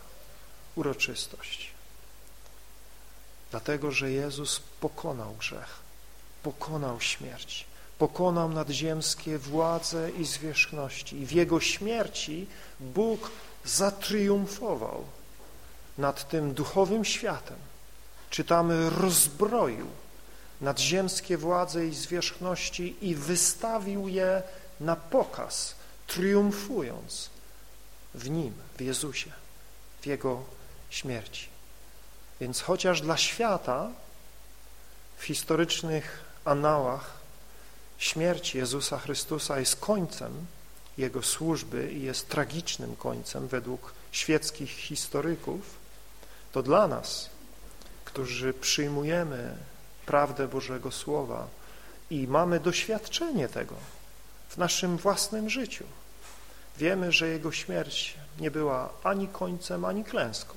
uroczystość. Dlatego, że Jezus pokonał grzech, pokonał śmierć, pokonał nadziemskie władze i zwierzchności. I w Jego śmierci Bóg zatriumfował nad tym duchowym światem, czytamy, rozbroił nadziemskie władze i zwierzchności i wystawił je na pokaz, triumfując w Nim, w Jezusie, w Jego śmierci. Więc chociaż dla świata w historycznych anałach śmierć Jezusa Chrystusa jest końcem Jego służby i jest tragicznym końcem według świeckich historyków, to dla nas którzy przyjmujemy prawdę Bożego Słowa i mamy doświadczenie tego w naszym własnym życiu. Wiemy, że Jego śmierć nie była ani końcem, ani klęską,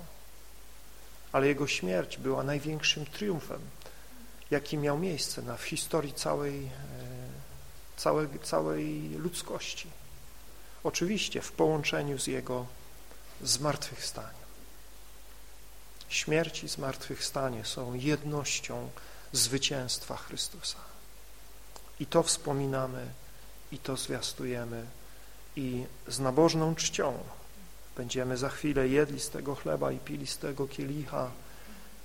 ale Jego śmierć była największym triumfem, jaki miał miejsce na, w historii całej, e, całej, całej ludzkości. Oczywiście w połączeniu z Jego zmartwychwstaniem. Śmierć i zmartwychwstanie są jednością zwycięstwa Chrystusa. I to wspominamy, i to zwiastujemy, i z nabożną czcią będziemy za chwilę jedli z tego chleba i pili z tego kielicha,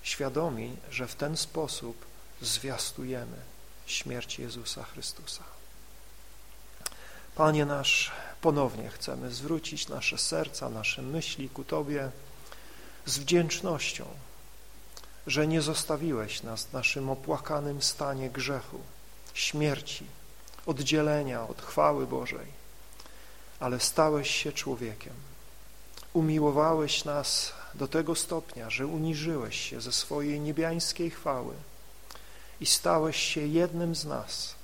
świadomi, że w ten sposób zwiastujemy śmierć Jezusa Chrystusa. Panie nasz, ponownie chcemy zwrócić nasze serca, nasze myśli ku Tobie z wdzięcznością, że nie zostawiłeś nas w naszym opłakanym stanie grzechu, śmierci, oddzielenia od chwały Bożej, ale stałeś się człowiekiem. Umiłowałeś nas do tego stopnia, że uniżyłeś się ze swojej niebiańskiej chwały i stałeś się jednym z nas.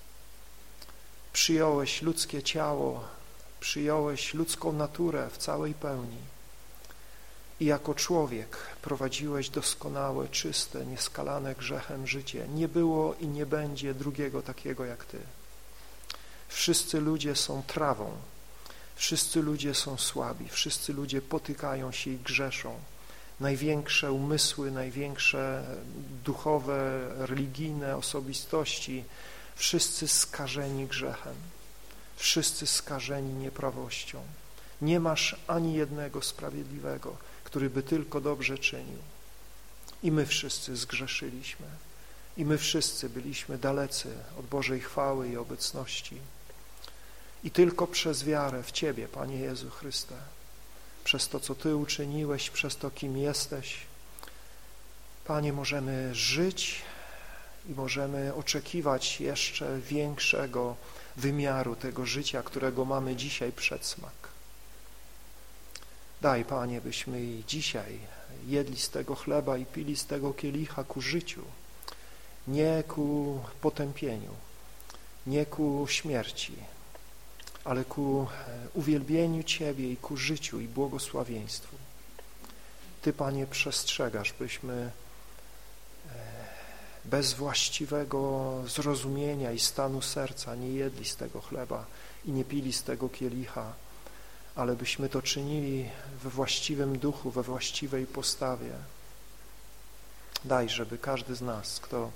Przyjąłeś ludzkie ciało, przyjąłeś ludzką naturę w całej pełni i jako człowiek prowadziłeś doskonałe, czyste, nieskalane grzechem życie. Nie było i nie będzie drugiego takiego jak Ty. Wszyscy ludzie są trawą, wszyscy ludzie są słabi, wszyscy ludzie potykają się i grzeszą. Największe umysły, największe duchowe, religijne osobistości, wszyscy skażeni grzechem, wszyscy skażeni nieprawością. Nie masz ani jednego sprawiedliwego, który by tylko dobrze czynił. I my wszyscy zgrzeszyliśmy. I my wszyscy byliśmy dalecy od Bożej chwały i obecności. I tylko przez wiarę w Ciebie, Panie Jezu Chryste, przez to, co Ty uczyniłeś, przez to, kim jesteś, Panie, możemy żyć i możemy oczekiwać jeszcze większego wymiaru tego życia, którego mamy dzisiaj przedsmak. Daj, Panie, byśmy dzisiaj jedli z tego chleba i pili z tego kielicha ku życiu, nie ku potępieniu, nie ku śmierci, ale ku e, uwielbieniu Ciebie i ku życiu i błogosławieństwu. Ty, Panie, przestrzegasz, byśmy bez właściwego zrozumienia i stanu serca nie jedli z tego chleba i nie pili z tego kielicha, ale byśmy to czynili we właściwym duchu, we właściwej postawie. Daj, żeby każdy z nas, kto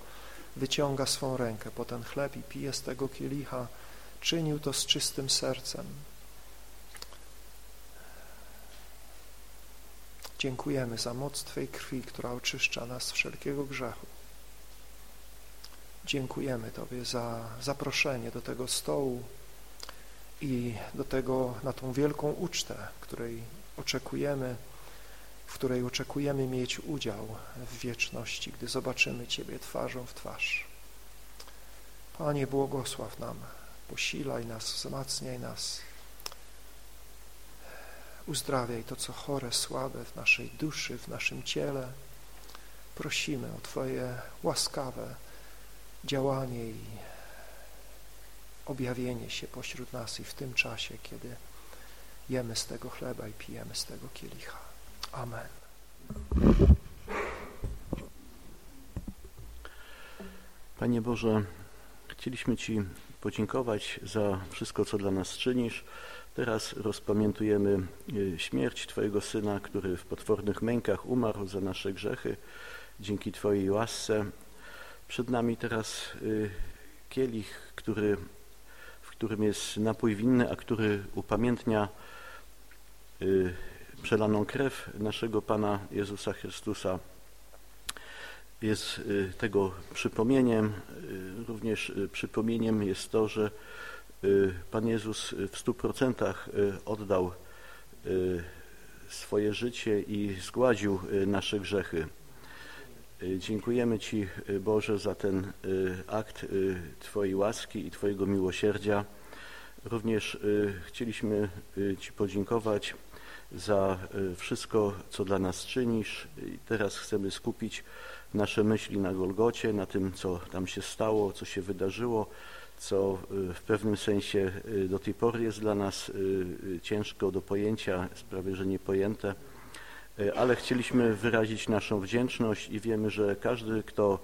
wyciąga swą rękę po ten chleb i pije z tego kielicha, czynił to z czystym sercem. Dziękujemy za moc Twej krwi, która oczyszcza nas wszelkiego grzechu. Dziękujemy Tobie za zaproszenie do tego stołu, i do tego, na tą wielką ucztę, której oczekujemy, w której oczekujemy mieć udział w wieczności, gdy zobaczymy Ciebie twarzą w twarz. Panie, błogosław nam, posilaj nas, wzmacniaj nas, uzdrawiaj to, co chore, słabe w naszej duszy, w naszym ciele. Prosimy o Twoje łaskawe działanie i objawienie się pośród nas i w tym czasie, kiedy jemy z tego chleba i pijemy z tego kielicha. Amen. Panie Boże, chcieliśmy Ci podziękować za wszystko, co dla nas czynisz. Teraz rozpamiętujemy y, śmierć Twojego Syna, który w potwornych mękach umarł za nasze grzechy. Dzięki Twojej łasce. Przed nami teraz y, kielich, który którym jest napój winny, a który upamiętnia y, przelaną krew naszego Pana Jezusa Chrystusa. Jest y, tego przypomnieniem, również przypomnieniem jest to, że Pan Jezus w stu procentach oddał swoje życie i zgładził nasze grzechy. Dziękujemy Ci, Boże, za ten y, akt Twojej łaski i Twojego miłosierdzia. Również chcieliśmy Ci podziękować za wszystko, co dla nas czynisz. Teraz chcemy skupić nasze myśli na Golgocie, na tym, co tam się stało, co się wydarzyło, co w pewnym sensie do tej pory jest dla nas ciężko do pojęcia, sprawie, że niepojęte. E, ale chcieliśmy wyrazić naszą wdzięczność i wiemy, że każdy, kto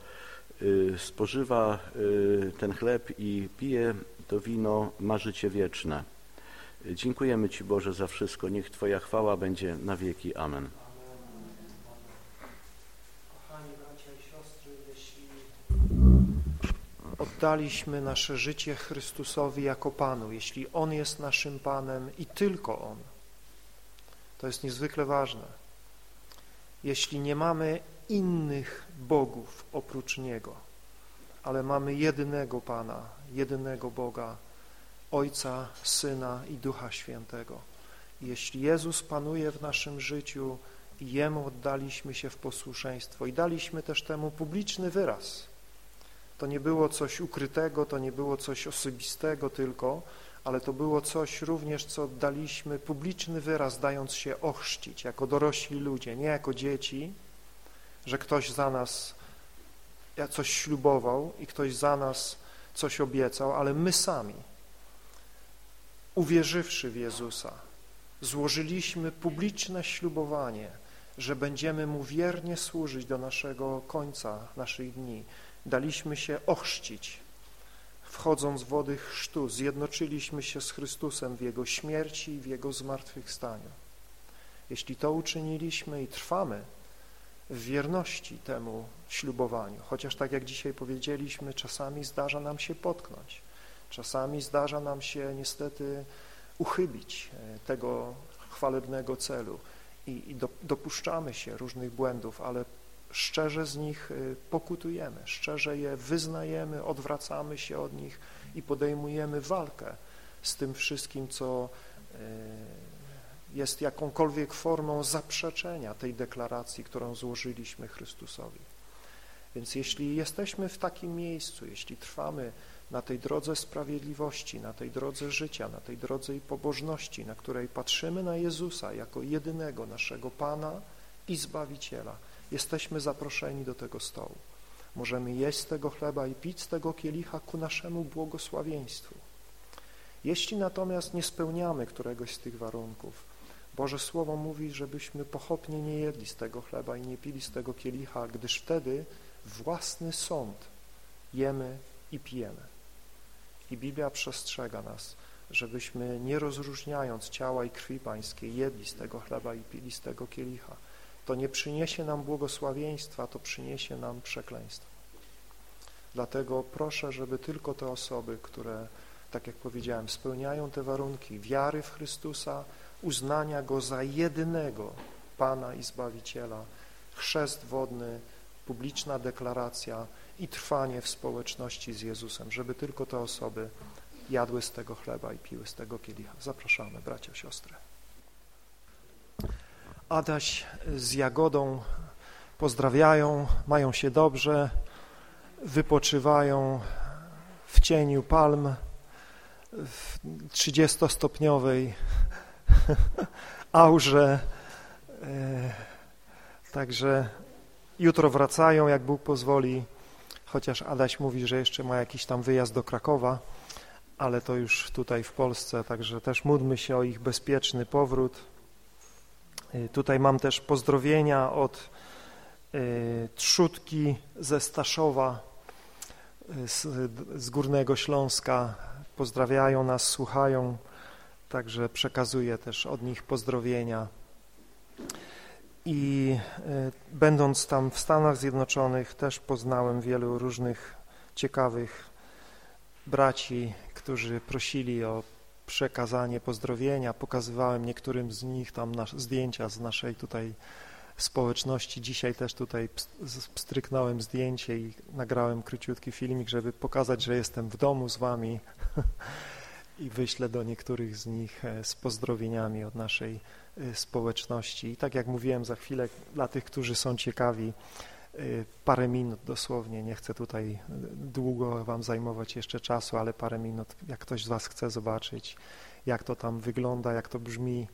e, spożywa e, ten chleb i pije to wino, ma życie wieczne. Dziękujemy Ci Boże za wszystko. Niech Twoja chwała będzie na wieki. Amen. Oddaliśmy nasze życie Chrystusowi jako Panu, jeśli On jest naszym Panem i tylko On. To jest niezwykle ważne. Jeśli nie mamy innych bogów oprócz Niego, ale mamy jedynego Pana, jedynego Boga, Ojca, Syna i Ducha Świętego. Jeśli Jezus panuje w naszym życiu i Jemu oddaliśmy się w posłuszeństwo i daliśmy też temu publiczny wyraz, to nie było coś ukrytego, to nie było coś osobistego tylko, ale to było coś również, co daliśmy publiczny wyraz, dając się ochrzcić jako dorośli ludzie, nie jako dzieci, że ktoś za nas coś ślubował i ktoś za nas coś obiecał, ale my sami, uwierzywszy w Jezusa, złożyliśmy publiczne ślubowanie, że będziemy Mu wiernie służyć do naszego końca naszych dni. Daliśmy się ochrzcić. Wchodząc w wody chrztu, zjednoczyliśmy się z Chrystusem w Jego śmierci i w Jego zmartwychwstaniu. Jeśli to uczyniliśmy i trwamy w wierności temu ślubowaniu, chociaż tak jak dzisiaj powiedzieliśmy, czasami zdarza nam się potknąć, czasami zdarza nam się niestety uchybić e, tego chwalebnego celu i, i do, dopuszczamy się różnych błędów, ale szczerze z nich e, pokutujemy, szczerze je wyznajemy, odwracamy się od nich i podejmujemy walkę z tym wszystkim, co e, jest jakąkolwiek formą zaprzeczenia tej deklaracji, którą złożyliśmy Chrystusowi. Więc jeśli jesteśmy w takim miejscu, jeśli trwamy na tej drodze sprawiedliwości, na tej drodze życia, na tej drodze i pobożności, na której patrzymy na Jezusa jako jedynego naszego Pana i Zbawiciela, jesteśmy zaproszeni do tego stołu. Możemy jeść z tego chleba i pić z tego kielicha ku naszemu błogosławieństwu. Jeśli natomiast nie spełniamy któregoś z tych warunków, Boże Słowo mówi, żebyśmy pochopnie nie jedli z tego chleba i nie pili z tego kielicha, gdyż wtedy własny sąd jemy i pijemy. I Biblia przestrzega nas, żebyśmy nie rozróżniając ciała i krwi pańskiej jedli z tego chleba i pili z tego kielicha. To nie przyniesie nam błogosławieństwa, to przyniesie nam przekleństwo. Dlatego proszę, żeby tylko te osoby, które, tak jak powiedziałem, spełniają te warunki wiary w Chrystusa, uznania Go za jedynego Pana i Zbawiciela, chrzest wodny, publiczna deklaracja i trwanie w społeczności z Jezusem, żeby tylko te osoby jadły z tego chleba i piły z tego kielicha. Zapraszamy, bracia, siostry. Adaś z Jagodą pozdrawiają, mają się dobrze, wypoczywają w cieniu palm w 30-stopniowej aurze. E, także jutro wracają, jak Bóg pozwoli, chociaż Adaś mówi, że jeszcze ma jakiś tam wyjazd do Krakowa, ale to już tutaj w Polsce, także też módlmy się o ich bezpieczny powrót. E, tutaj mam też pozdrowienia od e, Trzutki ze Staszowa, z, z Górnego Śląska. Pozdrawiają nas, słuchają. Także przekazuję też od nich pozdrowienia. I będąc tam w Stanach Zjednoczonych też poznałem wielu różnych ciekawych braci, którzy prosili o przekazanie pozdrowienia. Pokazywałem niektórym z nich tam zdjęcia z naszej tutaj społeczności. Dzisiaj też tutaj pstryknąłem zdjęcie i nagrałem króciutki filmik, żeby pokazać, że jestem w domu z wami. i wyślę do niektórych z nich e, z pozdrowieniami od naszej e, społeczności. I tak jak mówiłem, za chwilę dla tych, którzy są ciekawi, parę minut dosłownie, nie chcę tutaj długo Wam zajmować jeszcze czasu, ale parę minut, jak ktoś z Was chce zobaczyć, jak to tam wygląda, jak to brzmi,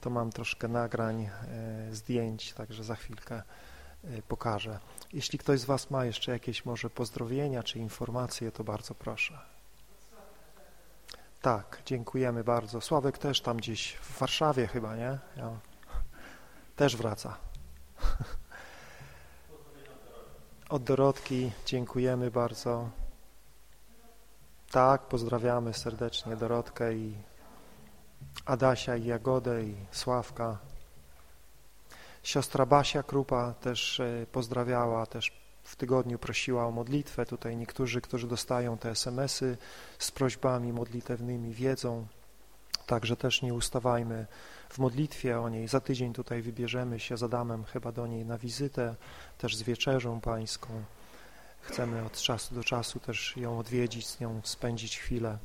to mam troszkę nagrań, zdjęć, także za chwilkę pokażę. Jeśli ktoś z Was ma jeszcze jakieś może pozdrowienia czy informacje, to bardzo proszę. Tak, dziękujemy bardzo. Sławek też tam gdzieś w Warszawie chyba, nie? Ja... Też wraca. Od Dorotki dziękujemy bardzo. Tak, pozdrawiamy serdecznie Dorotkę i Adasia i Jagodę i Sławka. Siostra Basia Krupa też e, pozdrawiała, też w tygodniu prosiła o modlitwę. Tutaj niektórzy, którzy dostają te SMS-y z prośbami modlitewnymi, wiedzą. Także też nie ustawajmy w modlitwie o niej. Za tydzień tutaj wybierzemy się z Adamem chyba do niej na wizytę, też z wieczerzą pańską. Chcemy od czasu do czasu też ją odwiedzić, z nią spędzić chwilę.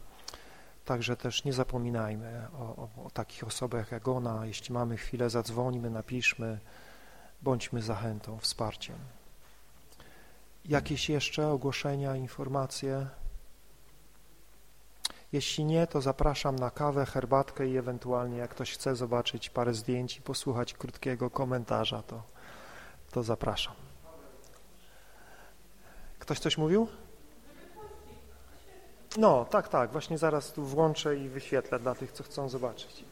Także też nie zapominajmy o, o, o takich osobach jak ona. Jeśli mamy chwilę, zadzwońmy, napiszmy, bądźmy zachętą, wsparciem. Jakieś jeszcze ogłoszenia, informacje? Jeśli nie, to zapraszam na kawę, herbatkę i ewentualnie jak ktoś chce zobaczyć parę zdjęć i posłuchać krótkiego komentarza, to, to zapraszam. Ktoś coś mówił? No, tak, tak, właśnie zaraz tu włączę i wyświetlę dla tych, co chcą zobaczyć.